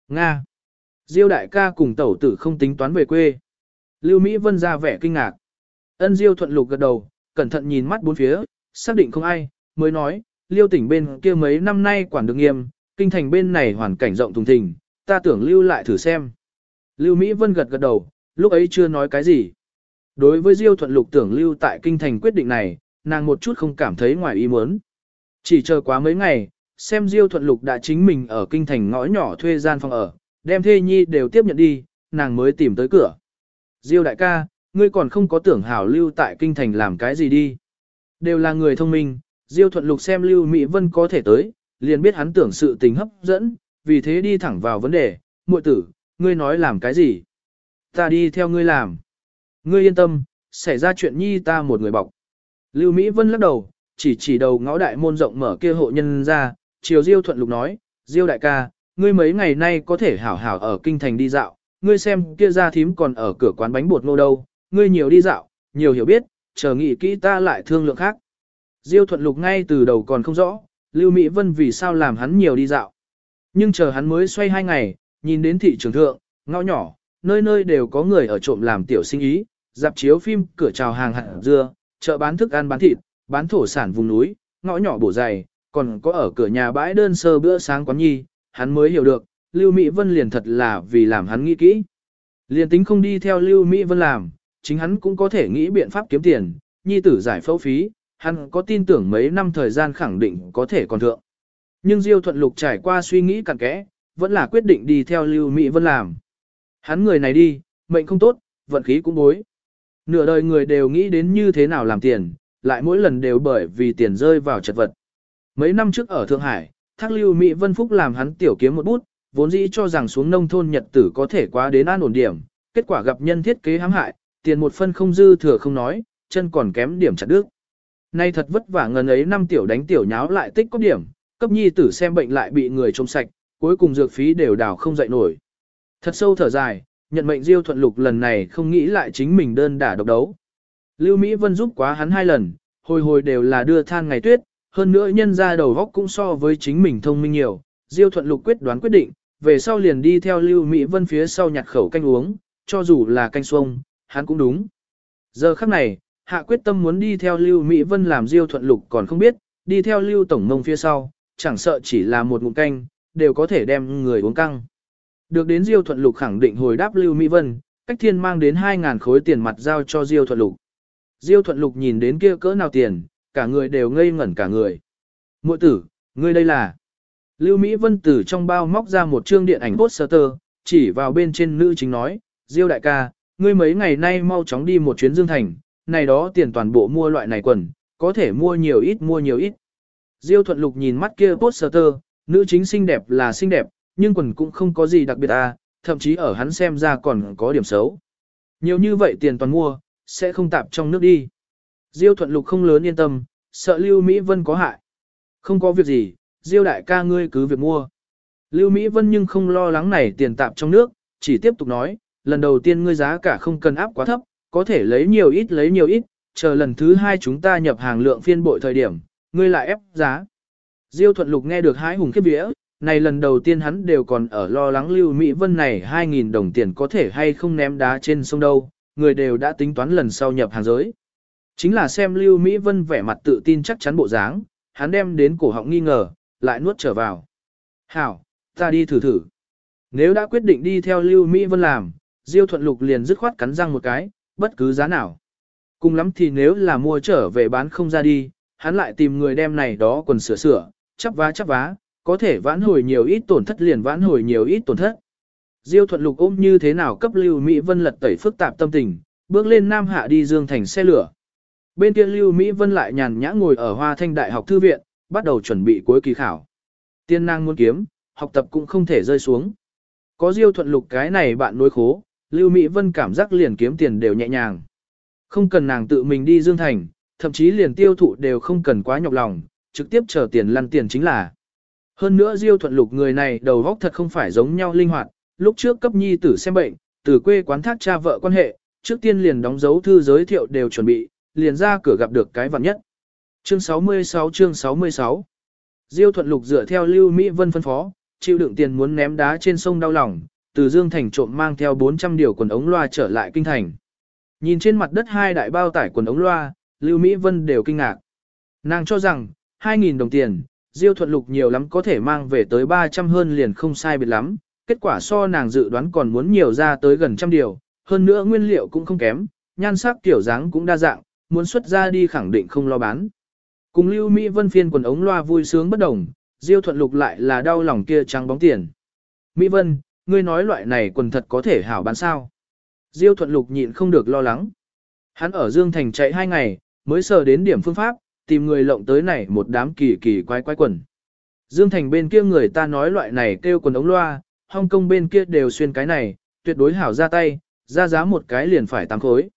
Nga. Diêu đại ca cùng tẩu tử không tính toán về quê. Lưu Mỹ Vân ra vẻ kinh ngạc. Ân Diêu Thuận Lục gật đầu, cẩn thận nhìn mắt bốn phía, xác định không ai, mới nói, Liêu tỉnh bên kia mấy năm nay quản được nghiêm, kinh thành bên này hoàn cảnh rộng thùng thình, ta tưởng lưu lại thử xem. Lưu Mỹ Vân gật gật đầu, lúc ấy chưa nói cái gì. Đối với Diêu Thuận Lục tưởng lưu tại kinh thành quyết định này, nàng một chút không cảm thấy ngoài ý muốn. Chỉ chờ quá mấy ngày, xem Diêu Thuận Lục đã chính mình ở kinh thành ngõ nhỏ thuê gian phòng ở, đem thê nhi đều tiếp nhận đi, nàng mới tìm tới cửa. Diêu đại ca, ngươi còn không có tưởng hảo lưu tại kinh thành làm cái gì đi. Đều là người thông minh, Diêu Thuận Lục xem Lưu Mỹ Vân có thể tới, liền biết hắn tưởng sự tình hấp dẫn, vì thế đi thẳng vào vấn đề, muội tử, ngươi nói làm cái gì? Ta đi theo ngươi làm. Ngươi yên tâm, xảy ra chuyện nhi ta một người bọc. Lưu Mỹ Vân lắc đầu, chỉ chỉ đầu ngõ đại môn rộng mở kia hộ nhân ra, chiều Diêu Thuận Lục nói, Diêu đại ca, ngươi mấy ngày nay có thể hảo hảo ở kinh thành đi dạo, ngươi xem kia ra thím còn ở cửa quán bánh bột ngô đâu, ngươi nhiều đi dạo, nhiều hiểu biết, chờ nghĩ kỹ ta lại thương lượng khác. Diêu Thuận Lục ngay từ đầu còn không rõ, Lưu Mỹ Vân vì sao làm hắn nhiều đi dạo. Nhưng chờ hắn mới xoay hai ngày, nhìn đến thị trường thượng, ngõ nhỏ, nơi nơi đều có người ở trộm làm tiểu sinh ý, dạp chiếu phim, cửa chào hàng hạt dưa, chợ bán thức ăn bán thịt, bán thổ sản vùng núi, ngõ nhỏ bổ dày, còn có ở cửa nhà bãi đơn sơ bữa sáng quán nhi, hắn mới hiểu được, Lưu Mỹ Vân liền thật là vì làm hắn nghĩ kỹ. Liền tính không đi theo Lưu Mỹ Vân làm, chính hắn cũng có thể nghĩ biện pháp kiếm tiền, nhi tử giải phẫu phí, hắn có tin tưởng mấy năm thời gian khẳng định có thể còn thượng. Nhưng Diêu Thuận Lục trải qua suy nghĩ cặn kẽ, vẫn là quyết định đi theo Lưu Mỹ Vân làm. Hắn người này đi, mệnh không tốt, vận khí cũng bối. Nửa đời người đều nghĩ đến như thế nào làm tiền, lại mỗi lần đều bởi vì tiền rơi vào chật vật. Mấy năm trước ở Thượng Hải, Thác Lưu Mỹ Vân Phúc làm hắn tiểu kiếm một bút, vốn dĩ cho rằng xuống nông thôn nhật tử có thể quá đến an ổn điểm, kết quả gặp nhân thiết kế hãm hại, tiền một phân không dư thừa không nói, chân còn kém điểm chặt đứt. Nay thật vất vả ngần ấy năm tiểu đánh tiểu nháo lại tích có điểm, cấp nhi tử xem bệnh lại bị người trông sạch, cuối cùng dược phí đều đào không dậy nổi. Thật sâu thở dài, nhận mệnh Diêu Thuận Lục lần này không nghĩ lại chính mình đơn đả độc đấu. Lưu Mỹ Vân giúp quá hắn hai lần, hồi hồi đều là đưa than ngày tuyết, hơn nữa nhân ra đầu góc cũng so với chính mình thông minh nhiều. Diêu Thuận Lục quyết đoán quyết định, về sau liền đi theo Lưu Mỹ Vân phía sau nhặt khẩu canh uống, cho dù là canh xuông, hắn cũng đúng. Giờ khắc này, hạ quyết tâm muốn đi theo Lưu Mỹ Vân làm Diêu Thuận Lục còn không biết, đi theo Lưu Tổng Mông phía sau, chẳng sợ chỉ là một ngụm canh, đều có thể đem người uống căng. Được đến Diêu Thuận Lục khẳng định hồi đáp Lưu Mỹ Vân, cách thiên mang đến 2.000 khối tiền mặt giao cho Diêu Thuận Lục. Diêu Thuận Lục nhìn đến kia cỡ nào tiền, cả người đều ngây ngẩn cả người. Muội tử, ngươi đây là... Lưu Mỹ Vân từ trong bao móc ra một chương điện ảnh poster, chỉ vào bên trên nữ chính nói, Diêu đại ca, ngươi mấy ngày nay mau chóng đi một chuyến Dương Thành, này đó tiền toàn bộ mua loại này quần, có thể mua nhiều ít mua nhiều ít. Diêu Thuận Lục nhìn mắt kia poster, nữ chính xinh đẹp là xinh đẹp, nhưng quần cũng không có gì đặc biệt à, thậm chí ở hắn xem ra còn có điểm xấu. Nhiều như vậy tiền toàn mua, sẽ không tạp trong nước đi. Diêu Thuận Lục không lớn yên tâm, sợ Lưu Mỹ Vân có hại. Không có việc gì, Diêu đại ca ngươi cứ việc mua. Lưu Mỹ Vân nhưng không lo lắng này tiền tạp trong nước, chỉ tiếp tục nói, lần đầu tiên ngươi giá cả không cần áp quá thấp, có thể lấy nhiều ít lấy nhiều ít, chờ lần thứ hai chúng ta nhập hàng lượng phiên bội thời điểm, ngươi lại ép giá. Diêu Thuận Lục nghe được hái hùng khiếp vía, này lần đầu tiên hắn đều còn ở lo lắng Lưu Mỹ Vân này 2.000 đồng tiền có thể hay không ném đá trên sông đâu, người đều đã tính toán lần sau nhập hàng giới. Chính là xem Lưu Mỹ Vân vẻ mặt tự tin chắc chắn bộ dáng, hắn đem đến cổ họng nghi ngờ, lại nuốt trở vào. Hảo, ta đi thử thử. Nếu đã quyết định đi theo Lưu Mỹ Vân làm, Diêu Thuận Lục liền dứt khoát cắn răng một cái, bất cứ giá nào. Cùng lắm thì nếu là mua trở về bán không ra đi, hắn lại tìm người đem này đó quần sửa sửa, chắp vá chắp vá, có thể vãn hồi nhiều ít tổn thất liền vãn hồi nhiều ít tổn thất. Diêu Thuận Lục ôm như thế nào cấp Lưu Mỹ Vân lật tẩy phức tạp tâm tình, bước lên Nam Hạ đi Dương Thành xe lửa. Bên kia Lưu Mỹ Vân lại nhàn nhã ngồi ở Hoa Thanh Đại học thư viện, bắt đầu chuẩn bị cuối kỳ khảo. Tiên năng muốn kiếm, học tập cũng không thể rơi xuống. Có Diêu Thuận Lục cái này bạn nối khố, Lưu Mỹ Vân cảm giác liền kiếm tiền đều nhẹ nhàng. Không cần nàng tự mình đi Dương Thành, thậm chí liền tiêu thụ đều không cần quá nhọc lòng, trực tiếp chờ tiền lăn tiền chính là. Hơn nữa Diêu Thuận Lục người này đầu óc thật không phải giống nhau linh hoạt, lúc trước cấp nhi tử xem bệnh, từ quê quán thác cha vợ quan hệ, trước tiên liền đóng dấu thư giới thiệu đều chuẩn bị, liền ra cửa gặp được cái vặn nhất. Chương 66 chương 66 Diêu Thuận Lục dựa theo Lưu Mỹ Vân phân phó, chịu đựng tiền muốn ném đá trên sông đau lòng, từ Dương Thành trộm mang theo 400 điều quần ống loa trở lại kinh thành. Nhìn trên mặt đất hai đại bao tải quần ống loa, Lưu Mỹ Vân đều kinh ngạc. Nàng cho rằng, 2.000 đồng tiền, Diêu Thuận Lục nhiều lắm có thể mang về tới 300 hơn liền không sai biệt lắm, kết quả so nàng dự đoán còn muốn nhiều ra tới gần trăm điều, hơn nữa nguyên liệu cũng không kém, nhan sắc kiểu dáng cũng đa dạng, muốn xuất ra đi khẳng định không lo bán. Cùng Lưu Mỹ Vân phiên quần ống loa vui sướng bất đồng, Diêu Thuận Lục lại là đau lòng kia trắng bóng tiền. Mỹ Vân, ngươi nói loại này quần thật có thể hảo bán sao? Diêu Thuận Lục nhịn không được lo lắng. Hắn ở Dương Thành chạy hai ngày, mới sờ đến điểm phương pháp, tìm người lộng tới này một đám kỳ kỳ quái quái quần. Dương Thành bên kia người ta nói loại này kêu quần ống loa, Hong Kong bên kia đều xuyên cái này, tuyệt đối hảo ra tay, ra giá một cái liền phải tám khối.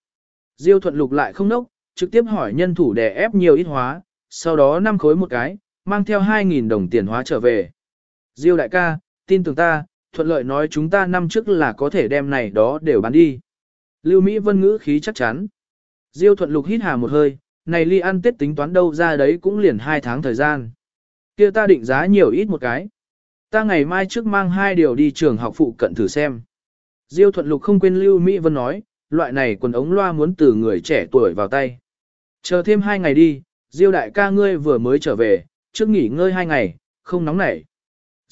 Diêu Thuận Lục lại không nốc, trực tiếp hỏi nhân thủ để ép nhiều ít hóa, sau đó năm khối một cái, mang theo 2.000 đồng tiền hóa trở về. Diêu đại ca, tin tưởng ta, thuận lợi nói chúng ta năm trước là có thể đem này đó đều bán đi. Lưu Mỹ Vân ngữ khí chắc chắn. Diêu thuận lục hít hà một hơi, này ly ăn tết tính toán đâu ra đấy cũng liền hai tháng thời gian. kia ta định giá nhiều ít một cái. Ta ngày mai trước mang hai điều đi trường học phụ cận thử xem. Diêu thuận lục không quên Lưu Mỹ Vân nói, loại này quần ống loa muốn từ người trẻ tuổi vào tay. Chờ thêm hai ngày đi, Diêu đại ca ngươi vừa mới trở về, trước nghỉ ngơi hai ngày, không nóng nảy.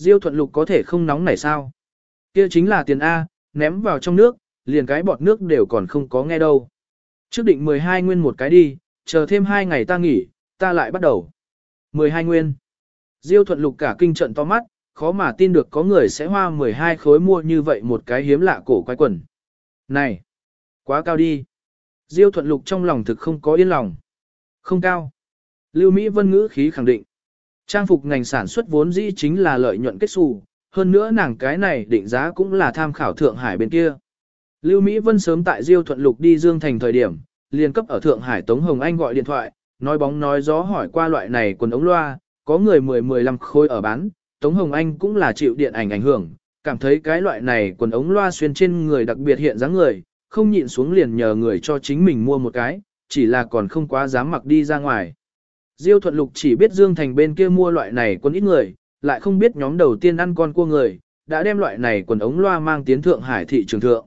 Diêu thuận lục có thể không nóng này sao? Kia chính là tiền A, ném vào trong nước, liền cái bọt nước đều còn không có nghe đâu. Trước định 12 nguyên một cái đi, chờ thêm hai ngày ta nghỉ, ta lại bắt đầu. 12 nguyên. Diêu thuận lục cả kinh trận to mắt, khó mà tin được có người sẽ hoa 12 khối mua như vậy một cái hiếm lạ cổ quái quần. Này, quá cao đi. Diêu thuận lục trong lòng thực không có yên lòng. Không cao. Lưu Mỹ Vân ngữ khí khẳng định. Trang phục ngành sản xuất vốn dĩ chính là lợi nhuận kết xù, hơn nữa nàng cái này định giá cũng là tham khảo Thượng Hải bên kia. Lưu Mỹ Vân sớm tại Diêu Thuận Lục đi Dương Thành thời điểm, liền cấp ở Thượng Hải Tống Hồng Anh gọi điện thoại, nói bóng nói gió hỏi qua loại này quần ống loa, có người 10-15 khối ở bán, Tống Hồng Anh cũng là chịu điện ảnh ảnh hưởng, cảm thấy cái loại này quần ống loa xuyên trên người đặc biệt hiện dáng người, không nhịn xuống liền nhờ người cho chính mình mua một cái, chỉ là còn không quá dám mặc đi ra ngoài. Diêu Thuận Lục chỉ biết Dương Thành bên kia mua loại này quân ít người, lại không biết nhóm đầu tiên ăn con cua người, đã đem loại này quần ống loa mang tiến Thượng Hải thị trường thượng.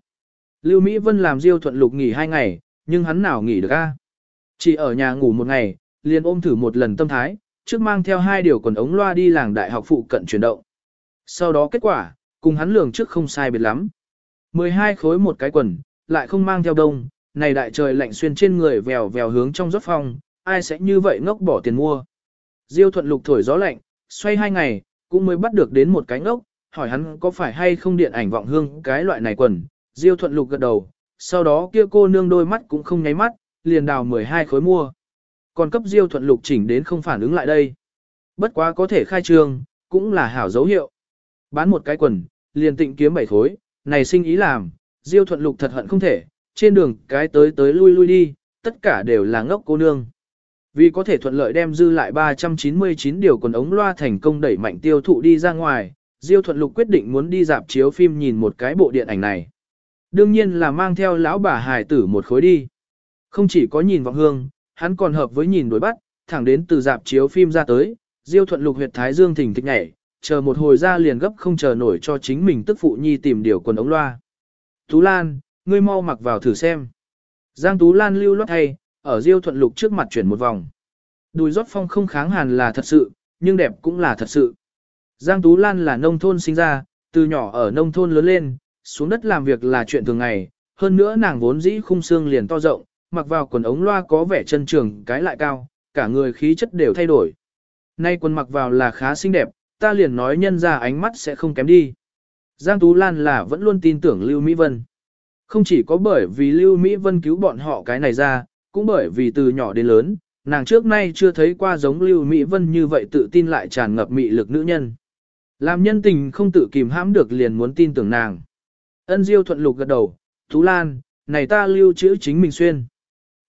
Lưu Mỹ Vân làm Diêu Thuận Lục nghỉ hai ngày, nhưng hắn nào nghỉ được a? Chỉ ở nhà ngủ một ngày, liền ôm thử một lần tâm thái, trước mang theo hai điều quần ống loa đi làng đại học phụ cận chuyển động. Sau đó kết quả, cùng hắn lường trước không sai biệt lắm. 12 khối một cái quần, lại không mang theo đông, này đại trời lạnh xuyên trên người vèo vèo hướng trong giấc phong, ai sẽ như vậy ngốc bỏ tiền mua. Diêu thuận lục thổi gió lạnh, xoay hai ngày, cũng mới bắt được đến một cái ngốc, hỏi hắn có phải hay không điện ảnh vọng hương cái loại này quần. Diêu thuận lục gật đầu, sau đó kia cô nương đôi mắt cũng không nháy mắt, liền đào 12 khối mua. Còn cấp diêu thuận lục chỉnh đến không phản ứng lại đây. Bất quá có thể khai trương, cũng là hảo dấu hiệu. Bán một cái quần, liền tịnh kiếm 7 khối, này sinh ý làm, diêu thuận lục thật hận không thể, trên đường cái tới tới lui lui đi, tất cả đều là ngốc cô nương. Vì có thể thuận lợi đem dư lại 399 điều quần ống loa thành công đẩy mạnh tiêu thụ đi ra ngoài, Diêu Thuận Lục quyết định muốn đi dạp chiếu phim nhìn một cái bộ điện ảnh này. Đương nhiên là mang theo lão bà hài tử một khối đi. Không chỉ có nhìn vọng hương, hắn còn hợp với nhìn đối bắt, thẳng đến từ dạp chiếu phim ra tới, Diêu Thuận Lục huyệt thái dương thỉnh thịch nhảy, chờ một hồi ra liền gấp không chờ nổi cho chính mình tức phụ nhi tìm điều quần ống loa. Tú Lan, ngươi mau mặc vào thử xem. Giang Tú Lan lưu loát hay, ở Diêu Thuận Lục trước mặt chuyển một vòng. Đùi rót phong không kháng hàn là thật sự, nhưng đẹp cũng là thật sự. Giang Tú Lan là nông thôn sinh ra, từ nhỏ ở nông thôn lớn lên, xuống đất làm việc là chuyện thường ngày, hơn nữa nàng vốn dĩ khung xương liền to rộng, mặc vào quần ống loa có vẻ chân trường cái lại cao, cả người khí chất đều thay đổi. Nay quần mặc vào là khá xinh đẹp, ta liền nói nhân ra ánh mắt sẽ không kém đi. Giang Tú Lan là vẫn luôn tin tưởng Lưu Mỹ Vân. Không chỉ có bởi vì Lưu Mỹ Vân cứu bọn họ cái này ra, cũng bởi vì từ nhỏ đến lớn, nàng trước nay chưa thấy qua giống Lưu Mỹ Vân như vậy tự tin lại tràn ngập mị lực nữ nhân. Làm nhân tình không tự kìm hãm được liền muốn tin tưởng nàng. Ân Diêu thuận lục gật đầu, Tú Lan, này ta lưu trữ chính mình xuyên.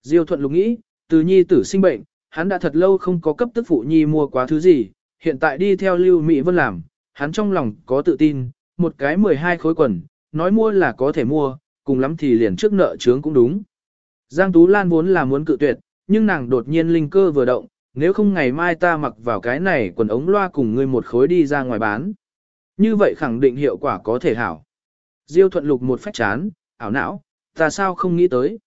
Diêu thuận lục nghĩ, từ nhi tử sinh bệnh, hắn đã thật lâu không có cấp tức phụ nhi mua quá thứ gì, hiện tại đi theo Lưu Mỹ Vân làm, hắn trong lòng có tự tin, một cái 12 khối quần, nói mua là có thể mua, cùng lắm thì liền trước nợ trướng cũng đúng. Giang Tú Lan vốn là muốn cự tuyệt, nhưng nàng đột nhiên linh cơ vừa động, nếu không ngày mai ta mặc vào cái này quần ống loa cùng ngươi một khối đi ra ngoài bán. Như vậy khẳng định hiệu quả có thể hảo. Diêu thuận lục một phách chán, ảo não, ta sao không nghĩ tới.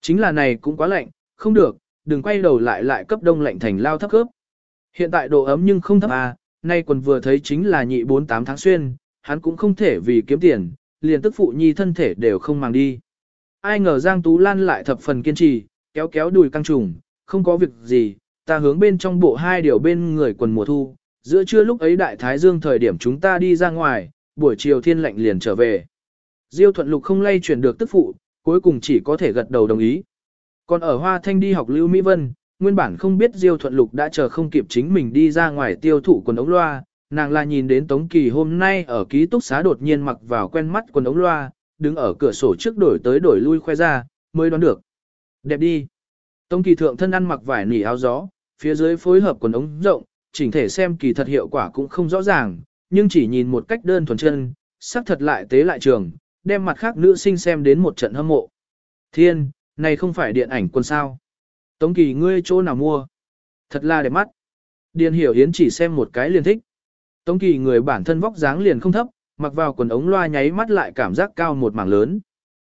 Chính là này cũng quá lạnh, không được, đừng quay đầu lại lại cấp đông lạnh thành lao thấp cướp. Hiện tại độ ấm nhưng không thấp à, nay quần vừa thấy chính là nhị 48 tháng xuyên, hắn cũng không thể vì kiếm tiền, liền tức phụ nhi thân thể đều không mang đi. Ai ngờ Giang Tú Lan lại thập phần kiên trì, kéo kéo đùi căng trùng, không có việc gì, ta hướng bên trong bộ hai điều bên người quần mùa thu, giữa trưa lúc ấy đại thái dương thời điểm chúng ta đi ra ngoài, buổi chiều thiên lạnh liền trở về. Diêu thuận lục không lay chuyển được tức phụ, cuối cùng chỉ có thể gật đầu đồng ý. Còn ở Hoa Thanh đi học Lưu Mỹ Vân, nguyên bản không biết Diêu thuận lục đã chờ không kịp chính mình đi ra ngoài tiêu thụ quần ống loa, nàng là nhìn đến Tống Kỳ hôm nay ở ký túc xá đột nhiên mặc vào quen mắt quần ống loa, đứng ở cửa sổ trước đổi tới đổi lui khoe ra, mới đoán được. Đẹp đi. Tống Kỳ thượng thân ăn mặc vải nỉ áo gió, phía dưới phối hợp quần ống rộng, chỉnh thể xem kỳ thật hiệu quả cũng không rõ ràng, nhưng chỉ nhìn một cách đơn thuần chân, sắc thật lại tế lại trường, đem mặt khác nữ sinh xem đến một trận hâm mộ. Thiên, này không phải điện ảnh quân sao. Tống Kỳ ngươi chỗ nào mua? Thật là đẹp mắt. Điền Hiểu Yến chỉ xem một cái liền thích. Tống Kỳ người bản thân vóc dáng liền không thấp, mặc vào quần ống loa nháy mắt lại cảm giác cao một mảng lớn.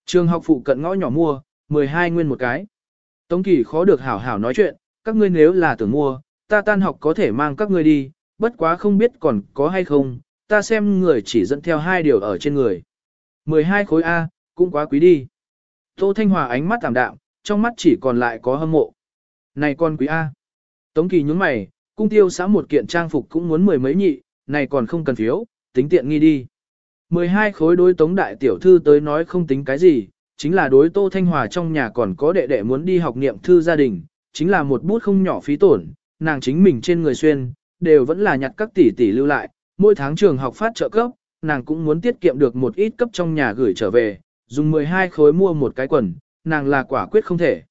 Trường học phụ cận ngõ nhỏ mua, 12 nguyên một cái. Tống Kỳ khó được hảo hảo nói chuyện, các ngươi nếu là tưởng mua, ta tan học có thể mang các ngươi đi, bất quá không biết còn có hay không, ta xem người chỉ dẫn theo hai điều ở trên người. 12 khối A, cũng quá quý đi. Tô Thanh Hòa ánh mắt tạm đạm, trong mắt chỉ còn lại có hâm mộ. Này con quý A. Tống Kỳ nhúng mày, cung tiêu xã một kiện trang phục cũng muốn mười mấy nhị, này còn không cần phiếu, tính tiện nghi đi. 12 khối đối tống đại tiểu thư tới nói không tính cái gì, chính là đối Tô Thanh Hòa trong nhà còn có đệ đệ muốn đi học niệm thư gia đình, chính là một bút không nhỏ phí tổn, nàng chính mình trên người xuyên, đều vẫn là nhặt các tỷ tỷ lưu lại, mỗi tháng trường học phát trợ cấp, nàng cũng muốn tiết kiệm được một ít cấp trong nhà gửi trở về, dùng 12 khối mua một cái quần, nàng là quả quyết không thể.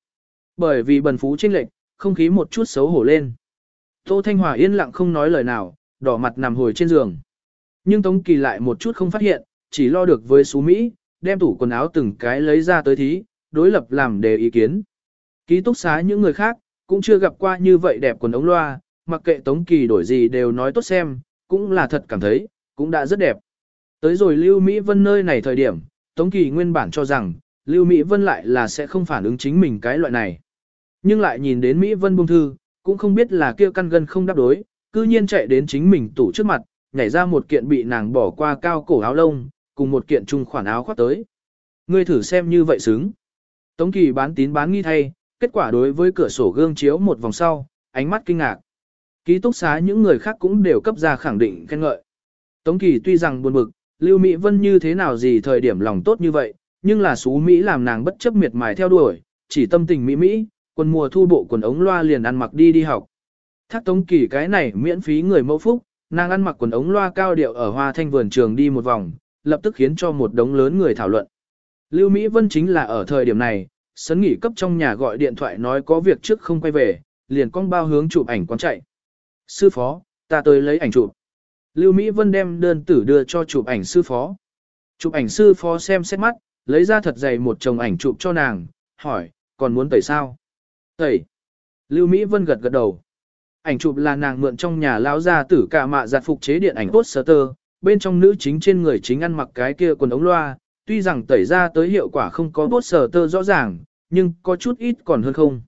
Bởi vì bần phú chênh lệch, không khí một chút xấu hổ lên. Tô Thanh Hòa yên lặng không nói lời nào, đỏ mặt nằm hồi trên giường. Nhưng Tống Kỳ lại một chút không phát hiện, chỉ lo được với xú Mỹ, đem tủ quần áo từng cái lấy ra tới thí, đối lập làm đề ý kiến. Ký túc xá những người khác, cũng chưa gặp qua như vậy đẹp quần ống loa, mặc kệ Tống Kỳ đổi gì đều nói tốt xem, cũng là thật cảm thấy, cũng đã rất đẹp. Tới rồi Lưu Mỹ Vân nơi này thời điểm, Tống Kỳ nguyên bản cho rằng, Lưu Mỹ Vân lại là sẽ không phản ứng chính mình cái loại này. Nhưng lại nhìn đến Mỹ Vân buông thư, cũng không biết là kia căn gân không đáp đối, cư nhiên chạy đến chính mình tủ trước mặt, nhảy ra một kiện bị nàng bỏ qua cao cổ áo lông, cùng một kiện trung khoản áo khoác tới. Ngươi thử xem như vậy xứng. Tống Kỳ bán tín bán nghi thay, kết quả đối với cửa sổ gương chiếu một vòng sau, ánh mắt kinh ngạc. Ký túc xá những người khác cũng đều cấp ra khẳng định khen ngợi. Tống Kỳ tuy rằng buồn bực, Lưu Mỹ Vân như thế nào gì thời điểm lòng tốt như vậy, nhưng là xú Mỹ làm nàng bất chấp miệt mài theo đuổi, chỉ tâm tình Mỹ Mỹ, quần mùa thu bộ quần ống loa liền ăn mặc đi đi học. Thác Tống Kỳ cái này miễn phí người mẫu phúc, nàng ăn mặc quần ống loa cao điệu ở hoa thanh vườn trường đi một vòng, lập tức khiến cho một đống lớn người thảo luận. Lưu Mỹ Vân chính là ở thời điểm này, sấn nghỉ cấp trong nhà gọi điện thoại nói có việc trước không quay về, liền con bao hướng chụp ảnh quán chạy. Sư phó, ta tới lấy ảnh chụp. Lưu Mỹ Vân đem đơn tử đưa cho chụp ảnh sư phó. Chụp ảnh sư phó xem xét mắt, lấy ra thật dày một chồng ảnh chụp cho nàng, hỏi, còn muốn tẩy sao? Tẩy. Lưu Mỹ Vân gật gật đầu. Ảnh chụp là nàng mượn trong nhà lão gia tử cả mạ giặt phục chế điện ảnh poster, bên trong nữ chính trên người chính ăn mặc cái kia quần ống loa, tuy rằng tẩy ra tới hiệu quả không có poster rõ ràng, nhưng có chút ít còn hơn không.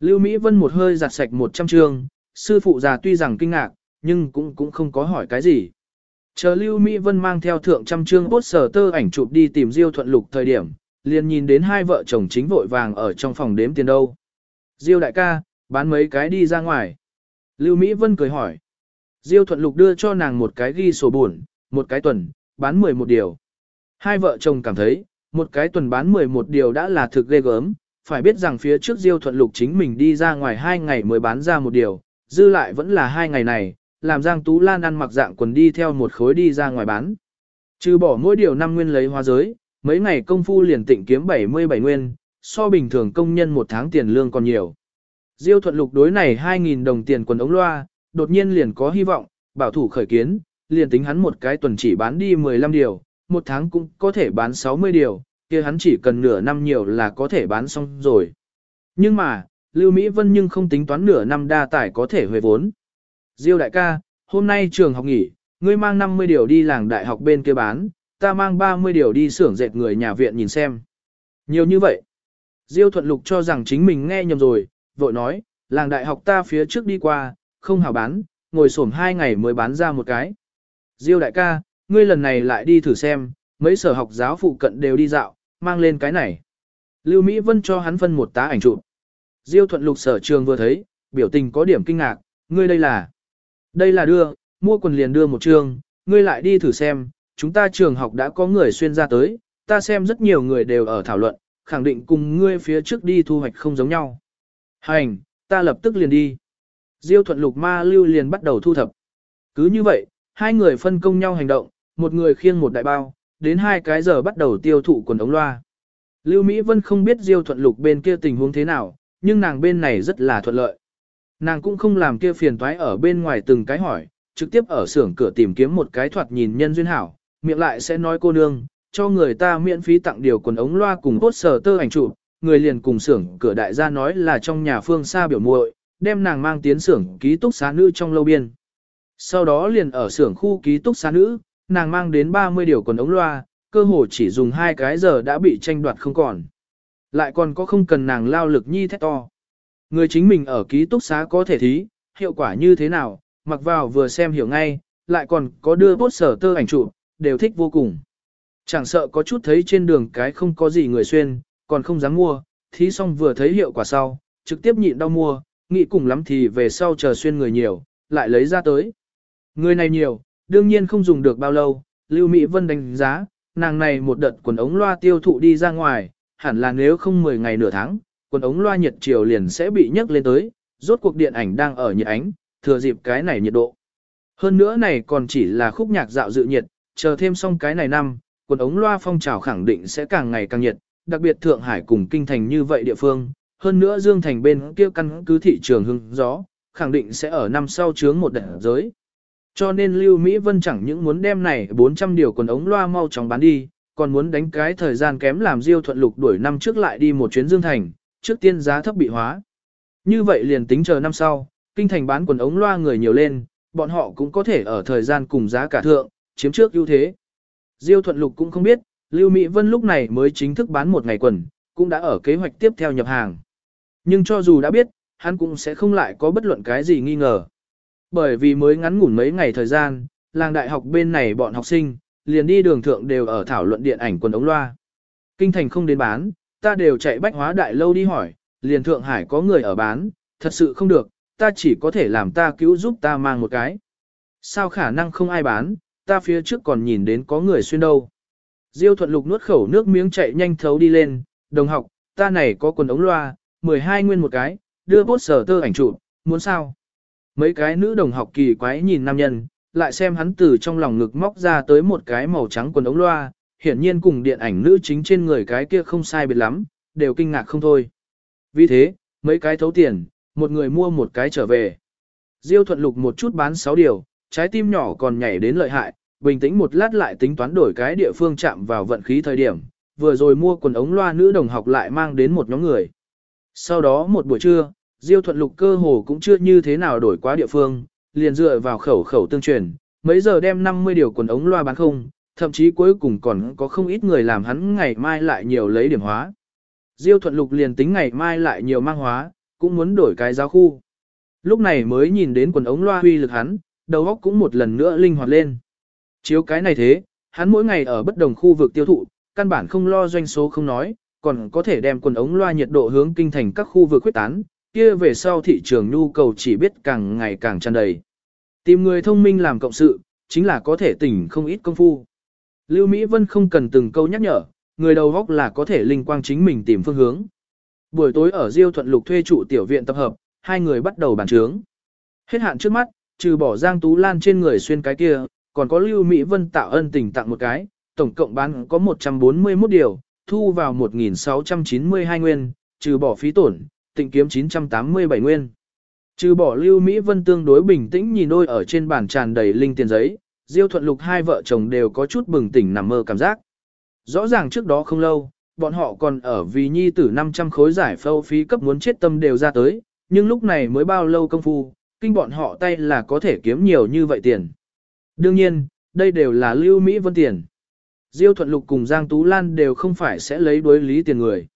Lưu Mỹ Vân một hơi giặt sạch 100 chương, sư phụ già tuy rằng kinh ngạc, nhưng cũng cũng không có hỏi cái gì. Chờ Lưu Mỹ Vân mang theo thượng trăm chương poster ảnh chụp đi tìm Diêu Thuận Lục thời điểm, liền nhìn đến hai vợ chồng chính vội vàng ở trong phòng đếm tiền đâu. Diêu đại ca, bán mấy cái đi ra ngoài. Lưu Mỹ Vân cười hỏi. Diêu Thuận Lục đưa cho nàng một cái ghi sổ buồn, một cái tuần, bán 11 điều. Hai vợ chồng cảm thấy, một cái tuần bán 11 điều đã là thực ghê gớm, phải biết rằng phía trước Diêu Thuận Lục chính mình đi ra ngoài hai ngày mới bán ra một điều, dư lại vẫn là hai ngày này, làm Giang Tú Lan ăn mặc dạng quần đi theo một khối đi ra ngoài bán. Trừ bỏ mỗi điều năm nguyên lấy hóa giới, mấy ngày công phu liền tịnh kiếm 77 nguyên, so bình thường công nhân một tháng tiền lương còn nhiều. Diêu thuận lục đối này 2.000 đồng tiền quần ống loa, đột nhiên liền có hy vọng, bảo thủ khởi kiến, liền tính hắn một cái tuần chỉ bán đi 15 điều, một tháng cũng có thể bán 60 điều, kia hắn chỉ cần nửa năm nhiều là có thể bán xong rồi. Nhưng mà, Lưu Mỹ Vân nhưng không tính toán nửa năm đa tải có thể huề vốn. Diêu đại ca, hôm nay trường học nghỉ, ngươi mang 50 điều đi làng đại học bên kia bán, ta mang 30 điều đi xưởng dệt người nhà viện nhìn xem. Nhiều như vậy. Diêu thuận lục cho rằng chính mình nghe nhầm rồi, vội nói, làng đại học ta phía trước đi qua, không hảo bán, ngồi xổm hai ngày mới bán ra một cái. Diêu đại ca, ngươi lần này lại đi thử xem, mấy sở học giáo phụ cận đều đi dạo, mang lên cái này. Lưu Mỹ Vân cho hắn phân một tá ảnh chụp. Diêu thuận lục sở trường vừa thấy, biểu tình có điểm kinh ngạc, ngươi đây là. Đây là đưa, mua quần liền đưa một trường, ngươi lại đi thử xem, chúng ta trường học đã có người xuyên ra tới, ta xem rất nhiều người đều ở thảo luận, khẳng định cùng ngươi phía trước đi thu hoạch không giống nhau. Hành, ta lập tức liền đi. Diêu thuận lục ma lưu liền bắt đầu thu thập. Cứ như vậy, hai người phân công nhau hành động, một người khiêng một đại bao, đến hai cái giờ bắt đầu tiêu thụ quần ống loa. Lưu Mỹ Vân không biết Diêu thuận lục bên kia tình huống thế nào, nhưng nàng bên này rất là thuận lợi. Nàng cũng không làm kia phiền toái ở bên ngoài từng cái hỏi, trực tiếp ở xưởng cửa tìm kiếm một cái thoạt nhìn nhân duyên hảo, miệng lại sẽ nói cô nương, cho người ta miễn phí tặng điều quần ống loa cùng cốt sở tơ ảnh chụp, người liền cùng xưởng cửa đại gia nói là trong nhà phương xa biểu muội, đem nàng mang tiến xưởng ký túc xá nữ trong lâu biên. Sau đó liền ở xưởng khu ký túc xá nữ, nàng mang đến 30 điều quần ống loa, cơ hồ chỉ dùng hai cái giờ đã bị tranh đoạt không còn. Lại còn có không cần nàng lao lực nhi thét to. Người chính mình ở ký túc xá có thể thí, hiệu quả như thế nào, mặc vào vừa xem hiểu ngay, lại còn có đưa bốt sở tơ ảnh chụp, đều thích vô cùng. Chẳng sợ có chút thấy trên đường cái không có gì người xuyên, còn không dám mua, thí xong vừa thấy hiệu quả sau, trực tiếp nhịn đau mua, nghĩ cùng lắm thì về sau chờ xuyên người nhiều, lại lấy ra tới. Người này nhiều, đương nhiên không dùng được bao lâu, Lưu Mỹ Vân đánh giá, nàng này một đợt quần ống loa tiêu thụ đi ra ngoài, hẳn là nếu không 10 ngày nửa tháng, quần ống loa nhiệt chiều liền sẽ bị nhấc lên tới, rốt cuộc điện ảnh đang ở nhiệt ánh, thừa dịp cái này nhiệt độ. Hơn nữa này còn chỉ là khúc nhạc dạo dự nhiệt, chờ thêm xong cái này năm, quần ống loa phong trào khẳng định sẽ càng ngày càng nhiệt, đặc biệt Thượng Hải cùng kinh thành như vậy địa phương, hơn nữa Dương Thành bên kia căn cứ thị trường hưng gió, khẳng định sẽ ở năm sau chướng một đợt giới. Cho nên Lưu Mỹ Vân chẳng những muốn đem này 400 điều quần ống loa mau chóng bán đi, còn muốn đánh cái thời gian kém làm Diêu Thuận Lục đuổi năm trước lại đi một chuyến Dương Thành, trước tiên giá thấp bị hóa. Như vậy liền tính chờ năm sau, kinh thành bán quần ống loa người nhiều lên, bọn họ cũng có thể ở thời gian cùng giá cả thượng, chiếm trước ưu thế. Diêu Thuận Lục cũng không biết, Lưu Mỹ Vân lúc này mới chính thức bán một ngày quần, cũng đã ở kế hoạch tiếp theo nhập hàng. Nhưng cho dù đã biết, hắn cũng sẽ không lại có bất luận cái gì nghi ngờ. Bởi vì mới ngắn ngủn mấy ngày thời gian, làng đại học bên này bọn học sinh, liền đi đường thượng đều ở thảo luận điện ảnh quần ống loa. Kinh thành không đến bán, ta đều chạy bách hóa đại lâu đi hỏi, liền Thượng Hải có người ở bán, thật sự không được, ta chỉ có thể làm ta cứu giúp ta mang một cái. Sao khả năng không ai bán, ta phía trước còn nhìn đến có người xuyên đâu. Diêu thuận lục nuốt khẩu nước miếng chạy nhanh thấu đi lên, đồng học, ta này có quần ống loa, 12 nguyên một cái, đưa bốt sở tơ ảnh chụp, muốn sao? Mấy cái nữ đồng học kỳ quái nhìn nam nhân, lại xem hắn từ trong lòng ngực móc ra tới một cái màu trắng quần ống loa, hiển nhiên cùng điện ảnh nữ chính trên người cái kia không sai biệt lắm, đều kinh ngạc không thôi. Vì thế, mấy cái thấu tiền, một người mua một cái trở về. Diêu thuận lục một chút bán 6 điều, trái tim nhỏ còn nhảy đến lợi hại, bình tĩnh một lát lại tính toán đổi cái địa phương chạm vào vận khí thời điểm, vừa rồi mua quần ống loa nữ đồng học lại mang đến một nhóm người. Sau đó một buổi trưa, Diêu thuận lục cơ hồ cũng chưa như thế nào đổi quá địa phương, liền dựa vào khẩu khẩu tương truyền, mấy giờ đem 50 điều quần ống loa bán không, thậm chí cuối cùng còn có không ít người làm hắn ngày mai lại nhiều lấy điểm hóa. Diêu thuận lục liền tính ngày mai lại nhiều mang hóa, cũng muốn đổi cái giáo khu. Lúc này mới nhìn đến quần ống loa huy lực hắn, đầu óc cũng một lần nữa linh hoạt lên. Chiếu cái này thế, hắn mỗi ngày ở bất đồng khu vực tiêu thụ, căn bản không lo doanh số không nói, còn có thể đem quần ống loa nhiệt độ hướng kinh thành các khu vực quyết tán, kia về sau thị trường nhu cầu chỉ biết càng ngày càng tràn đầy. Tìm người thông minh làm cộng sự, chính là có thể tỉnh không ít công phu. Lưu Mỹ Vân không cần từng câu nhắc nhở, người đầu góc là có thể linh quang chính mình tìm phương hướng. Buổi tối ở Diêu Thuận Lục thuê trụ tiểu viện tập hợp, hai người bắt đầu bàn trướng. Hết hạn trước mắt, trừ bỏ Giang Tú Lan trên người xuyên cái kia, còn có Lưu Mỹ Vân tạo ân tình tặng một cái, tổng cộng bán có 141 điều, thu vào 1.692 nguyên, trừ bỏ phí tổn, tịnh kiếm 987 nguyên. Trừ bỏ Lưu Mỹ Vân tương đối bình tĩnh nhìn đôi ở trên bàn tràn đầy linh tiền giấy, Diêu Thuận Lục hai vợ chồng đều có chút bừng tỉnh nằm mơ cảm giác. Rõ ràng trước đó không lâu, bọn họ còn ở vì nhi tử 500 khối giải phâu phí cấp muốn chết tâm đều ra tới, nhưng lúc này mới bao lâu công phu, kinh bọn họ tay là có thể kiếm nhiều như vậy tiền. Đương nhiên, đây đều là Lưu Mỹ Vân tiền. Diêu Thuận Lục cùng Giang Tú Lan đều không phải sẽ lấy đối lý tiền người.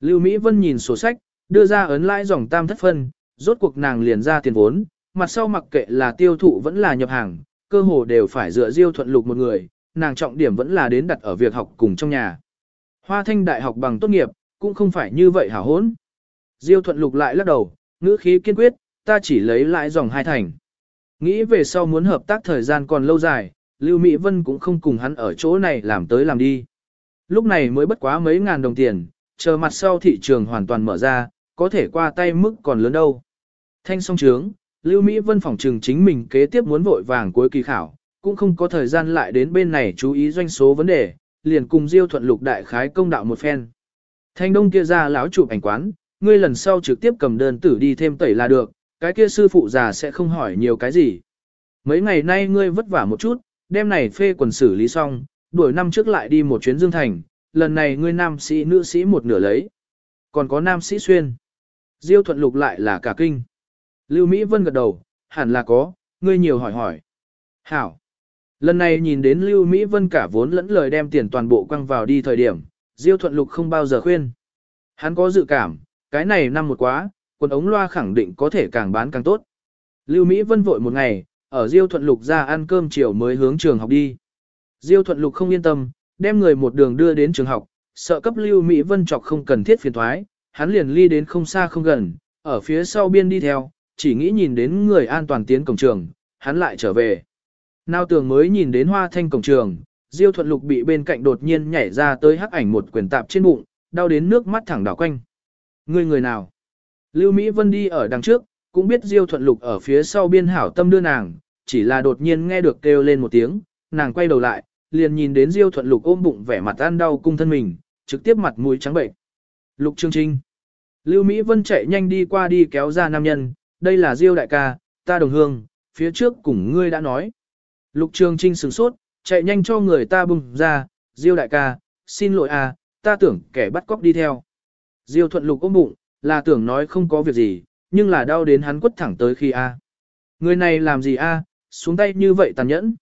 Lưu Mỹ Vân nhìn sổ sách, đưa ra ấn lãi dòng tam thất phân, rốt cuộc nàng liền ra tiền vốn, mặt sau mặc kệ là tiêu thụ vẫn là nhập hàng, cơ hồ đều phải dựa Diêu Thuận Lục một người, nàng trọng điểm vẫn là đến đặt ở việc học cùng trong nhà. Hoa Thanh đại học bằng tốt nghiệp, cũng không phải như vậy hả hốn. Diêu Thuận Lục lại lắc đầu, ngữ khí kiên quyết, ta chỉ lấy lãi dòng hai thành. Nghĩ về sau muốn hợp tác thời gian còn lâu dài, Lưu Mỹ Vân cũng không cùng hắn ở chỗ này làm tới làm đi. Lúc này mới bất quá mấy ngàn đồng tiền, chờ mặt sau thị trường hoàn toàn mở ra, có thể qua tay mức còn lớn đâu. Thanh song trướng, Lưu Mỹ Vân phòng trừng chính mình kế tiếp muốn vội vàng cuối kỳ khảo, cũng không có thời gian lại đến bên này chú ý doanh số vấn đề, liền cùng Diêu Thuận Lục đại khái công đạo một phen. Thanh đông kia ra lão chụp ảnh quán, ngươi lần sau trực tiếp cầm đơn tử đi thêm tẩy là được, cái kia sư phụ già sẽ không hỏi nhiều cái gì. Mấy ngày nay ngươi vất vả một chút, đêm này phê quần xử lý xong, đuổi năm trước lại đi một chuyến Dương Thành, lần này ngươi nam sĩ nữ sĩ một nửa lấy. Còn có nam sĩ xuyên. Diêu thuận lục lại là cả kinh. Lưu Mỹ Vân gật đầu, hẳn là có, ngươi nhiều hỏi hỏi. Hảo. Lần này nhìn đến Lưu Mỹ Vân cả vốn lẫn lời đem tiền toàn bộ quăng vào đi thời điểm, Diêu thuận lục không bao giờ khuyên. Hắn có dự cảm, cái này năm một quá, quần ống loa khẳng định có thể càng bán càng tốt. Lưu Mỹ Vân vội một ngày, ở Diêu thuận lục ra ăn cơm chiều mới hướng trường học đi. Diêu thuận lục không yên tâm, đem người một đường đưa đến trường học, sợ cấp Lưu Mỹ Vân chọc không cần thiết phiền thoái, hắn liền ly đến không xa không gần, ở phía sau biên đi theo, chỉ nghĩ nhìn đến người an toàn tiến cổng trường, hắn lại trở về. Nào tường mới nhìn đến hoa thanh cổng trường, Diêu thuận lục bị bên cạnh đột nhiên nhảy ra tới hắc ảnh một quyền tạp trên bụng, đau đến nước mắt thẳng đảo quanh. Người người nào? Lưu Mỹ Vân đi ở đằng trước, cũng biết Diêu thuận lục ở phía sau biên hảo tâm đưa nàng, chỉ là đột nhiên nghe được kêu lên một tiếng, nàng quay đầu lại, liền nhìn đến Diêu thuận lục ôm bụng vẻ mặt ăn đau cung thân mình, trực tiếp mặt mũi trắng bệnh. Lục Trương Trinh. Lưu Mỹ Vân chạy nhanh đi qua đi kéo ra nam nhân, đây là Diêu đại ca, ta đồng hương, phía trước cùng ngươi đã nói. Lục Trương Trinh sửng sốt, chạy nhanh cho người ta bùng ra, Diêu đại ca, xin lỗi à, ta tưởng kẻ bắt cóc đi theo. Diêu thuận lục ôm bụng, là tưởng nói không có việc gì, nhưng là đau đến hắn quất thẳng tới khi a. Người này làm gì a, xuống tay như vậy tàn nhẫn.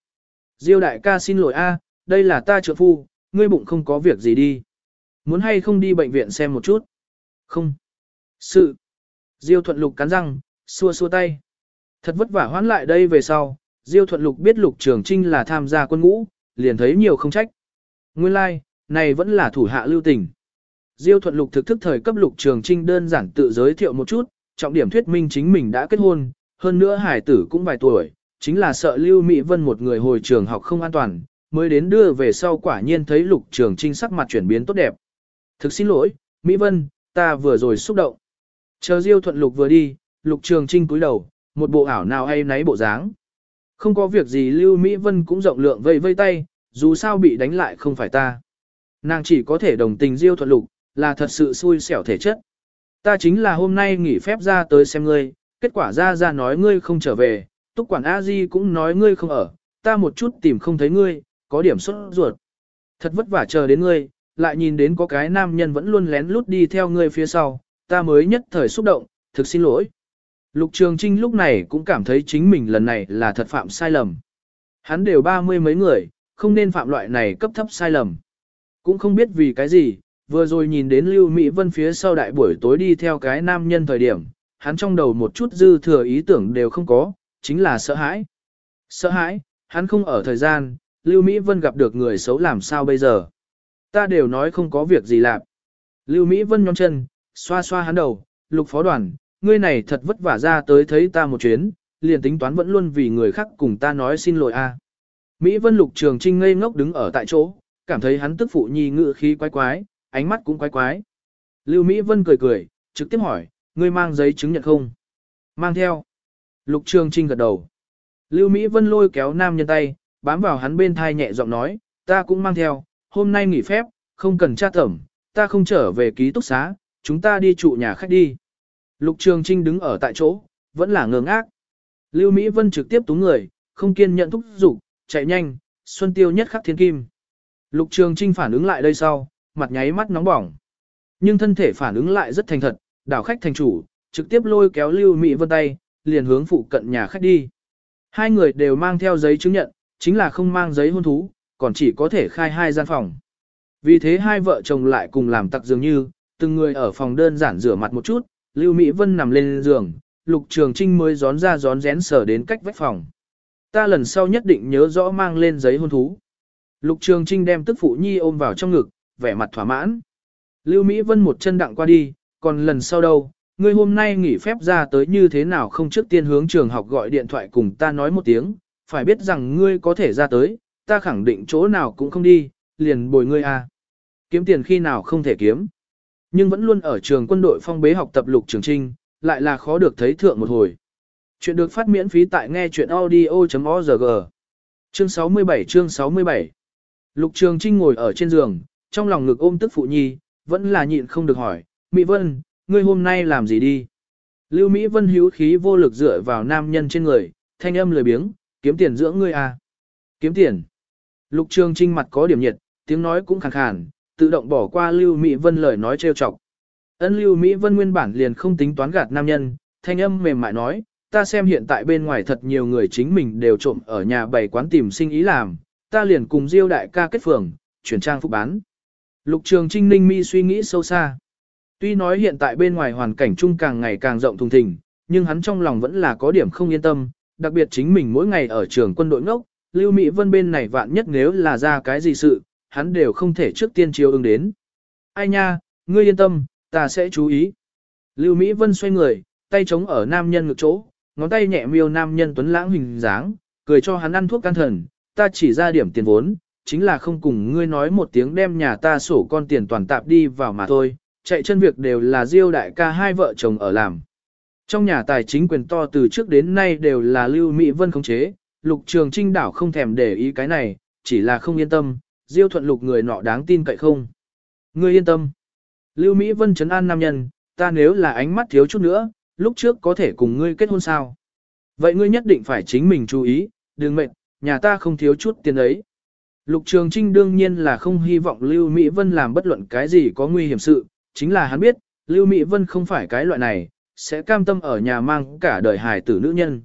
Diêu đại ca xin lỗi a, đây là ta trợ phu, ngươi bụng không có việc gì đi. Muốn hay không đi bệnh viện xem một chút? Không. Sự. Diêu thuận lục cắn răng, xua xua tay. Thật vất vả hoãn lại đây về sau, Diêu thuận lục biết lục trường trinh là tham gia quân ngũ, liền thấy nhiều không trách. Nguyên lai, like, này vẫn là thủ hạ lưu tình. Diêu thuận lục thực thức thời cấp lục trường trinh đơn giản tự giới thiệu một chút, trọng điểm thuyết minh chính mình đã kết hôn, hơn nữa hải tử cũng vài tuổi, chính là sợ Lưu Mỹ Vân một người hồi trường học không an toàn, mới đến đưa về sau quả nhiên thấy lục trường trinh sắc mặt chuyển biến tốt đẹp. Thực xin lỗi, Mỹ Vân, ta vừa rồi xúc động. Chờ Diêu thuận lục vừa đi, lục trường trinh cúi đầu, một bộ ảo nào hay náy bộ dáng. Không có việc gì Lưu Mỹ Vân cũng rộng lượng vây vây tay, dù sao bị đánh lại không phải ta. Nàng chỉ có thể đồng tình Diêu thuận lục, là thật sự xui xẻo thể chất. Ta chính là hôm nay nghỉ phép ra tới xem ngươi, kết quả ra ra nói ngươi không trở về, túc quản a di cũng nói ngươi không ở, ta một chút tìm không thấy ngươi, có điểm sốt ruột. Thật vất vả chờ đến ngươi, lại nhìn đến có cái nam nhân vẫn luôn lén lút đi theo ngươi phía sau, ta mới nhất thời xúc động, thực xin lỗi. Lục Trường Trinh lúc này cũng cảm thấy chính mình lần này là thật phạm sai lầm. Hắn đều ba mươi mấy người, không nên phạm loại này cấp thấp sai lầm. Cũng không biết vì cái gì, vừa rồi nhìn đến Lưu Mỹ Vân phía sau đại buổi tối đi theo cái nam nhân thời điểm, hắn trong đầu một chút dư thừa ý tưởng đều không có, chính là sợ hãi. Sợ hãi, hắn không ở thời gian, Lưu Mỹ Vân gặp được người xấu làm sao bây giờ. Ta đều nói không có việc gì làm. Lưu Mỹ Vân nhón chân, xoa xoa hắn đầu, lục phó đoàn, ngươi này thật vất vả ra tới thấy ta một chuyến, liền tính toán vẫn luôn vì người khác cùng ta nói xin lỗi a. Mỹ Vân Lục Trường Trinh ngây ngốc đứng ở tại chỗ, cảm thấy hắn tức phụ nhi ngự khí quái quái, ánh mắt cũng quái quái. Lưu Mỹ Vân cười cười, trực tiếp hỏi, ngươi mang giấy chứng nhận không? Mang theo. Lục Trường Trinh gật đầu. Lưu Mỹ Vân lôi kéo nam nhân tay, bám vào hắn bên thai nhẹ giọng nói, ta cũng mang theo, hôm nay nghỉ phép, không cần tra thẩm, ta không trở về ký túc xá, chúng ta đi trụ nhà khách đi. Lục Trường Trinh đứng ở tại chỗ, vẫn là ngơ ngác. Lưu Mỹ Vân trực tiếp túng người, không kiên nhận thúc giục, chạy nhanh, xuân tiêu nhất khắc thiên kim. Lục Trường Trinh phản ứng lại đây sau, mặt nháy mắt nóng bỏng. Nhưng thân thể phản ứng lại rất thành thật, đảo khách thành chủ, trực tiếp lôi kéo Lưu Mỹ Vân tay, liền hướng phụ cận nhà khách đi. Hai người đều mang theo giấy chứng nhận, chính là không mang giấy hôn thú, còn chỉ có thể khai hai gian phòng. Vì thế hai vợ chồng lại cùng làm tặc dường như, từng người ở phòng đơn giản rửa mặt một chút, Lưu Mỹ Vân nằm lên giường, Lục Trường Trinh mới gión ra gión rén sở đến cách vách phòng. Ta lần sau nhất định nhớ rõ mang lên giấy hôn thú. Lục Trường Trinh đem tức phụ nhi ôm vào trong ngực, vẻ mặt thỏa mãn. Lưu Mỹ Vân một chân đặng qua đi, còn lần sau đâu, ngươi hôm nay nghỉ phép ra tới như thế nào không trước tiên hướng trường học gọi điện thoại cùng ta nói một tiếng, phải biết rằng ngươi có thể ra tới, ta khẳng định chỗ nào cũng không đi, liền bồi ngươi à. Kiếm tiền khi nào không thể kiếm. Nhưng vẫn luôn ở trường quân đội phong bế học tập lục trường trinh, lại là khó được thấy thượng một hồi. Chuyện được phát miễn phí tại nghe chuyện audio.org. Chương 67 chương 67 Lục Trường Trinh ngồi ở trên giường, trong lòng ngực ôm tức phụ nhi, vẫn là nhịn không được hỏi, Mỹ Vân, ngươi hôm nay làm gì đi? Lưu Mỹ Vân hữu khí vô lực dựa vào nam nhân trên người, thanh âm lười biếng, kiếm tiền dưỡng ngươi à? Kiếm tiền. Lục Trường Trinh mặt có điểm nhiệt, tiếng nói cũng khàn khàn, tự động bỏ qua Lưu Mỹ Vân lời nói trêu chọc. Ân Lưu Mỹ Vân nguyên bản liền không tính toán gạt nam nhân, thanh âm mềm mại nói, ta xem hiện tại bên ngoài thật nhiều người chính mình đều trộm ở nhà bày quán tìm sinh ý làm, ta liền cùng Diêu đại ca kết phường, chuyển trang phục bán. Lục Trường Trinh Ninh mi suy nghĩ sâu xa. Tuy nói hiện tại bên ngoài hoàn cảnh chung càng ngày càng rộng thùng thình, nhưng hắn trong lòng vẫn là có điểm không yên tâm, đặc biệt chính mình mỗi ngày ở trường quân đội ngốc, Lưu Mỹ Vân bên này vạn nhất nếu là ra cái gì sự, hắn đều không thể trước tiên chiếu ứng đến. Ai nha, ngươi yên tâm, ta sẽ chú ý. Lưu Mỹ Vân xoay người, tay chống ở nam nhân ngực chỗ, ngón tay nhẹ miêu nam nhân tuấn lãng hình dáng, cười cho hắn ăn thuốc can thần, ta chỉ ra điểm tiền vốn, chính là không cùng ngươi nói một tiếng đem nhà ta sổ con tiền toàn tạp đi vào mà thôi, chạy chân việc đều là diêu đại ca hai vợ chồng ở làm. Trong nhà tài chính quyền to từ trước đến nay đều là Lưu Mỹ Vân khống chế, Lục Trường Trinh đảo không thèm để ý cái này, chỉ là không yên tâm, Diêu Thuận Lục người nọ đáng tin cậy không. Ngươi yên tâm. Lưu Mỹ Vân trấn an nam nhân, ta nếu là ánh mắt thiếu chút nữa, lúc trước có thể cùng ngươi kết hôn sao. Vậy ngươi nhất định phải chính mình chú ý, đừng mệnh, nhà ta không thiếu chút tiền ấy. Lục Trường Trinh đương nhiên là không hy vọng Lưu Mỹ Vân làm bất luận cái gì có nguy hiểm sự, chính là hắn biết, Lưu Mỹ Vân không phải cái loại này, sẽ cam tâm ở nhà mang cả đời hài tử nữ nhân.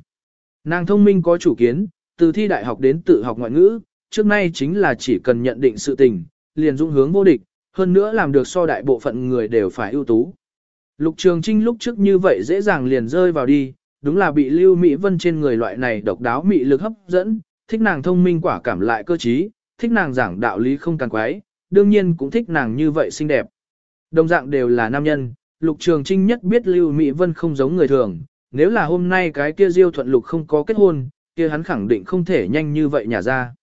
Nàng thông minh có chủ kiến, từ thi đại học đến tự học ngoại ngữ, trước nay chính là chỉ cần nhận định sự tình, liền dung hướng vô địch, hơn nữa làm được so đại bộ phận người đều phải ưu tú. Lục Trường Trinh lúc trước như vậy dễ dàng liền rơi vào đi, đúng là bị Lưu Mỹ Vân trên người loại này độc đáo mị lực hấp dẫn, thích nàng thông minh quả cảm lại cơ trí, thích nàng giảng đạo lý không càng quái, đương nhiên cũng thích nàng như vậy xinh đẹp. Đồng dạng đều là nam nhân, Lục Trường Trinh nhất biết Lưu Mỹ Vân không giống người thường, nếu là hôm nay cái kia Diêu Thuận Lục không có kết hôn, kia hắn khẳng định không thể nhanh như vậy nhả ra.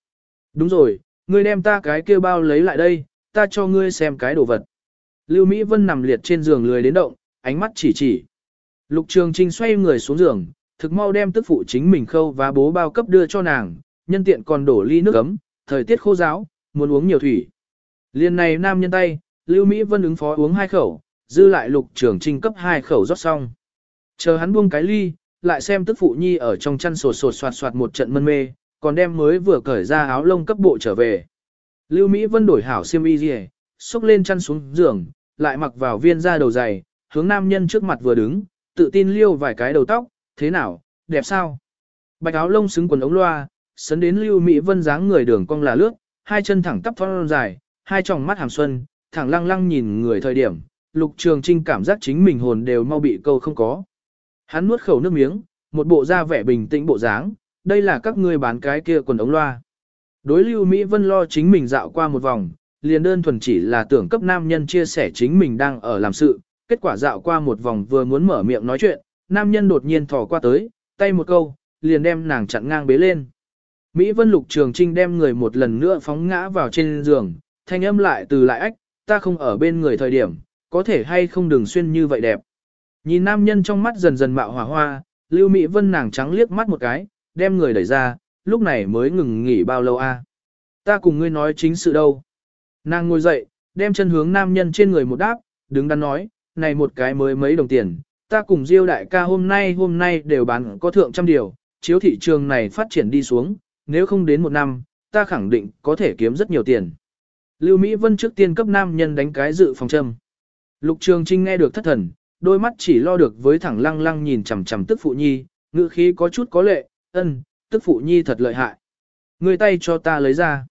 Đúng rồi, ngươi đem ta cái kia bao lấy lại đây, ta cho ngươi xem cái đồ vật. Lưu Mỹ Vân nằm liệt trên giường lười đến động, ánh mắt chỉ chỉ. Lục Trường Trinh xoay người xuống giường, thực mau đem tức phụ chính mình khâu và bố bao cấp đưa cho nàng, nhân tiện còn đổ ly nước ấm, thời tiết khô giáo, muốn uống nhiều thủy. Liên này nam nhân tay, Lưu Mỹ Vân ứng phó uống hai khẩu, dư lại lục trường trinh cấp hai khẩu rót xong. Chờ hắn buông cái ly, lại xem tức phụ nhi ở trong chăn sột sột soạt soạt một trận mân mê, còn đem mới vừa cởi ra áo lông cấp bộ trở về. Lưu Mỹ Vân đổi hảo xiêm y gì, xúc lên chăn xuống giường, lại mặc vào viên da đầu dày, hướng nam nhân trước mặt vừa đứng, tự tin liêu vài cái đầu tóc, thế nào, đẹp sao? Bạch áo lông xứng quần ống loa, sấn đến Lưu Mỹ Vân dáng người đường cong là lướt, hai chân thẳng tắp thon dài, hai tròng mắt hàm xuân, thẳng lăng lăng nhìn người thời điểm, Lục Trường Trinh cảm giác chính mình hồn đều mau bị câu không có. Hắn nuốt khẩu nước miếng, một bộ da vẻ bình tĩnh bộ dáng, đây là các ngươi bán cái kia quần ống loa. Đối Lưu Mỹ Vân lo chính mình dạo qua một vòng, liền đơn thuần chỉ là tưởng cấp nam nhân chia sẻ chính mình đang ở làm sự, kết quả dạo qua một vòng vừa muốn mở miệng nói chuyện, nam nhân đột nhiên thò qua tới, tay một câu, liền đem nàng chặn ngang bế lên. Mỹ Vân Lục Trường Trinh đem người một lần nữa phóng ngã vào trên giường, thanh âm lại từ lại ách, ta không ở bên người thời điểm, có thể hay không đừng xuyên như vậy đẹp. Nhìn nam nhân trong mắt dần dần mạo hỏa hoa, Lưu Mỹ Vân nàng trắng liếc mắt một cái, đem người đẩy ra, lúc này mới ngừng nghỉ bao lâu a? Ta cùng ngươi nói chính sự đâu. Nàng ngồi dậy, đem chân hướng nam nhân trên người một đáp, đứng đắn nói, này một cái mới mấy đồng tiền, ta cùng Diêu đại ca hôm nay hôm nay đều bán có thượng trăm điều, chiếu thị trường này phát triển đi xuống, nếu không đến một năm, ta khẳng định có thể kiếm rất nhiều tiền. Lưu Mỹ Vân trước tiên cấp nam nhân đánh cái dự phòng châm. Lục Trường Trinh nghe được thất thần, đôi mắt chỉ lo được với thẳng lăng lăng nhìn chằm chằm tức phụ nhi, ngữ khí có chút có lệ, ân, tức phụ nhi thật lợi hại. Người tay cho ta lấy ra.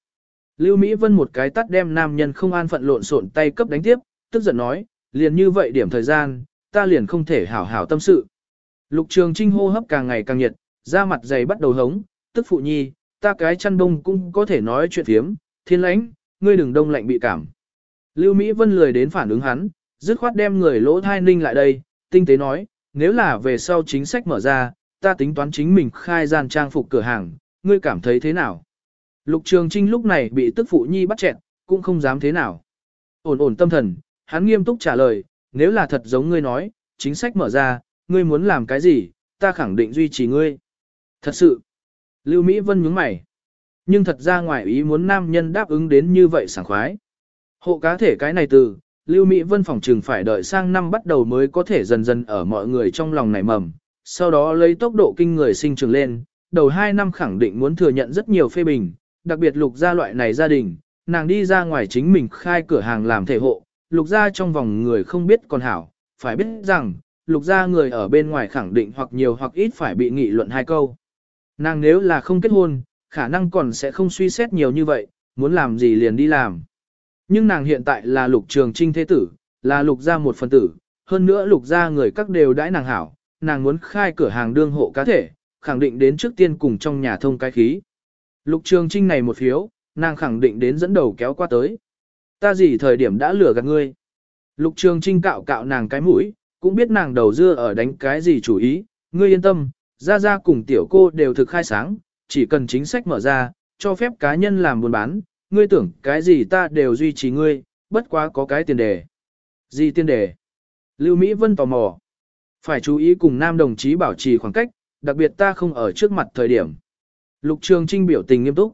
Lưu Mỹ Vân một cái tắt đem nam nhân không an phận lộn xộn tay cấp đánh tiếp, tức giận nói, liền như vậy điểm thời gian, ta liền không thể hảo hảo tâm sự. Lục Trường Trinh hô hấp càng ngày càng nhiệt, da mặt dày bắt đầu hống, tức phụ nhi, ta cái chăn đông cũng có thể nói chuyện phiếm, thiên lãnh, ngươi đừng đông lạnh bị cảm. Lưu Mỹ Vân lười đến phản ứng hắn, dứt khoát đem người lỗ thai ninh lại đây, tinh tế nói, nếu là về sau chính sách mở ra, ta tính toán chính mình khai gian trang phục cửa hàng, ngươi cảm thấy thế nào? Lục Trường Trinh lúc này bị tức phụ nhi bắt chẹt, cũng không dám thế nào. Ổn ổn tâm thần, hắn nghiêm túc trả lời, nếu là thật giống ngươi nói, chính sách mở ra, ngươi muốn làm cái gì, ta khẳng định duy trì ngươi. Thật sự, Lưu Mỹ Vân nhướng mày. Nhưng thật ra ngoài ý muốn nam nhân đáp ứng đến như vậy sảng khoái. Hộ cá thể cái này từ, Lưu Mỹ Vân phòng trừng phải đợi sang năm bắt đầu mới có thể dần dần ở mọi người trong lòng nảy mầm, sau đó lấy tốc độ kinh người sinh trưởng lên, đầu 2 năm khẳng định muốn thừa nhận rất nhiều phê bình, đặc biệt lục gia loại này gia đình, nàng đi ra ngoài chính mình khai cửa hàng làm thể hộ, lục gia trong vòng người không biết còn hảo, phải biết rằng, lục gia người ở bên ngoài khẳng định hoặc nhiều hoặc ít phải bị nghị luận hai câu. Nàng nếu là không kết hôn, khả năng còn sẽ không suy xét nhiều như vậy, muốn làm gì liền đi làm. Nhưng nàng hiện tại là lục trường trinh thế tử, là lục gia một phần tử, hơn nữa lục gia người các đều đãi nàng hảo, nàng muốn khai cửa hàng đương hộ cá thể, khẳng định đến trước tiên cùng trong nhà thông cái khí. Lục trường trinh này một phiếu, nàng khẳng định đến dẫn đầu kéo qua tới. Ta gì thời điểm đã lừa gạt ngươi. Lục trường trinh cạo cạo nàng cái mũi, cũng biết nàng đầu dưa ở đánh cái gì chủ ý, ngươi yên tâm, ra ra cùng tiểu cô đều thực khai sáng, chỉ cần chính sách mở ra, cho phép cá nhân làm buôn bán, ngươi tưởng cái gì ta đều duy trì ngươi, bất quá có cái tiền đề. Gì tiền đề? Lưu Mỹ Vân tò mò. Phải chú ý cùng nam đồng chí bảo trì khoảng cách, đặc biệt ta không ở trước mặt thời điểm. Lục Trường Trinh biểu tình nghiêm túc.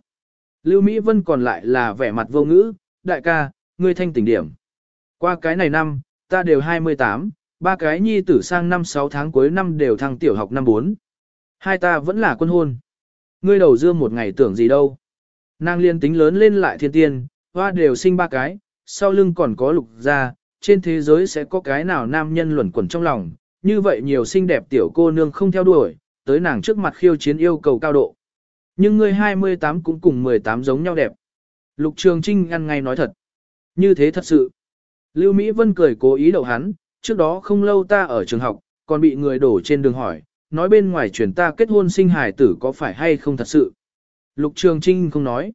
Lưu Mỹ Vân còn lại là vẻ mặt vô ngữ, đại ca, ngươi thanh tỉnh điểm. Qua cái này năm, ta đều 28, ba cái nhi tử sang năm 6 tháng cuối năm đều thăng tiểu học năm 4. Hai ta vẫn là quân hôn. Ngươi đầu dương một ngày tưởng gì đâu. Nàng liên tính lớn lên lại thiên tiên, hoa đều sinh ba cái, sau lưng còn có lục gia, trên thế giới sẽ có cái nào nam nhân luẩn quẩn trong lòng, như vậy nhiều xinh đẹp tiểu cô nương không theo đuổi, tới nàng trước mặt khiêu chiến yêu cầu cao độ. Nhưng ngươi 28 cũng cùng 18 giống nhau đẹp. Lục Trường Trinh ngăn ngay nói thật. Như thế thật sự. Lưu Mỹ Vân cười cố ý đậu hắn, trước đó không lâu ta ở trường học, còn bị người đổ trên đường hỏi, nói bên ngoài chuyển ta kết hôn sinh hài tử có phải hay không thật sự. Lục Trường Trinh không nói.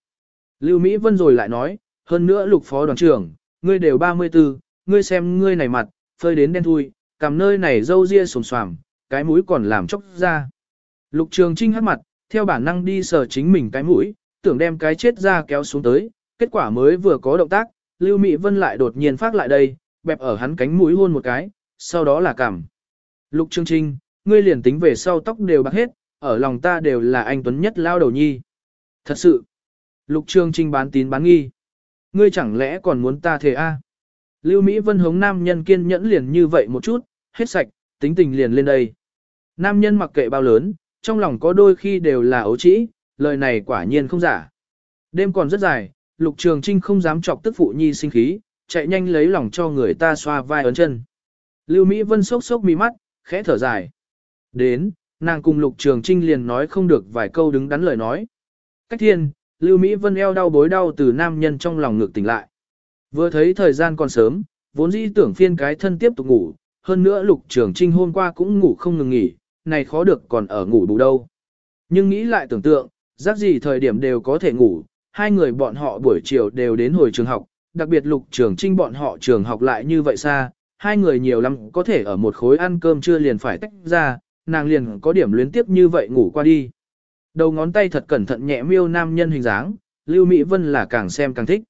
Lưu Mỹ Vân rồi lại nói, hơn nữa lục phó đoàn trưởng, ngươi đều 34, ngươi xem ngươi này mặt, phơi đến đen thui, cầm nơi này dâu ria sồm xoàm, cái mũi còn làm chốc ra. Lục Trường Trinh hát mặt, theo bản năng đi sờ chính mình cái mũi, tưởng đem cái chết ra kéo xuống tới, kết quả mới vừa có động tác, Lưu Mỹ Vân lại đột nhiên phát lại đây, bẹp ở hắn cánh mũi hôn một cái, sau đó là cằm. Lục Trường Trinh, ngươi liền tính về sau tóc đều bạc hết, ở lòng ta đều là anh Tuấn nhất lao đầu nhi. Thật sự, Lục Trường Trinh bán tín bán nghi. Ngươi chẳng lẽ còn muốn ta thề a? Lưu Mỹ Vân hống nam nhân kiên nhẫn liền như vậy một chút, hết sạch, tính tình liền lên đây. Nam nhân mặc kệ bao lớn, trong lòng có đôi khi đều là ấu trĩ, lời này quả nhiên không giả. Đêm còn rất dài, Lục Trường Trinh không dám chọc tức phụ nhi sinh khí, chạy nhanh lấy lòng cho người ta xoa vai ấn chân. Lưu Mỹ Vân sốc sốc mi mắt, khẽ thở dài. Đến, nàng cùng Lục Trường Trinh liền nói không được vài câu đứng đắn lời nói. Cách thiên, Lưu Mỹ Vân eo đau bối đau từ nam nhân trong lòng ngực tỉnh lại. Vừa thấy thời gian còn sớm, vốn dĩ tưởng phiên cái thân tiếp tục ngủ, hơn nữa Lục Trường Trinh hôm qua cũng ngủ không ngừng nghỉ, này khó được còn ở ngủ bù đâu. Nhưng nghĩ lại tưởng tượng, giác gì thời điểm đều có thể ngủ, hai người bọn họ buổi chiều đều đến hồi trường học, đặc biệt Lục Trường Trinh bọn họ trường học lại như vậy xa, hai người nhiều lắm có thể ở một khối ăn cơm trưa liền phải tách ra, nàng liền có điểm luyến tiếp như vậy ngủ qua đi. Đầu ngón tay thật cẩn thận nhẹ miêu nam nhân hình dáng, Lưu Mỹ Vân là càng xem càng thích.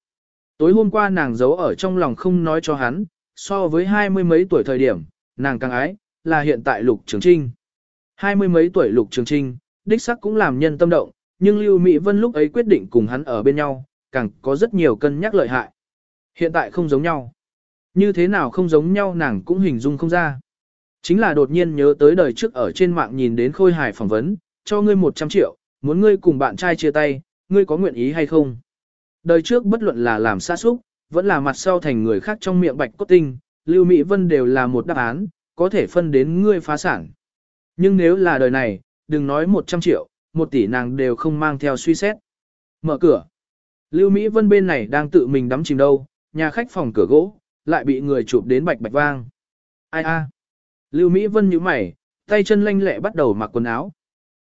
Tối hôm qua nàng giấu ở trong lòng không nói cho hắn, so với hai mươi mấy tuổi thời điểm, nàng càng ái, là hiện tại Lục Trường Trinh. Hai mươi mấy tuổi Lục Trường Trinh, đích sắc cũng làm nhân tâm động, nhưng Lưu Mỹ Vân lúc ấy quyết định cùng hắn ở bên nhau, càng có rất nhiều cân nhắc lợi hại. Hiện tại không giống nhau. Như thế nào không giống nhau nàng cũng hình dung không ra. Chính là đột nhiên nhớ tới đời trước ở trên mạng nhìn đến khôi hài phỏng vấn, cho ngươi 100 triệu, muốn ngươi cùng bạn trai chia tay, ngươi có nguyện ý hay không? Đời trước bất luận là làm xa xúc, vẫn là mặt sau thành người khác trong miệng bạch cốt tinh, Lưu Mỹ Vân đều là một đáp án, có thể phân đến ngươi phá sản. Nhưng nếu là đời này, đừng nói 100 triệu, một tỷ nàng đều không mang theo suy xét. Mở cửa. Lưu Mỹ Vân bên này đang tự mình đắm chìm đâu, nhà khách phòng cửa gỗ, lại bị người chụp đến bạch bạch vang. Ai a? Lưu Mỹ Vân nhíu mày, tay chân lanh lẹ bắt đầu mặc quần áo.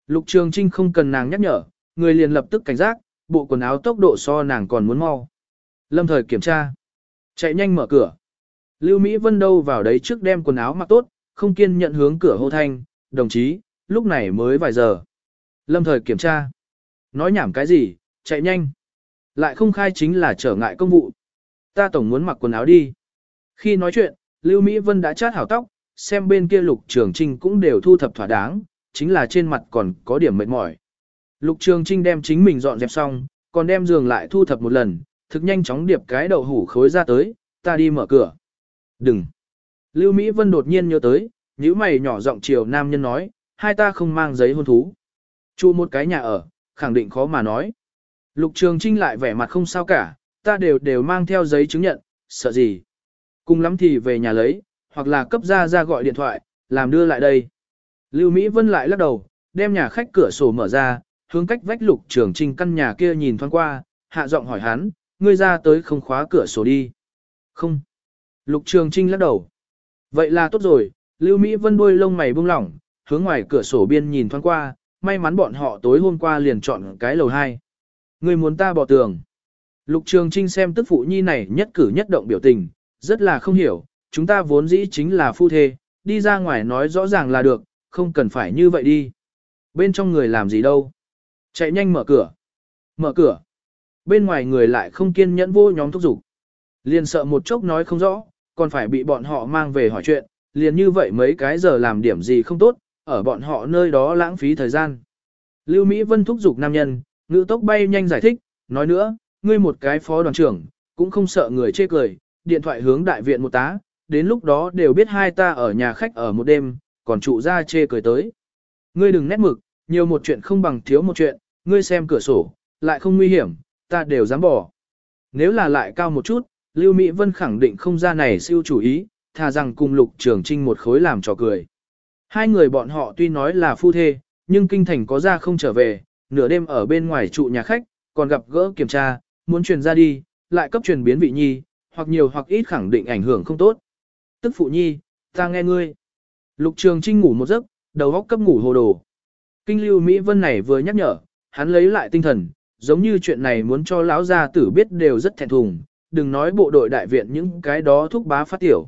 Lục Trường Trinh không cần nàng nhắc nhở, người liền lập tức cảnh giác, bộ quần áo tốc độ so nàng còn muốn mau. Lâm thời kiểm tra. Chạy nhanh mở cửa. Lưu Mỹ Vân đâu vào đấy trước đem quần áo mặc tốt, không kiên nhận hướng cửa hô thanh, đồng chí, lúc này mới vài giờ. Lâm thời kiểm tra. Nói nhảm cái gì, chạy nhanh. Lại không khai chính là trở ngại công vụ. Ta tổng muốn mặc quần áo đi. Khi nói chuyện, Lưu Mỹ Vân đã chát hảo tóc, xem bên kia Lục Trường Trinh cũng đều thu thập thỏa đáng, chính là trên mặt còn có điểm mệt mỏi. Lục Trường Trinh đem chính mình dọn dẹp xong, còn đem giường lại thu thập một lần, thực nhanh chóng điệp cái đậu hủ khối ra tới, ta đi mở cửa. Đừng. Lưu Mỹ Vân đột nhiên nhớ tới, nhíu mày nhỏ giọng chiều nam nhân nói, hai ta không mang giấy hôn thú. Chu một cái nhà ở, khẳng định khó mà nói. Lục Trường Trinh lại vẻ mặt không sao cả, ta đều đều mang theo giấy chứng nhận, sợ gì. Cùng lắm thì về nhà lấy, hoặc là cấp ra ra gọi điện thoại, làm đưa lại đây. Lưu Mỹ Vân lại lắc đầu, đem nhà khách cửa sổ mở ra, hướng cách vách lục trường trinh căn nhà kia nhìn thoáng qua, hạ giọng hỏi hắn, ngươi ra tới không khóa cửa sổ đi. Không. Lục trường trinh lắc đầu. Vậy là tốt rồi, Lưu Mỹ Vân đuôi lông mày buông lỏng, hướng ngoài cửa sổ biên nhìn thoáng qua, may mắn bọn họ tối hôm qua liền chọn cái lầu hai. Ngươi muốn ta bỏ tường. Lục Trường Trinh xem tức phụ nhi này nhất cử nhất động biểu tình, rất là không hiểu, chúng ta vốn dĩ chính là phu thê, đi ra ngoài nói rõ ràng là được, không cần phải như vậy đi. Bên trong người làm gì đâu. Chạy nhanh mở cửa. Mở cửa. Bên ngoài người lại không kiên nhẫn vô nhóm thúc giục. Liền sợ một chốc nói không rõ, còn phải bị bọn họ mang về hỏi chuyện, liền như vậy mấy cái giờ làm điểm gì không tốt, ở bọn họ nơi đó lãng phí thời gian. Lưu Mỹ Vân thúc giục nam nhân, ngữ tốc bay nhanh giải thích, nói nữa, ngươi một cái phó đoàn trưởng, cũng không sợ người chê cười, điện thoại hướng đại viện một tá, đến lúc đó đều biết hai ta ở nhà khách ở một đêm, còn trụ ra chê cười tới. Ngươi đừng nét mực, nhiều một chuyện không bằng thiếu một chuyện, ngươi xem cửa sổ, lại không nguy hiểm, ta đều dám bỏ. Nếu là lại cao một chút, Lưu Mỹ Vân khẳng định không ra này siêu chủ ý, thà rằng cùng Lục Trường Trinh một khối làm trò cười. Hai người bọn họ tuy nói là phu thê, nhưng kinh thành có ra không trở về, nửa đêm ở bên ngoài trụ nhà khách, còn gặp gỡ kiểm tra, muốn truyền ra đi, lại cấp truyền biến vị nhi, hoặc nhiều hoặc ít khẳng định ảnh hưởng không tốt. Tức phụ nhi, ta nghe ngươi. Lục Trường Trinh ngủ một giấc, đầu óc cấp ngủ hồ đồ. Kinh lưu Mỹ Vân này vừa nhắc nhở, hắn lấy lại tinh thần, giống như chuyện này muốn cho lão gia tử biết đều rất thẹn thùng, đừng nói bộ đội đại viện những cái đó thúc bá phát tiểu.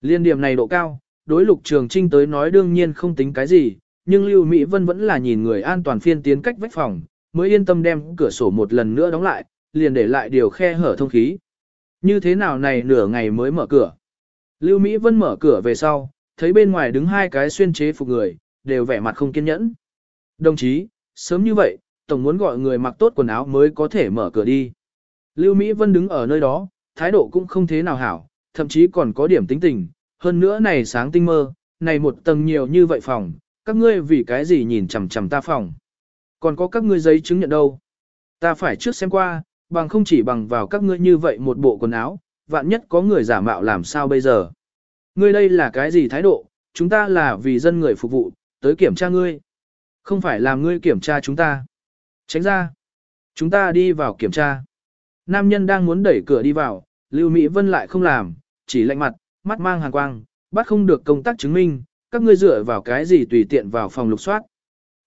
Liên điểm này độ cao, đối lục trường trinh tới nói đương nhiên không tính cái gì, nhưng Lưu Mỹ Vân vẫn là nhìn người an toàn phiên tiến cách vách phòng, mới yên tâm đem cửa sổ một lần nữa đóng lại, liền để lại điều khe hở thông khí. Như thế nào này nửa ngày mới mở cửa. Lưu Mỹ Vân mở cửa về sau, thấy bên ngoài đứng hai cái xuyên chế phục người, đều vẻ mặt không kiên nhẫn. Đồng chí, sớm như vậy, tổng muốn gọi người mặc tốt quần áo mới có thể mở cửa đi. Lưu Mỹ Vân đứng ở nơi đó, thái độ cũng không thế nào hảo, thậm chí còn có điểm tính tình, hơn nữa này sáng tinh mơ, này một tầng nhiều như vậy phòng, các ngươi vì cái gì nhìn chằm chằm ta phòng. Còn có các ngươi giấy chứng nhận đâu. Ta phải trước xem qua, bằng không chỉ bằng vào các ngươi như vậy một bộ quần áo, vạn nhất có người giả mạo làm sao bây giờ. Ngươi đây là cái gì thái độ, chúng ta là vì dân người phục vụ, tới kiểm tra ngươi. Không phải làm ngươi kiểm tra chúng ta. Tránh ra. Chúng ta đi vào kiểm tra. Nam nhân đang muốn đẩy cửa đi vào, Lưu Mỹ Vân lại không làm, chỉ lạnh mặt, mắt mang hàng quang, bắt không được công tác chứng minh, các ngươi dựa vào cái gì tùy tiện vào phòng lục soát.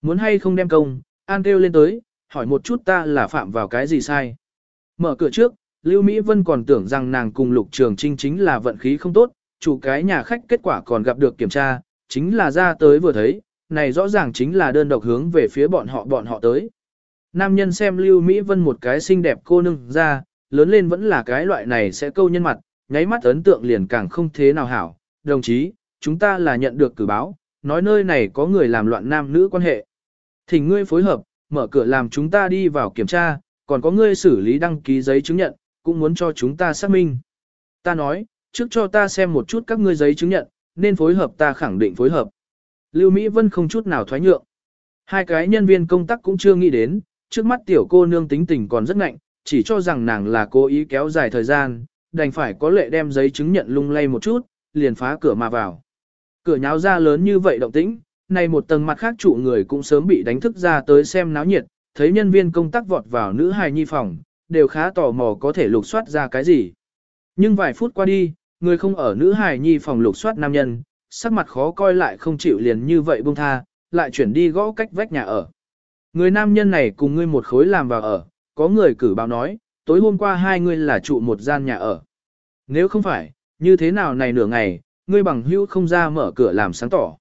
Muốn hay không đem công, An kêu lên tới, hỏi một chút ta là phạm vào cái gì sai. Mở cửa trước, Lưu Mỹ Vân còn tưởng rằng nàng cùng Lục Trường Trinh chính là vận khí không tốt, chủ cái nhà khách kết quả còn gặp được kiểm tra, chính là ra tới vừa thấy, này rõ ràng chính là đơn độc hướng về phía bọn họ bọn họ tới. Nam nhân xem Lưu Mỹ Vân một cái xinh đẹp cô nương ra, lớn lên vẫn là cái loại này sẽ câu nhân mặt, nháy mắt ấn tượng liền càng không thế nào hảo. Đồng chí, chúng ta là nhận được cử báo, nói nơi này có người làm loạn nam nữ quan hệ. Thỉnh ngươi phối hợp, mở cửa làm chúng ta đi vào kiểm tra, còn có ngươi xử lý đăng ký giấy chứng nhận, cũng muốn cho chúng ta xác minh. Ta nói, trước cho ta xem một chút các ngươi giấy chứng nhận, nên phối hợp ta khẳng định phối hợp. Lưu Mỹ Vân không chút nào thoái nhượng. Hai cái nhân viên công tác cũng chưa nghĩ đến, trước mắt tiểu cô nương tính tình còn rất ngạnh, chỉ cho rằng nàng là cố ý kéo dài thời gian, đành phải có lệ đem giấy chứng nhận lung lay một chút, liền phá cửa mà vào. Cửa nháo ra lớn như vậy động tĩnh, này một tầng mặt khác chủ người cũng sớm bị đánh thức ra tới xem náo nhiệt, thấy nhân viên công tác vọt vào nữ hài nhi phòng, đều khá tò mò có thể lục soát ra cái gì. Nhưng vài phút qua đi, người không ở nữ hài nhi phòng lục soát nam nhân, sắc mặt khó coi lại không chịu liền như vậy buông tha, lại chuyển đi gõ cách vách nhà ở. Người nam nhân này cùng ngươi một khối làm vào ở, có người cử báo nói, tối hôm qua hai ngươi là trụ một gian nhà ở. Nếu không phải, như thế nào này nửa ngày, ngươi bằng hữu không ra mở cửa làm sáng tỏ.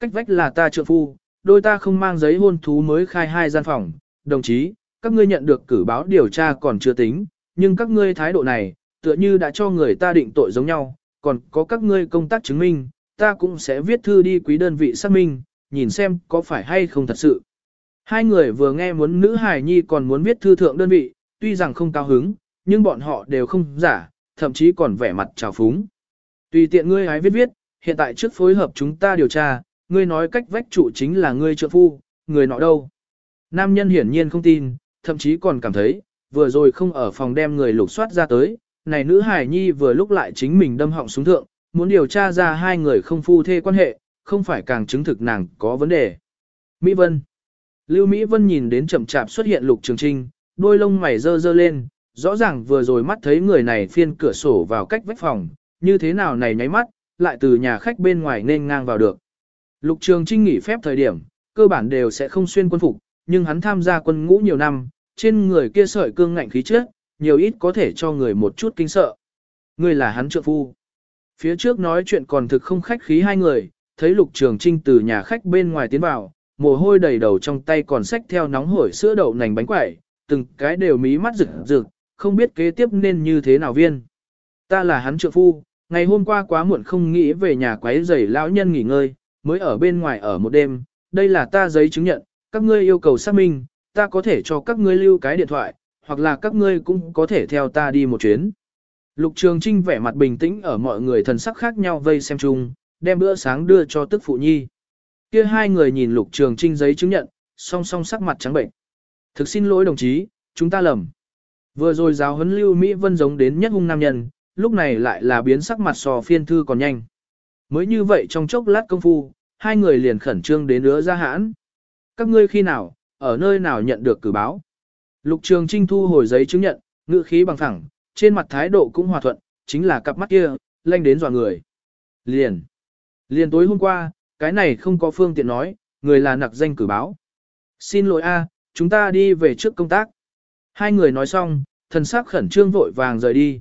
Cách vách là ta trượng phu, đôi ta không mang giấy hôn thú mới khai hai gian phòng, đồng chí, các ngươi nhận được cử báo điều tra còn chưa tính, nhưng các ngươi thái độ này, tựa như đã cho người ta định tội giống nhau, còn có các ngươi công tác chứng minh, ta cũng sẽ viết thư đi quý đơn vị xác minh, nhìn xem có phải hay không thật sự. Hai người vừa nghe muốn nữ hài nhi còn muốn viết thư thượng đơn vị, tuy rằng không cao hứng, nhưng bọn họ đều không giả, thậm chí còn vẻ mặt trào phúng. Tùy tiện ngươi hái viết viết, hiện tại trước phối hợp chúng ta điều tra, ngươi nói cách vách trụ chính là ngươi trợ phu, người nọ đâu. Nam nhân hiển nhiên không tin, thậm chí còn cảm thấy, vừa rồi không ở phòng đem người lục soát ra tới, này nữ hải nhi vừa lúc lại chính mình đâm họng xuống thượng, muốn điều tra ra hai người không phu thê quan hệ, không phải càng chứng thực nàng có vấn đề. Mỹ Vân Lưu Mỹ Vân nhìn đến chậm chạp xuất hiện lục trường trinh, đôi lông mày dơ dơ lên, rõ ràng vừa rồi mắt thấy người này phiên cửa sổ vào cách vách phòng, như thế nào này nháy mắt, lại từ nhà khách bên ngoài nên ngang vào được. Lục Trường Trinh nghỉ phép thời điểm, cơ bản đều sẽ không xuyên quân phục, nhưng hắn tham gia quân ngũ nhiều năm, trên người kia sợi cương ngạnh khí chất, nhiều ít có thể cho người một chút kinh sợ. Người là hắn trợ phu. Phía trước nói chuyện còn thực không khách khí hai người, thấy Lục Trường Trinh từ nhà khách bên ngoài tiến vào, mồ hôi đầy đầu trong tay còn xách theo nóng hổi sữa đậu nành bánh quẩy, từng cái đều mí mắt rực rực, không biết kế tiếp nên như thế nào viên. Ta là hắn trợ phu, ngày hôm qua quá muộn không nghĩ về nhà quấy rầy lão nhân nghỉ ngơi, mới ở bên ngoài ở một đêm, đây là ta giấy chứng nhận, các ngươi yêu cầu xác minh, ta có thể cho các ngươi lưu cái điện thoại, hoặc là các ngươi cũng có thể theo ta đi một chuyến. Lục Trường Trinh vẻ mặt bình tĩnh ở mọi người thần sắc khác nhau vây xem chung, đem bữa sáng đưa cho tức phụ nhi. Kia hai người nhìn Lục Trường Trinh giấy chứng nhận, song song sắc mặt trắng bệnh. Thực xin lỗi đồng chí, chúng ta lầm. Vừa rồi giáo huấn Lưu Mỹ Vân giống đến nhất hung nam nhân, lúc này lại là biến sắc mặt sò phiên thư còn nhanh. Mới như vậy trong chốc lát công phu, hai người liền khẩn trương đến nữa ra hãn. Các ngươi khi nào, ở nơi nào nhận được cử báo? Lục Trường Trinh thu hồi giấy chứng nhận, ngữ khí bằng thẳng, trên mặt thái độ cũng hòa thuận, chính là cặp mắt kia, lanh đến dọa người. Liền. Liền tối hôm qua, cái này không có phương tiện nói, người là nặc danh cử báo. Xin lỗi a, chúng ta đi về trước công tác. Hai người nói xong, thần sắc khẩn trương vội vàng rời đi.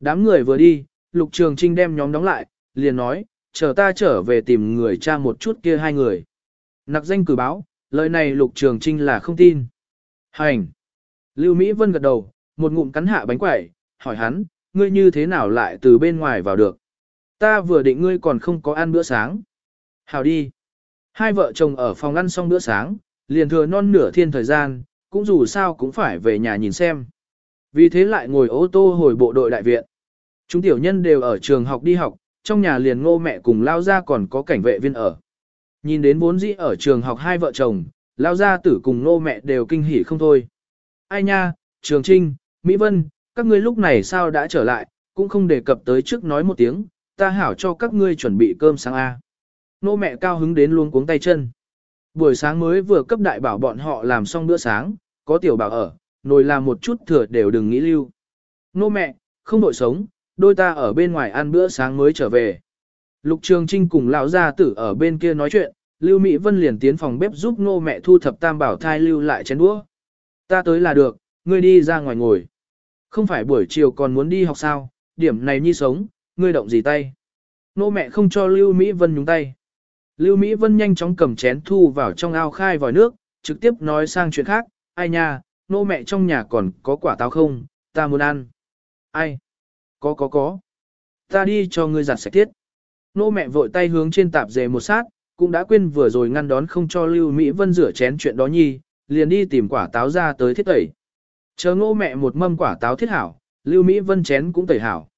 Đám người vừa đi, Lục Trường Trinh đem nhóm đóng lại, liền nói, chờ ta trở về tìm người cha một chút kia hai người. Nặc danh cử báo, lời này Lục Trường Trinh là không tin. Hành! Lưu Mỹ Vân gật đầu, một ngụm cắn hạ bánh quẩy, hỏi hắn, ngươi như thế nào lại từ bên ngoài vào được? Ta vừa định ngươi còn không có ăn bữa sáng. Hào đi! Hai vợ chồng ở phòng ăn xong bữa sáng, liền thừa non nửa thiên thời gian, cũng dù sao cũng phải về nhà nhìn xem. Vì thế lại ngồi ô tô hồi bộ đội đại viện. Chúng tiểu nhân đều ở trường học đi học, trong nhà liền ngô mẹ cùng lao ra còn có cảnh vệ viên ở. Nhìn đến vốn dĩ ở trường học hai vợ chồng, lao gia tử cùng nô mẹ đều kinh hỉ không thôi. Ai nha, Trường Trinh, Mỹ Vân, các ngươi lúc này sao đã trở lại, cũng không đề cập tới trước nói một tiếng, ta hảo cho các ngươi chuẩn bị cơm sáng A. Nô mẹ cao hứng đến luôn cuống tay chân. Buổi sáng mới vừa cấp đại bảo bọn họ làm xong bữa sáng, có tiểu bảo ở, nồi làm một chút thừa đều đừng nghĩ lưu. Nô mẹ, không đội sống, đôi ta ở bên ngoài ăn bữa sáng mới trở về. Lục Trường Trinh cùng lão gia tử ở bên kia nói chuyện, Lưu Mỹ Vân liền tiến phòng bếp giúp nô mẹ thu thập tam bảo thai lưu lại chén đũa. Ta tới là được, ngươi đi ra ngoài ngồi. Không phải buổi chiều còn muốn đi học sao, điểm này nhi sống, ngươi động gì tay. Nô mẹ không cho Lưu Mỹ Vân nhúng tay. Lưu Mỹ Vân nhanh chóng cầm chén thu vào trong ao khai vòi nước, trực tiếp nói sang chuyện khác, ai nha, nô mẹ trong nhà còn có quả táo không, ta muốn ăn. Ai? Có có có. Ta đi cho ngươi giặt sạch tiết. Nô mẹ vội tay hướng trên tạp dề một sát, cũng đã quên vừa rồi ngăn đón không cho Lưu Mỹ Vân rửa chén chuyện đó nhi, liền đi tìm quả táo ra tới thiết tẩy. Chờ ngô mẹ một mâm quả táo thiết hảo, Lưu Mỹ Vân chén cũng tẩy hảo.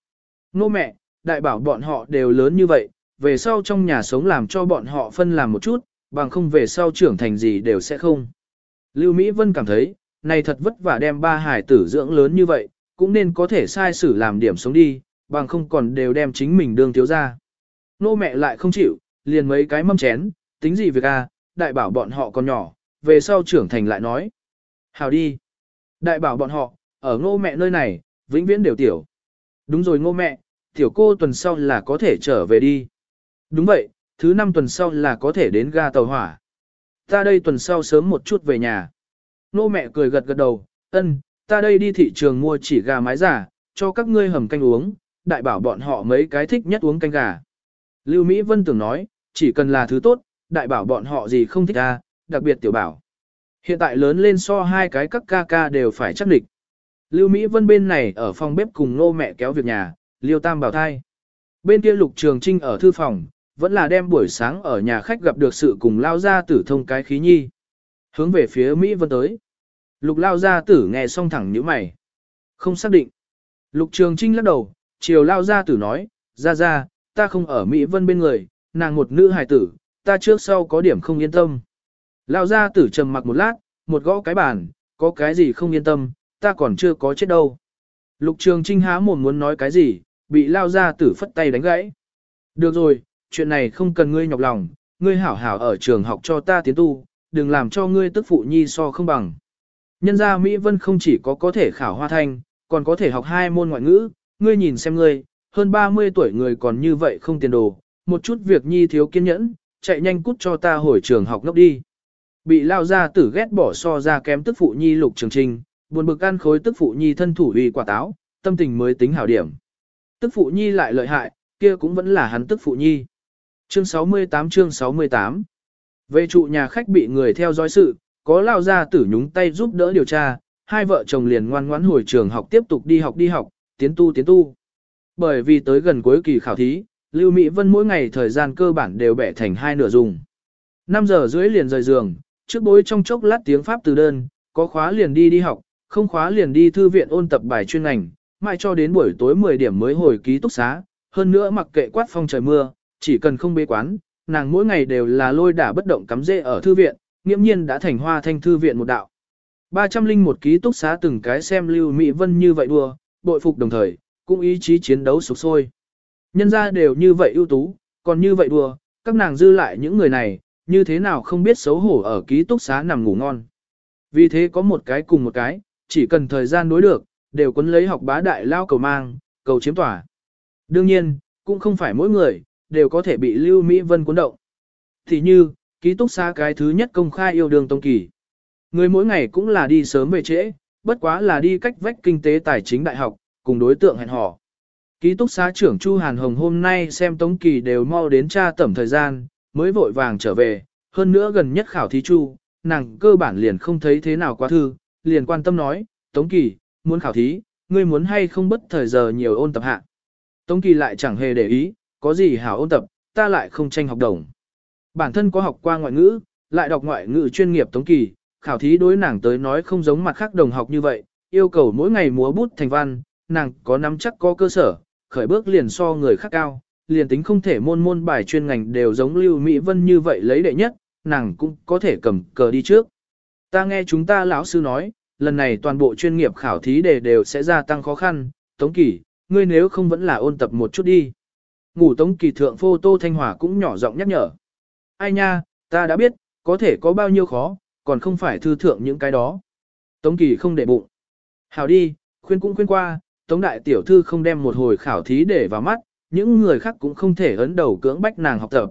Ngô mẹ, đại bảo bọn họ đều lớn như vậy, về sau trong nhà sống làm cho bọn họ phân làm một chút, bằng không về sau trưởng thành gì đều sẽ không. Lưu Mỹ Vân cảm thấy, này thật vất vả đem ba hải tử dưỡng lớn như vậy, cũng nên có thể sai xử làm điểm sống đi, bằng không còn đều đem chính mình đương thiếu ra. Nô mẹ lại không chịu, liền mấy cái mâm chén, tính gì việc à, đại bảo bọn họ còn nhỏ, về sau trưởng thành lại nói. Hào đi. Đại bảo bọn họ, ở ngô mẹ nơi này, vĩnh viễn đều tiểu. Đúng rồi ngô mẹ, tiểu cô tuần sau là có thể trở về đi. Đúng vậy, thứ năm tuần sau là có thể đến ga tàu hỏa. Ta đây tuần sau sớm một chút về nhà. ngô mẹ cười gật gật đầu, ân, ta đây đi thị trường mua chỉ gà mái giả, cho các ngươi hầm canh uống, đại bảo bọn họ mấy cái thích nhất uống canh gà. Lưu Mỹ Vân tưởng nói, chỉ cần là thứ tốt, đại bảo bọn họ gì không thích ta, đặc biệt tiểu bảo. Hiện tại lớn lên so hai cái các ca ca đều phải chắc địch. Lưu Mỹ Vân bên này ở phòng bếp cùng nô mẹ kéo việc nhà, Liêu Tam bảo thai. Bên kia Lục Trường Trinh ở thư phòng, vẫn là đem buổi sáng ở nhà khách gặp được sự cùng lao gia tử thông cái khí nhi. Hướng về phía Mỹ Vân tới. Lục lao gia tử nghe xong thẳng như mày. Không xác định. Lục Trường Trinh lắc đầu, chiều lao gia tử nói, ra ra, ta không ở Mỹ Vân bên người, nàng một nữ hài tử, ta trước sau có điểm không yên tâm. Lao ra tử trầm mặc một lát, một gõ cái bàn, có cái gì không yên tâm, ta còn chưa có chết đâu. Lục Trường Trinh há mồm muốn nói cái gì, bị lao ra tử phất tay đánh gãy. Được rồi, chuyện này không cần ngươi nhọc lòng, ngươi hảo hảo ở trường học cho ta tiến tu, đừng làm cho ngươi tức phụ nhi so không bằng. Nhân gia Mỹ Vân không chỉ có có thể khảo hoa thanh, còn có thể học hai môn ngoại ngữ, ngươi nhìn xem ngươi, hơn 30 tuổi người còn như vậy không tiền đồ, một chút việc nhi thiếu kiên nhẫn, chạy nhanh cút cho ta hồi trường học ngốc đi. Bị lao ra tử ghét bỏ so ra kém tức phụ nhi lục trường trình buồn bực ăn khối tức phụ nhi thân thủ uy quả táo, tâm tình mới tính hảo điểm. Tức phụ nhi lại lợi hại, kia cũng vẫn là hắn tức phụ nhi. Chương 68 chương 68 Về trụ nhà khách bị người theo dõi sự, có lao ra tử nhúng tay giúp đỡ điều tra, hai vợ chồng liền ngoan ngoãn hồi trường học tiếp tục đi học đi học, tiến tu tiến tu. Bởi vì tới gần cuối kỳ khảo thí, Lưu Mỹ Vân mỗi ngày thời gian cơ bản đều bẻ thành hai nửa dùng. 5 giờ rưỡi liền rời giường, trước bối trong chốc lát tiếng Pháp từ đơn, có khóa liền đi đi học, không khóa liền đi thư viện ôn tập bài chuyên ngành, mãi cho đến buổi tối 10 điểm mới hồi ký túc xá, hơn nữa mặc kệ quát phong trời mưa, chỉ cần không bế quán, nàng mỗi ngày đều là lôi đả bất động cắm rễ ở thư viện, nghiễm nhiên đã thành hoa thanh thư viện một đạo. 301 ký túc xá từng cái xem Lưu Mỹ Vân như vậy đùa, bội phục đồng thời, cũng ý chí chiến đấu sục sôi. Nhân ra đều như vậy ưu tú, còn như vậy đùa, các nàng dư lại những người này, như thế nào không biết xấu hổ ở ký túc xá nằm ngủ ngon. Vì thế có một cái cùng một cái, chỉ cần thời gian đối được, đều quấn lấy học bá đại lao cầu mang, cầu chiếm tỏa. Đương nhiên, cũng không phải mỗi người, đều có thể bị Lưu Mỹ Vân cuốn động. Thì như, ký túc xá cái thứ nhất công khai yêu đương tông kỳ. Người mỗi ngày cũng là đi sớm về trễ, bất quá là đi cách vách kinh tế tài chính đại học, cùng đối tượng hẹn hò. Ký túc xá trưởng Chu Hàn Hồng hôm nay xem Tống Kỳ đều mau đến tra tẩm thời gian, mới vội vàng trở về, hơn nữa gần nhất khảo thí Chu, nàng cơ bản liền không thấy thế nào quá thư, liền quan tâm nói, Tống Kỳ, muốn khảo thí, ngươi muốn hay không bất thời giờ nhiều ôn tập hạ. Tống Kỳ lại chẳng hề để ý, có gì hảo ôn tập, ta lại không tranh học đồng. Bản thân có học qua ngoại ngữ, lại đọc ngoại ngữ chuyên nghiệp Tống Kỳ, khảo thí đối nàng tới nói không giống mặt khác đồng học như vậy, yêu cầu mỗi ngày múa bút thành văn, nàng có nắm chắc có cơ sở, khởi bước liền so người khác cao, liền tính không thể môn môn bài chuyên ngành đều giống Lưu Mỹ Vân như vậy lấy đệ nhất, nàng cũng có thể cầm cờ đi trước. Ta nghe chúng ta lão sư nói, lần này toàn bộ chuyên nghiệp khảo thí đề đều sẽ gia tăng khó khăn, Tống Kỳ, ngươi nếu không vẫn là ôn tập một chút đi. Ngủ Tống Kỳ thượng phô Tô Thanh Hòa cũng nhỏ giọng nhắc nhở. Ai nha, ta đã biết, có thể có bao nhiêu khó, còn không phải thư thượng những cái đó. Tống Kỳ không để bụng. Hảo đi, khuyên cũng khuyên qua, Tống Đại Tiểu Thư không đem một hồi khảo thí để vào mắt, những người khác cũng không thể ấn đầu cưỡng bách nàng học tập.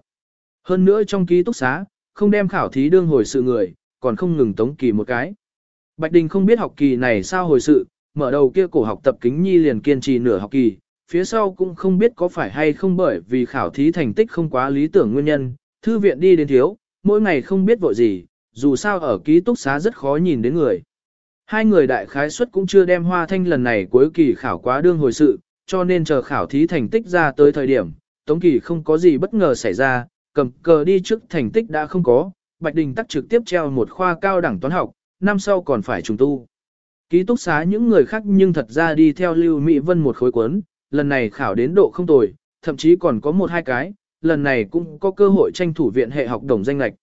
Hơn nữa trong ký túc xá, không đem khảo thí đương hồi sự người, còn không ngừng Tống Kỳ một cái. Bạch Đình không biết học kỳ này sao hồi sự, mở đầu kia cổ học tập kính nhi liền kiên trì nửa học kỳ, phía sau cũng không biết có phải hay không bởi vì khảo thí thành tích không quá lý tưởng nguyên nhân, thư viện đi đến thiếu, mỗi ngày không biết vội gì, dù sao ở ký túc xá rất khó nhìn đến người. Hai người đại khái suất cũng chưa đem hoa thanh lần này cuối kỳ khảo quá đương hồi sự, cho nên chờ khảo thí thành tích ra tới thời điểm, Tống Kỳ không có gì bất ngờ xảy ra, cầm cờ đi trước thành tích đã không có, Bạch Đình tắc trực tiếp treo một khoa cao đẳng toán học, năm sau còn phải trùng tu. Ký túc xá những người khác nhưng thật ra đi theo Lưu Mỹ Vân một khối cuốn, lần này khảo đến độ không tồi, thậm chí còn có một hai cái, lần này cũng có cơ hội tranh thủ viện hệ học đồng danh lạch.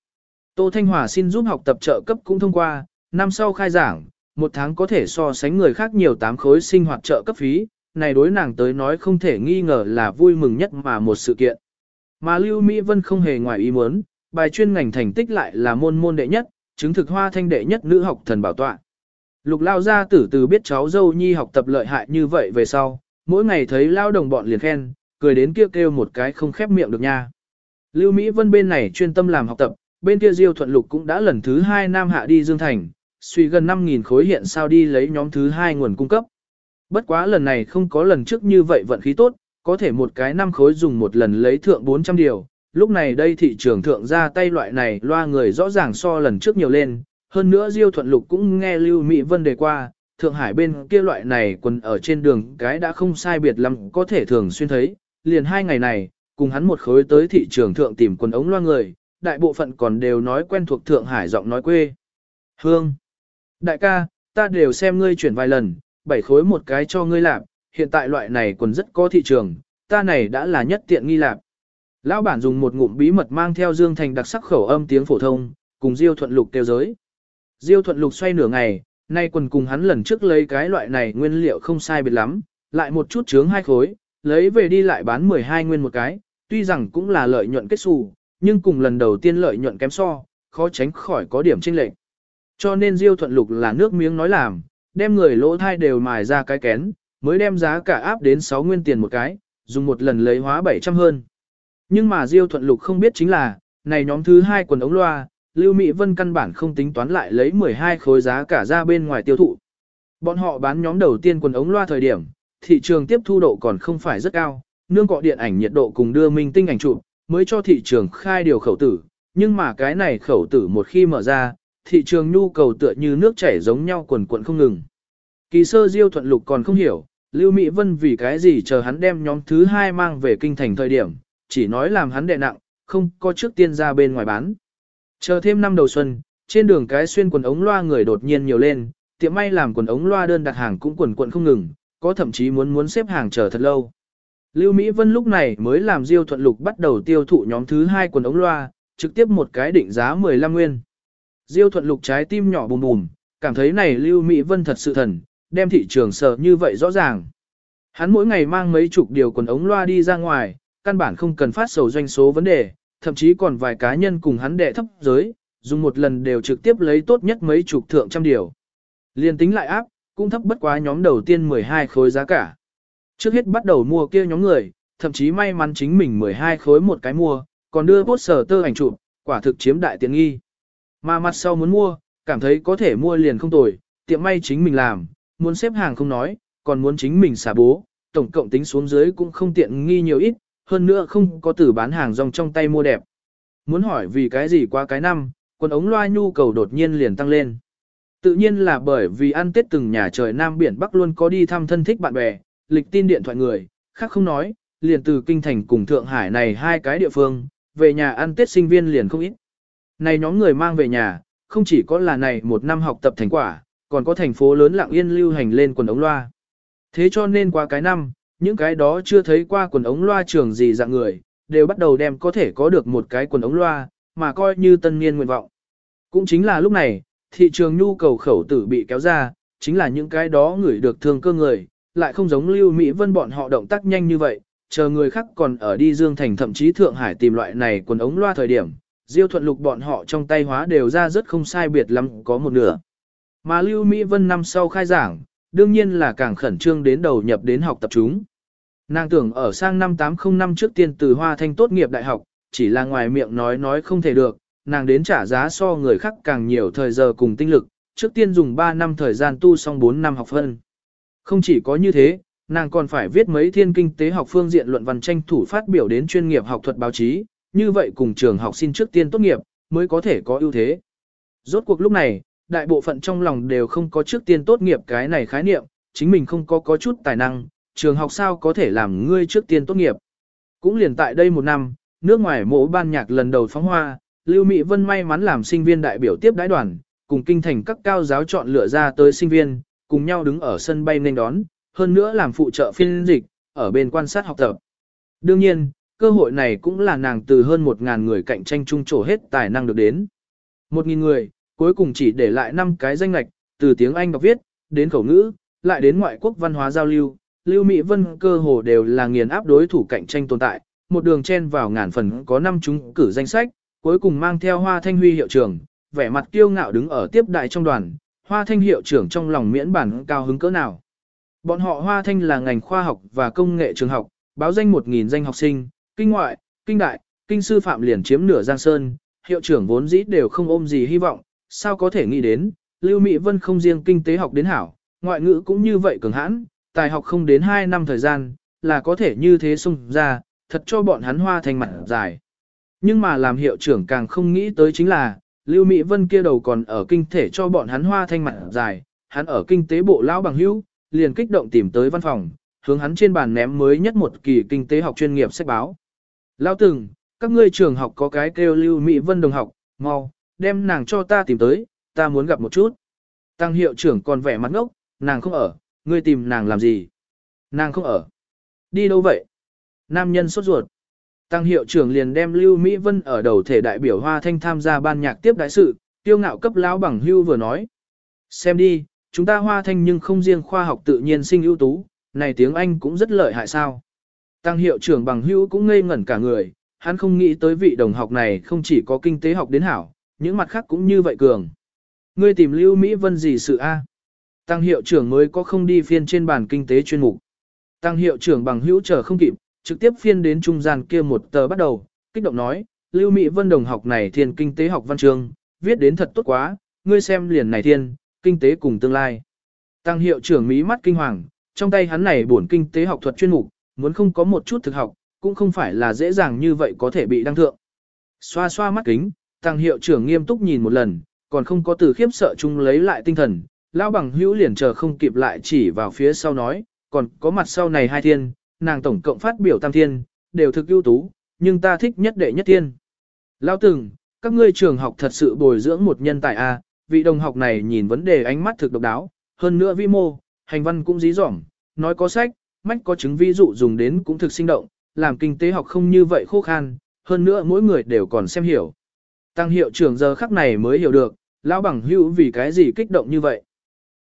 Tô Thanh Hòa xin giúp học tập trợ cấp cũng thông qua, năm sau khai giảng, một tháng có thể so sánh người khác nhiều tám khối sinh hoạt trợ cấp phí, này đối nàng tới nói không thể nghi ngờ là vui mừng nhất mà một sự kiện. Mà Lưu Mỹ Vân không hề ngoài ý muốn, bài chuyên ngành thành tích lại là môn môn đệ nhất, chứng thực hoa thanh đệ nhất nữ học thần bảo tọa. Lục lao gia tử từ biết cháu dâu nhi học tập lợi hại như vậy về sau, mỗi ngày thấy lao đồng bọn liền khen, cười đến kia kêu, kêu một cái không khép miệng được nha. Lưu Mỹ Vân bên này chuyên tâm làm học tập, bên kia Diêu Thuận Lục cũng đã lần thứ hai Nam Hạ đi Dương Thành, suy gần 5.000 khối hiện sao đi lấy nhóm thứ hai nguồn cung cấp. Bất quá lần này không có lần trước như vậy vận khí tốt, có thể một cái năm khối dùng một lần lấy thượng 400 điều. Lúc này đây thị trường thượng ra tay loại này loa người rõ ràng so lần trước nhiều lên. Hơn nữa Diêu Thuận Lục cũng nghe Lưu Mỹ Vân đề qua, Thượng Hải bên kia loại này quần ở trên đường cái đã không sai biệt lắm có thể thường xuyên thấy. Liền hai ngày này, cùng hắn một khối tới thị trường thượng tìm quần ống loa người, đại bộ phận còn đều nói quen thuộc Thượng Hải giọng nói quê. Hương! Đại ca, ta đều xem ngươi chuyển vài lần, bảy khối một cái cho ngươi làm, hiện tại loại này còn rất có thị trường, ta này đã là nhất tiện nghi lạc. Lão bản dùng một ngụm bí mật mang theo Dương Thành đặc sắc khẩu âm tiếng phổ thông, cùng Diêu Thuận Lục tiêu giới. Diêu Thuận Lục xoay nửa ngày, nay quần cùng hắn lần trước lấy cái loại này nguyên liệu không sai biệt lắm, lại một chút chướng hai khối, lấy về đi lại bán 12 nguyên một cái, tuy rằng cũng là lợi nhuận kết xù, nhưng cùng lần đầu tiên lợi nhuận kém so, khó tránh khỏi có điểm chênh lệch. Cho nên Diêu Thuận Lục là nước miếng nói làm, đem người lỗ thai đều mài ra cái kén, mới đem giá cả áp đến 6 nguyên tiền một cái, dùng một lần lấy hóa 700 hơn. Nhưng mà Diêu Thuận Lục không biết chính là, này nhóm thứ hai quần ống loa, Lưu Mỹ Vân căn bản không tính toán lại lấy 12 khối giá cả ra bên ngoài tiêu thụ. Bọn họ bán nhóm đầu tiên quần ống loa thời điểm, thị trường tiếp thu độ còn không phải rất cao, nương cọ điện ảnh nhiệt độ cùng đưa minh tinh ảnh chụp, mới cho thị trường khai điều khẩu tử, nhưng mà cái này khẩu tử một khi mở ra, thị trường nhu cầu tựa như nước chảy giống nhau quần quần không ngừng. Kỳ sơ Diêu Thuận Lục còn không hiểu, Lưu Mỹ Vân vì cái gì chờ hắn đem nhóm thứ hai mang về kinh thành thời điểm, chỉ nói làm hắn đệ nặng, không có trước tiên ra bên ngoài bán. Chờ thêm năm đầu xuân, trên đường cái xuyên quần ống loa người đột nhiên nhiều lên, tiệm may làm quần ống loa đơn đặt hàng cũng quần quần không ngừng, có thậm chí muốn muốn xếp hàng chờ thật lâu. Lưu Mỹ Vân lúc này mới làm Diêu Thuận Lục bắt đầu tiêu thụ nhóm thứ hai quần ống loa, trực tiếp một cái định giá 15 nguyên. Diêu thuận lục trái tim nhỏ bùm bùm, cảm thấy này Lưu Mỹ Vân thật sự thần, đem thị trường sợ như vậy rõ ràng. Hắn mỗi ngày mang mấy chục điều quần ống loa đi ra ngoài, căn bản không cần phát sầu doanh số vấn đề, thậm chí còn vài cá nhân cùng hắn đệ thấp giới, dùng một lần đều trực tiếp lấy tốt nhất mấy chục thượng trăm điều. Liên tính lại áp, cũng thấp bất quá nhóm đầu tiên 12 khối giá cả. Trước hết bắt đầu mua kia nhóm người, thậm chí may mắn chính mình 12 khối một cái mua, còn đưa poster tơ ảnh chụp, quả thực chiếm đại tiện nghi. Mà mặt sau muốn mua, cảm thấy có thể mua liền không tồi, tiệm may chính mình làm, muốn xếp hàng không nói, còn muốn chính mình xả bố, tổng cộng tính xuống dưới cũng không tiện nghi nhiều ít, hơn nữa không có từ bán hàng rong trong tay mua đẹp. Muốn hỏi vì cái gì qua cái năm, quần ống loa nhu cầu đột nhiên liền tăng lên. Tự nhiên là bởi vì ăn tết từng nhà trời Nam Biển Bắc luôn có đi thăm thân thích bạn bè, lịch tin điện thoại người, khác không nói, liền từ Kinh Thành cùng Thượng Hải này hai cái địa phương, về nhà ăn tết sinh viên liền không ít. Này nhóm người mang về nhà, không chỉ có là này một năm học tập thành quả, còn có thành phố lớn lặng yên lưu hành lên quần ống loa. Thế cho nên qua cái năm, những cái đó chưa thấy qua quần ống loa trường gì dạng người, đều bắt đầu đem có thể có được một cái quần ống loa, mà coi như tân niên nguyện vọng. Cũng chính là lúc này, thị trường nhu cầu khẩu tử bị kéo ra, chính là những cái đó người được thương cơ người, lại không giống Lưu Mỹ Vân bọn họ động tác nhanh như vậy, chờ người khác còn ở đi Dương Thành thậm chí Thượng Hải tìm loại này quần ống loa thời điểm, Diêu Thuận Lục bọn họ trong tay hóa đều ra rất không sai biệt lắm có một nửa. Mà Lưu Mỹ Vân năm sau khai giảng, đương nhiên là càng khẩn trương đến đầu nhập đến học tập chúng. Nàng tưởng ở sang năm 805 trước tiên từ Hoa Thanh tốt nghiệp đại học, chỉ là ngoài miệng nói nói không thể được, nàng đến trả giá so người khác càng nhiều thời giờ cùng tinh lực, trước tiên dùng 3 năm thời gian tu xong 4 năm học phân. Không chỉ có như thế, nàng còn phải viết mấy thiên kinh tế học phương diện luận văn tranh thủ phát biểu đến chuyên nghiệp học thuật báo chí, như vậy cùng trường học xin trước tiên tốt nghiệp, mới có thể có ưu thế. Rốt cuộc lúc này, đại bộ phận trong lòng đều không có trước tiên tốt nghiệp cái này khái niệm, chính mình không có có chút tài năng, trường học sao có thể làm ngươi trước tiên tốt nghiệp. Cũng liền tại đây một năm, nước ngoài mộ ban nhạc lần đầu phóng hoa, Lưu Mỹ Vân may mắn làm sinh viên đại biểu tiếp đái đoàn, cùng kinh thành các cao giáo chọn lựa ra tới sinh viên, cùng nhau đứng ở sân bay nên đón, hơn nữa làm phụ trợ phiên dịch, ở bên quan sát học tập. Đương nhiên, cơ hội này cũng là nàng từ hơn 1.000 người cạnh tranh chung trổ hết tài năng được đến. 1.000 người, cuối cùng chỉ để lại 5 cái danh lạch, từ tiếng Anh đọc viết, đến khẩu ngữ, lại đến ngoại quốc văn hóa giao lưu. Lưu Mỹ Vân cơ hồ đều là nghiền áp đối thủ cạnh tranh tồn tại, một đường chen vào ngàn phần có 5 chúng cử danh sách, cuối cùng mang theo hoa thanh huy hiệu trưởng, vẻ mặt kiêu ngạo đứng ở tiếp đại trong đoàn, hoa thanh hiệu trưởng trong lòng miễn bản cao hứng cỡ nào. Bọn họ hoa thanh là ngành khoa học và công nghệ trường học, báo danh 1.000 danh học sinh, kinh ngoại, kinh đại, kinh sư phạm liền chiếm nửa giang sơn, hiệu trưởng vốn dĩ đều không ôm gì hy vọng, sao có thể nghĩ đến, Lưu Mỹ Vân không riêng kinh tế học đến hảo, ngoại ngữ cũng như vậy cường hãn, tài học không đến 2 năm thời gian, là có thể như thế xung ra, thật cho bọn hắn hoa thành mặt dài. Nhưng mà làm hiệu trưởng càng không nghĩ tới chính là, Lưu Mỹ Vân kia đầu còn ở kinh thể cho bọn hắn hoa thanh mặt dài, hắn ở kinh tế bộ lão bằng hữu, liền kích động tìm tới văn phòng, hướng hắn trên bàn ném mới nhất một kỳ kinh tế học chuyên nghiệp sách báo. Lão từng, các ngươi trường học có cái kêu Lưu Mỹ Vân đồng học, mau, đem nàng cho ta tìm tới, ta muốn gặp một chút. Tăng hiệu trưởng còn vẻ mặt ngốc, nàng không ở, ngươi tìm nàng làm gì? Nàng không ở. Đi đâu vậy? Nam nhân sốt ruột. Tăng hiệu trưởng liền đem Lưu Mỹ Vân ở đầu thể đại biểu Hoa Thanh tham gia ban nhạc tiếp đại sự, tiêu ngạo cấp lão bằng hưu vừa nói. Xem đi, chúng ta Hoa Thanh nhưng không riêng khoa học tự nhiên sinh ưu tú, này tiếng Anh cũng rất lợi hại sao. Tăng hiệu trưởng bằng hữu cũng ngây ngẩn cả người, hắn không nghĩ tới vị đồng học này không chỉ có kinh tế học đến hảo, những mặt khác cũng như vậy cường. Ngươi tìm Lưu Mỹ Vân gì sự a? Tăng hiệu trưởng mới có không đi phiên trên bàn kinh tế chuyên mục. Tăng hiệu trưởng bằng hữu chờ không kịp, trực tiếp phiên đến trung gian kia một tờ bắt đầu, kích động nói, Lưu Mỹ Vân đồng học này thiên kinh tế học văn chương, viết đến thật tốt quá, ngươi xem liền này thiên, kinh tế cùng tương lai. Tăng hiệu trưởng Mỹ mắt kinh hoàng, trong tay hắn này bổn kinh tế học thuật chuyên mục, muốn không có một chút thực học, cũng không phải là dễ dàng như vậy có thể bị đăng thượng. Xoa xoa mắt kính, tăng hiệu trưởng nghiêm túc nhìn một lần, còn không có từ khiếp sợ chung lấy lại tinh thần, lão bằng hữu liền chờ không kịp lại chỉ vào phía sau nói, còn có mặt sau này hai thiên, nàng tổng cộng phát biểu tam thiên, đều thực ưu tú, nhưng ta thích nhất đệ nhất thiên. Lão từng, các ngươi trường học thật sự bồi dưỡng một nhân tài A, vị đồng học này nhìn vấn đề ánh mắt thực độc đáo, hơn nữa vi mô, hành văn cũng dí dỏm, nói có sách, mách có chứng ví dụ dùng đến cũng thực sinh động, làm kinh tế học không như vậy khô khan, hơn nữa mỗi người đều còn xem hiểu. Tăng hiệu trưởng giờ khắc này mới hiểu được, lão bằng hữu vì cái gì kích động như vậy.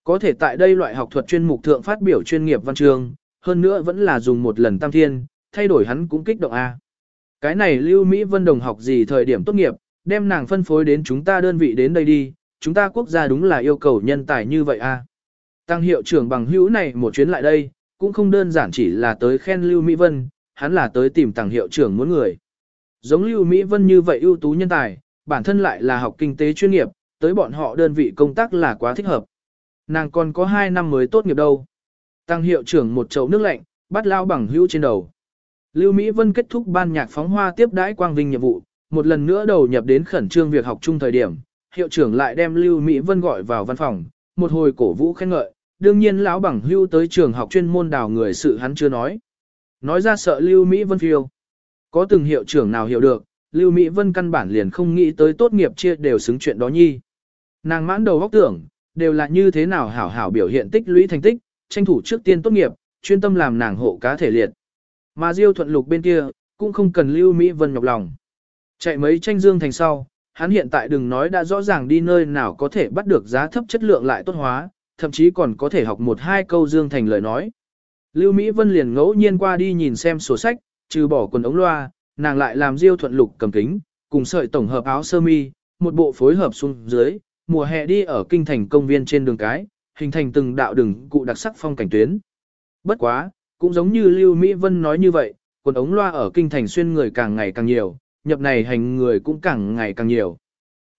Có thể tại đây loại học thuật chuyên mục thượng phát biểu chuyên nghiệp văn chương, hơn nữa vẫn là dùng một lần tam thiên, thay đổi hắn cũng kích động a. Cái này Lưu Mỹ Vân đồng học gì thời điểm tốt nghiệp, đem nàng phân phối đến chúng ta đơn vị đến đây đi, chúng ta quốc gia đúng là yêu cầu nhân tài như vậy a. Tăng hiệu trưởng bằng hữu này một chuyến lại đây, cũng không đơn giản chỉ là tới khen Lưu Mỹ Vân, hắn là tới tìm tàng hiệu trưởng muốn người. Giống Lưu Mỹ Vân như vậy ưu tú nhân tài, bản thân lại là học kinh tế chuyên nghiệp, tới bọn họ đơn vị công tác là quá thích hợp. Nàng còn có 2 năm mới tốt nghiệp đâu. Tăng hiệu trưởng một chậu nước lạnh, bắt lao bằng hữu trên đầu. Lưu Mỹ Vân kết thúc ban nhạc phóng hoa tiếp đãi quang vinh nhiệm vụ, một lần nữa đầu nhập đến khẩn trương việc học chung thời điểm, hiệu trưởng lại đem Lưu Mỹ Vân gọi vào văn phòng, một hồi cổ vũ khen ngợi, đương nhiên lão bằng hưu tới trường học chuyên môn đào người sự hắn chưa nói. Nói ra sợ Lưu Mỹ Vân phiêu. Có từng hiệu trưởng nào hiểu được, Lưu Mỹ Vân căn bản liền không nghĩ tới tốt nghiệp chia đều xứng chuyện đó nhi. Nàng mãn đầu góc tưởng, đều là như thế nào hảo hảo biểu hiện tích lũy thành tích, tranh thủ trước tiên tốt nghiệp, chuyên tâm làm nàng hộ cá thể liệt. Mà Diêu thuận lục bên kia, cũng không cần Lưu Mỹ Vân nhọc lòng. Chạy mấy tranh dương thành sau, hắn hiện tại đừng nói đã rõ ràng đi nơi nào có thể bắt được giá thấp chất lượng lại tốt hóa, thậm chí còn có thể học một hai câu dương thành lời nói. Lưu Mỹ Vân liền ngẫu nhiên qua đi nhìn xem sổ sách, trừ bỏ quần ống loa, nàng lại làm Diêu thuận lục cầm kính, cùng sợi tổng hợp áo sơ mi, một bộ phối hợp xuống dưới, mùa hè đi ở kinh thành công viên trên đường cái, hình thành từng đạo đường cụ đặc sắc phong cảnh tuyến. Bất quá, cũng giống như Lưu Mỹ Vân nói như vậy, quần ống loa ở kinh thành xuyên người càng ngày càng nhiều, nhập này hành người cũng càng ngày càng nhiều.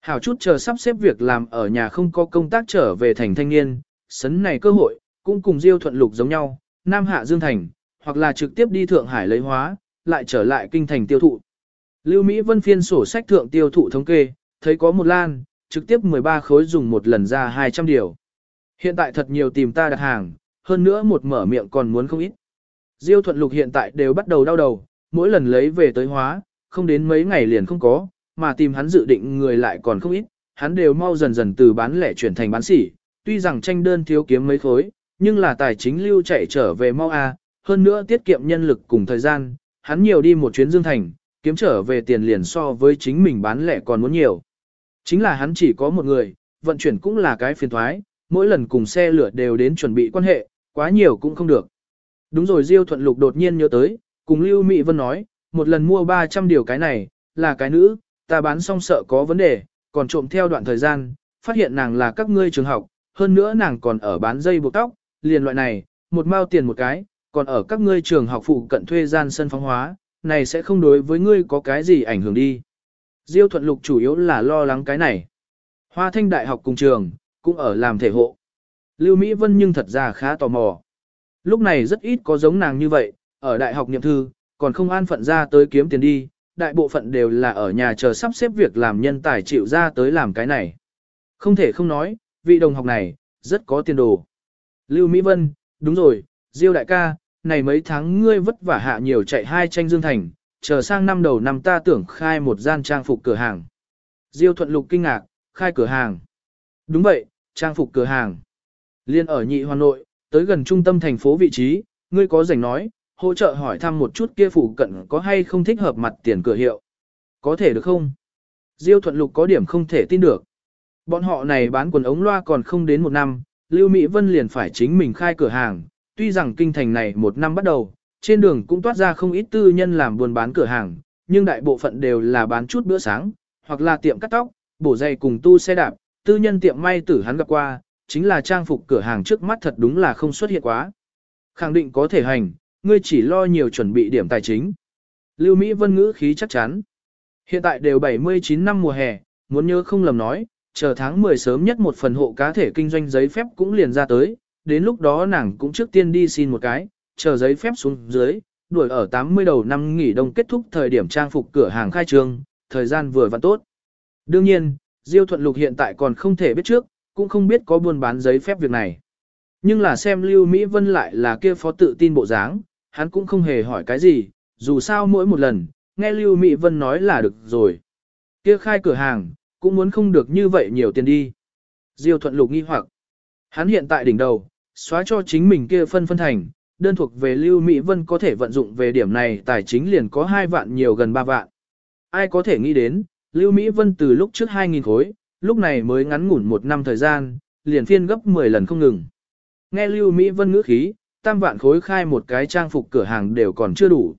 Hảo chút chờ sắp xếp việc làm ở nhà không có công tác trở về thành thanh niên, sấn này cơ hội, cũng cùng Diêu Thuận Lục giống nhau, Nam Hạ Dương Thành, hoặc là trực tiếp đi Thượng Hải lấy hóa, lại trở lại kinh thành tiêu thụ. Lưu Mỹ Vân phiên sổ sách thượng tiêu thụ thống kê, thấy có một lan, trực tiếp 13 khối dùng một lần ra 200 điều. Hiện tại thật nhiều tìm ta đặt hàng, hơn nữa một mở miệng còn muốn không ít. Diêu thuận lục hiện tại đều bắt đầu đau đầu, mỗi lần lấy về tới hóa, không đến mấy ngày liền không có, mà tìm hắn dự định người lại còn không ít, hắn đều mau dần dần từ bán lẻ chuyển thành bán sỉ, tuy rằng tranh đơn thiếu kiếm mấy khối, nhưng là tài chính lưu chạy trở về mau a, hơn nữa tiết kiệm nhân lực cùng thời gian, hắn nhiều đi một chuyến dương thành, kiếm trở về tiền liền so với chính mình bán lẻ còn muốn nhiều. Chính là hắn chỉ có một người, vận chuyển cũng là cái phiền thoái, mỗi lần cùng xe lửa đều đến chuẩn bị quan hệ, quá nhiều cũng không được. Đúng rồi Diêu Thuận Lục đột nhiên nhớ tới, cùng Lưu Mị Vân nói, một lần mua 300 điều cái này, là cái nữ, ta bán xong sợ có vấn đề, còn trộm theo đoạn thời gian, phát hiện nàng là các ngươi trường học, hơn nữa nàng còn ở bán dây buộc tóc, liền loại này, một mao tiền một cái, còn ở các ngươi trường học phụ cận thuê gian sân phóng hóa, này sẽ không đối với ngươi có cái gì ảnh hưởng đi. Diêu Thuận Lục chủ yếu là lo lắng cái này. Hoa Thanh Đại học cùng trường, cũng ở làm thể hộ. Lưu Mỹ Vân nhưng thật ra khá tò mò. Lúc này rất ít có giống nàng như vậy, ở đại học niệm thư, còn không an phận ra tới kiếm tiền đi, đại bộ phận đều là ở nhà chờ sắp xếp việc làm nhân tài chịu ra tới làm cái này. Không thể không nói, vị đồng học này, rất có tiền đồ. Lưu Mỹ Vân, đúng rồi, Diêu đại ca, này mấy tháng ngươi vất vả hạ nhiều chạy hai tranh dương thành, chờ sang năm đầu năm ta tưởng khai một gian trang phục cửa hàng. Diêu thuận lục kinh ngạc, khai cửa hàng. Đúng vậy, trang phục cửa hàng. Liên ở nhị Hà nội, tới gần trung tâm thành phố vị trí, ngươi có rảnh nói, hỗ trợ hỏi thăm một chút kia phủ cận có hay không thích hợp mặt tiền cửa hiệu. Có thể được không? Diêu thuận lục có điểm không thể tin được. Bọn họ này bán quần ống loa còn không đến một năm, Lưu Mỹ Vân liền phải chính mình khai cửa hàng. Tuy rằng kinh thành này một năm bắt đầu, trên đường cũng toát ra không ít tư nhân làm buôn bán cửa hàng, nhưng đại bộ phận đều là bán chút bữa sáng, hoặc là tiệm cắt tóc, bổ giày cùng tu xe đạp, tư nhân tiệm may tử hắn gặp qua, chính là trang phục cửa hàng trước mắt thật đúng là không xuất hiện quá. Khẳng định có thể hành, ngươi chỉ lo nhiều chuẩn bị điểm tài chính. Lưu Mỹ Vân ngữ khí chắc chắn. Hiện tại đều 79 năm mùa hè, muốn nhớ không lầm nói, chờ tháng 10 sớm nhất một phần hộ cá thể kinh doanh giấy phép cũng liền ra tới, đến lúc đó nàng cũng trước tiên đi xin một cái, chờ giấy phép xuống dưới, đuổi ở 80 đầu năm nghỉ đông kết thúc thời điểm trang phục cửa hàng khai trương, thời gian vừa và tốt. Đương nhiên, Diêu Thuận Lục hiện tại còn không thể biết trước, cũng không biết có buôn bán giấy phép việc này. Nhưng là xem Lưu Mỹ Vân lại là kia phó tự tin bộ dáng, hắn cũng không hề hỏi cái gì, dù sao mỗi một lần, nghe Lưu Mỹ Vân nói là được rồi. Kia khai cửa hàng, cũng muốn không được như vậy nhiều tiền đi. Diêu Thuận Lục nghi hoặc, hắn hiện tại đỉnh đầu, xóa cho chính mình kia phân phân thành, đơn thuộc về Lưu Mỹ Vân có thể vận dụng về điểm này tài chính liền có 2 vạn nhiều gần 3 vạn. Ai có thể nghĩ đến, Lưu Mỹ Vân từ lúc trước 2.000 khối, lúc này mới ngắn ngủn một năm thời gian, liền phiên gấp 10 lần không ngừng. Nghe Lưu Mỹ Vân ngữ khí, tam vạn khối khai một cái trang phục cửa hàng đều còn chưa đủ.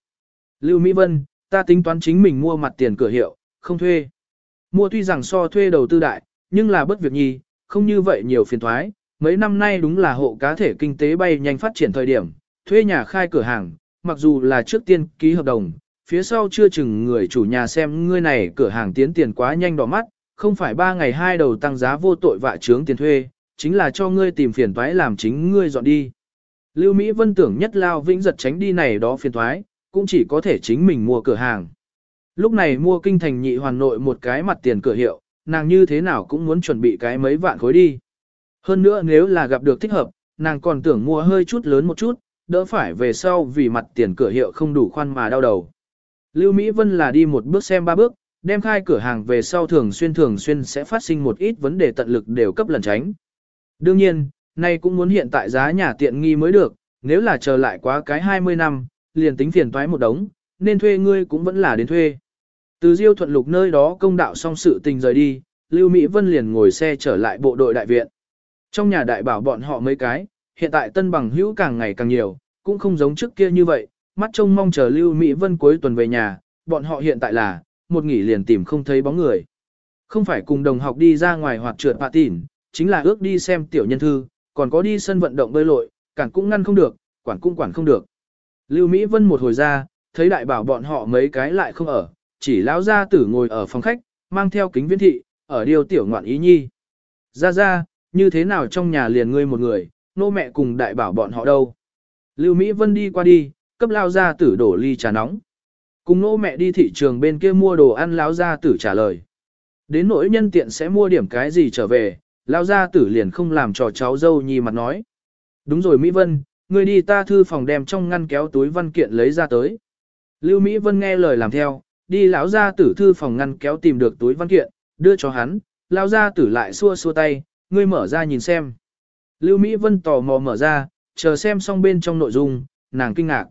Lưu Mỹ Vân, ta tính toán chính mình mua mặt tiền cửa hiệu, không thuê. Mua tuy rằng so thuê đầu tư đại, nhưng là bất việc nhi, không như vậy nhiều phiền thoái. Mấy năm nay đúng là hộ cá thể kinh tế bay nhanh phát triển thời điểm, thuê nhà khai cửa hàng, mặc dù là trước tiên ký hợp đồng, phía sau chưa chừng người chủ nhà xem ngươi này cửa hàng tiến tiền quá nhanh đỏ mắt, không phải ba ngày hai đầu tăng giá vô tội vạ trướng tiền thuê, chính là cho ngươi tìm phiền toái làm chính ngươi dọn đi. Lưu Mỹ Vân tưởng nhất lao vĩnh giật tránh đi này đó phiền toái, cũng chỉ có thể chính mình mua cửa hàng. Lúc này mua kinh thành nhị hoàn nội một cái mặt tiền cửa hiệu, nàng như thế nào cũng muốn chuẩn bị cái mấy vạn khối đi. Hơn nữa nếu là gặp được thích hợp, nàng còn tưởng mua hơi chút lớn một chút, đỡ phải về sau vì mặt tiền cửa hiệu không đủ khoan mà đau đầu. Lưu Mỹ Vân là đi một bước xem ba bước, đem khai cửa hàng về sau thường xuyên thường xuyên sẽ phát sinh một ít vấn đề tận lực đều cấp lần tránh. Đương nhiên, nay cũng muốn hiện tại giá nhà tiện nghi mới được, nếu là chờ lại quá cái 20 năm, liền tính phiền toái một đống, nên thuê ngươi cũng vẫn là đến thuê. Từ Diêu Thuận Lục nơi đó công đạo xong sự tình rời đi, Lưu Mỹ Vân liền ngồi xe trở lại bộ đội đại viện. Trong nhà đại bảo bọn họ mấy cái, hiện tại tân bằng hữu càng ngày càng nhiều, cũng không giống trước kia như vậy, mắt trông mong chờ Lưu Mỹ Vân cuối tuần về nhà, bọn họ hiện tại là, một nghỉ liền tìm không thấy bóng người. Không phải cùng đồng học đi ra ngoài hoặc trượt bạ tỉn, chính là ước đi xem tiểu nhân thư, còn có đi sân vận động bơi lội, cản cũng ngăn không được, quản cũng quản không được. Lưu Mỹ Vân một hồi ra, thấy đại bảo bọn họ mấy cái lại không ở, chỉ lão gia tử ngồi ở phòng khách, mang theo kính viễn thị, ở điều tiểu ngoạn ý nhi. Ra ra, như thế nào trong nhà liền ngươi một người, nô mẹ cùng đại bảo bọn họ đâu. Lưu Mỹ Vân đi qua đi, cấp lao gia tử đổ ly trà nóng. Cùng nô mẹ đi thị trường bên kia mua đồ ăn lão gia tử trả lời. Đến nỗi nhân tiện sẽ mua điểm cái gì trở về, lao gia tử liền không làm trò cháu dâu nhi mặt nói. Đúng rồi Mỹ Vân, ngươi đi ta thư phòng đem trong ngăn kéo túi văn kiện lấy ra tới. Lưu Mỹ Vân nghe lời làm theo, đi lão gia tử thư phòng ngăn kéo tìm được túi văn kiện, đưa cho hắn, lão gia tử lại xua xua tay, ngươi mở ra nhìn xem. Lưu Mỹ Vân tò mò mở ra, chờ xem xong bên trong nội dung, nàng kinh ngạc.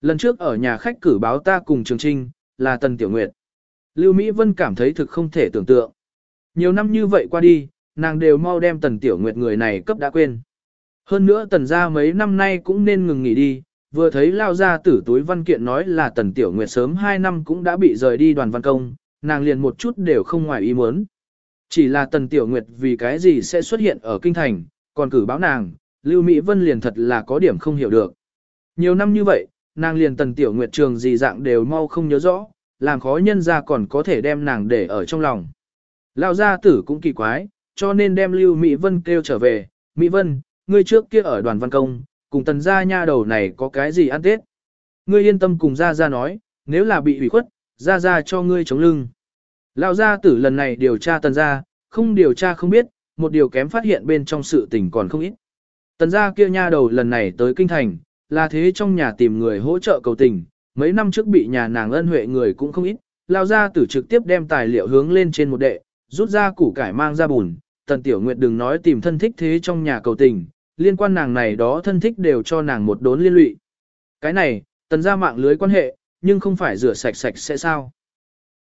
Lần trước ở nhà khách cử báo ta cùng Trường Trinh, là Tần Tiểu Nguyệt. Lưu Mỹ Vân cảm thấy thực không thể tưởng tượng. Nhiều năm như vậy qua đi, nàng đều mau đem Tần Tiểu Nguyệt người này cấp đã quên. Hơn nữa Tần gia mấy năm nay cũng nên ngừng nghỉ đi, vừa thấy lao ra tử túi văn kiện nói là Tần Tiểu Nguyệt sớm 2 năm cũng đã bị rời đi đoàn văn công, nàng liền một chút đều không ngoài ý muốn. Chỉ là Tần Tiểu Nguyệt vì cái gì sẽ xuất hiện ở kinh thành, còn cử báo nàng, Lưu Mỹ Vân liền thật là có điểm không hiểu được. Nhiều năm như vậy, nàng liền Tần Tiểu Nguyệt trường gì dạng đều mau không nhớ rõ, làm khó nhân ra còn có thể đem nàng để ở trong lòng. Lao gia tử cũng kỳ quái, cho nên đem Lưu Mỹ Vân kêu trở về, Mỹ Vân, ngươi trước kia ở đoàn văn công, cùng tần gia nha đầu này có cái gì ăn tết. Ngươi yên tâm cùng gia gia nói, nếu là bị hủy khuất, gia gia cho ngươi chống lưng. Lão gia tử lần này điều tra tần gia, không điều tra không biết, một điều kém phát hiện bên trong sự tình còn không ít. Tần gia kia nha đầu lần này tới kinh thành, là thế trong nhà tìm người hỗ trợ cầu tình, mấy năm trước bị nhà nàng ân huệ người cũng không ít, lao gia tử trực tiếp đem tài liệu hướng lên trên một đệ, rút ra củ cải mang ra bùn, tần tiểu nguyệt đừng nói tìm thân thích thế trong nhà cầu tình, liên quan nàng này đó thân thích đều cho nàng một đốn liên lụy. Cái này, tần ra mạng lưới quan hệ, nhưng không phải rửa sạch sạch sẽ sao.